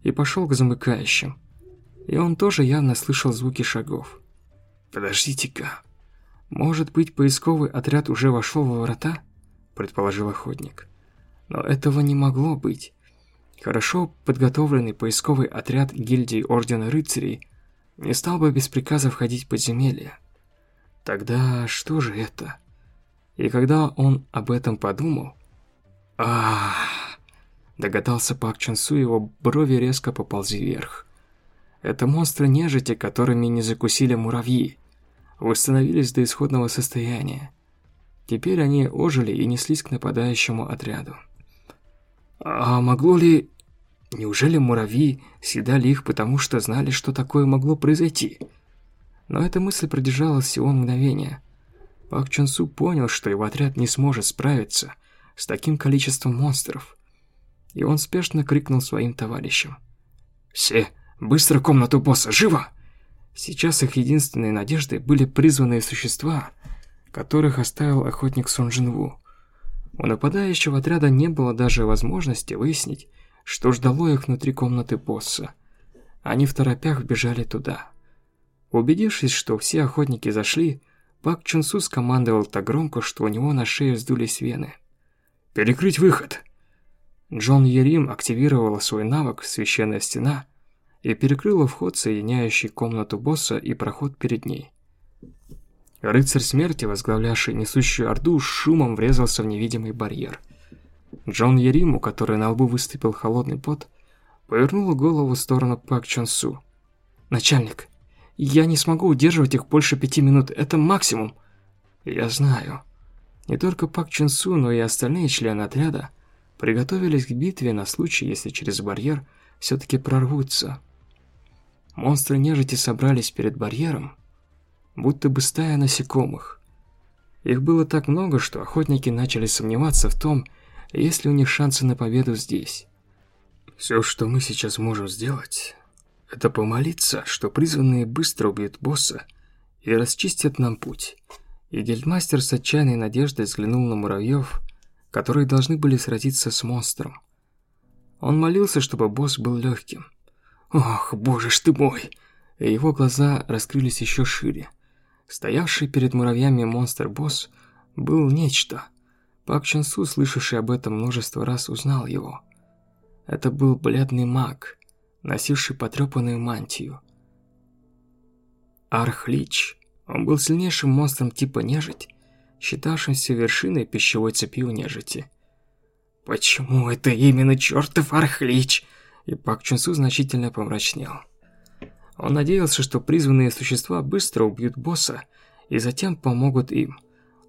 и пошел к замыкающим. И он тоже явно слышал звуки шагов. «Подождите-ка. Может быть, поисковый отряд уже вошел во врата?» предположил охотник. Но этого не могло быть. Хорошо подготовленный поисковый отряд гильдии Ордена Рыцарей не стал бы без приказа входить в подземелье. Тогда что же это? И когда он об этом подумал... а Догадался Пак Чансу, его брови резко поползли вверх. Это монстры нежити, которыми не закусили муравьи. Восстановились до исходного состояния. Теперь они ожили и неслись к нападающему отряду. А могло ли... Неужели муравьи съедали их, потому что знали, что такое могло произойти? Но эта мысль продержалась всего мгновение. Пак Чон понял, что его отряд не сможет справиться с таким количеством монстров. И он спешно крикнул своим товарищам. «Все, быстро комнату босса, живо!» Сейчас их единственной надеждой были призванные существа, которых оставил охотник Сон Джинву. У нападающего отряда не было даже возможности выяснить, что ждало их внутри комнаты босса. Они в торопях бежали туда. Убедившись, что все охотники зашли, Пак Чунсу скомандовал так громко, что у него на шее вздулись вены. «Перекрыть выход!» Джон Ерим активировал свой навык «Священная стена» и перекрыла вход, соединяющий комнату босса и проход перед ней. Рыцарь смерти, возглавлявший несущую орду, шумом врезался в невидимый барьер. Джон Ериму, который на лбу выступил холодный пот, повернул голову в сторону Пак Чон Су. «Начальник, я не смогу удерживать их больше пяти минут, это максимум». «Я знаю». Не только Пак Чон Су, но и остальные члены отряда приготовились к битве на случай, если через барьер все-таки прорвутся. Монстры нежити собрались перед барьером, будто бы стая насекомых. Их было так много, что охотники начали сомневаться в том, есть ли у них шансы на победу здесь. Все, что мы сейчас можем сделать, это помолиться, что призванные быстро убьют босса и расчистят нам путь. И гильдмастер с отчаянной надеждой взглянул на муравьев, которые должны были сразиться с монстром. Он молился, чтобы босс был легким. Ох, боже ж ты мой! И его глаза раскрылись еще шире. Стоявший перед муравьями монстр-босс был нечто. Пак Чон Су, слышавший об этом множество раз, узнал его. Это был бледный маг, носивший потрепанную мантию. Архлич. Он был сильнейшим монстром типа нежить, считавшимся вершиной пищевой цепи у нежити. «Почему это именно чертов Архлич?» И Пак Чун Су значительно помрачнел. Он надеялся, что призванные существа быстро убьют босса и затем помогут им.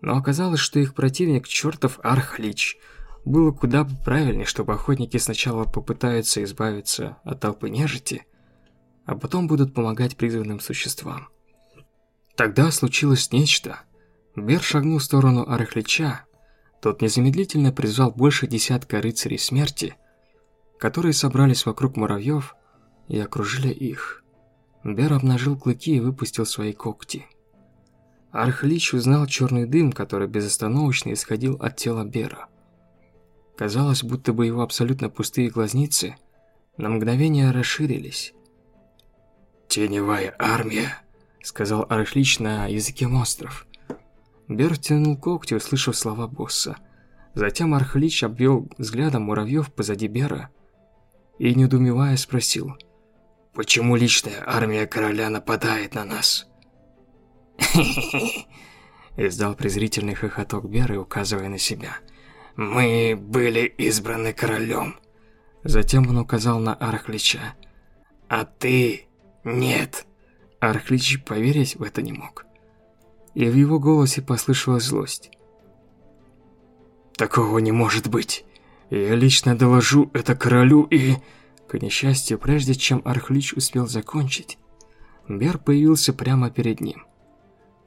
Но оказалось, что их противник чертов Архлич. Было куда правильнее, чтобы охотники сначала попытаются избавиться от толпы нежити, а потом будут помогать призванным существам. Тогда случилось нечто. Бер шагнул в сторону Архлича. Тот незамедлительно призвал больше десятка рыцарей смерти, которые собрались вокруг муравьев и окружили их. Бер обнажил клыки и выпустил свои когти. Архлич узнал черный дым, который безостановочно исходил от тела Бера. Казалось, будто бы его абсолютно пустые глазницы на мгновение расширились. «Теневая армия», — сказал Архлич на языке монстров. Бер тянул когти, услышав слова босса. Затем Архлич обвел взглядом муравьев позади Бера и, недоумевая, спросил. «Почему личная армия короля нападает на нас?» Издал презрительный хохоток Беры, указывая на себя. «Мы были избраны королем». Затем он указал на Архлича. «А ты нет». Архлич поверить в это не мог. И в его голосе послышалась злость. «Такого не может быть. Я лично доложу это королю и...» К несчастью, прежде чем Архлич успел закончить, Бер появился прямо перед ним.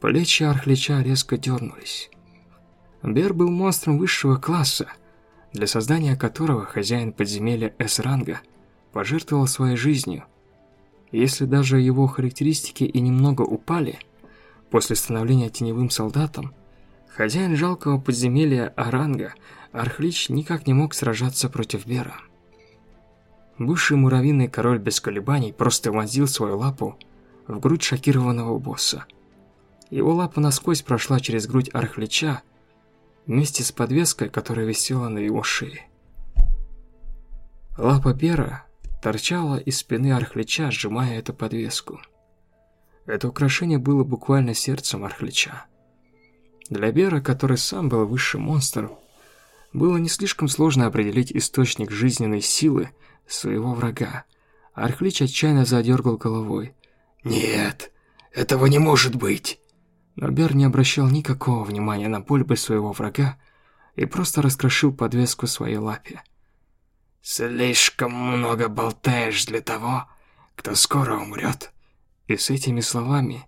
Плечи Архлича резко дернулись. Бер был монстром высшего класса, для создания которого хозяин подземелья С-ранга пожертвовал своей жизнью. Если даже его характеристики и немного упали, после становления теневым солдатом, хозяин жалкого подземелья А-ранга Архлич никак не мог сражаться против Бера. Бывший муравьиный король без колебаний просто вонзил свою лапу в грудь шокированного босса. Его лапа насквозь прошла через грудь Архлича вместе с подвеской, которая висела на его шее. Лапа Бера торчала из спины Архлича, сжимая эту подвеску. Это украшение было буквально сердцем Архлича. Для Бера, который сам был высшим монстром, было не слишком сложно определить источник жизненной силы своего врага. Архлич отчаянно задергал головой. «Нет, этого не может быть!» Но Бер не обращал никакого внимания на польбы своего врага и просто раскрошил подвеску своей лапе. «Слишком много болтаешь для того, кто скоро умрет». И с этими словами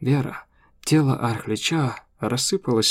Вера, тело Архлича рассыпалось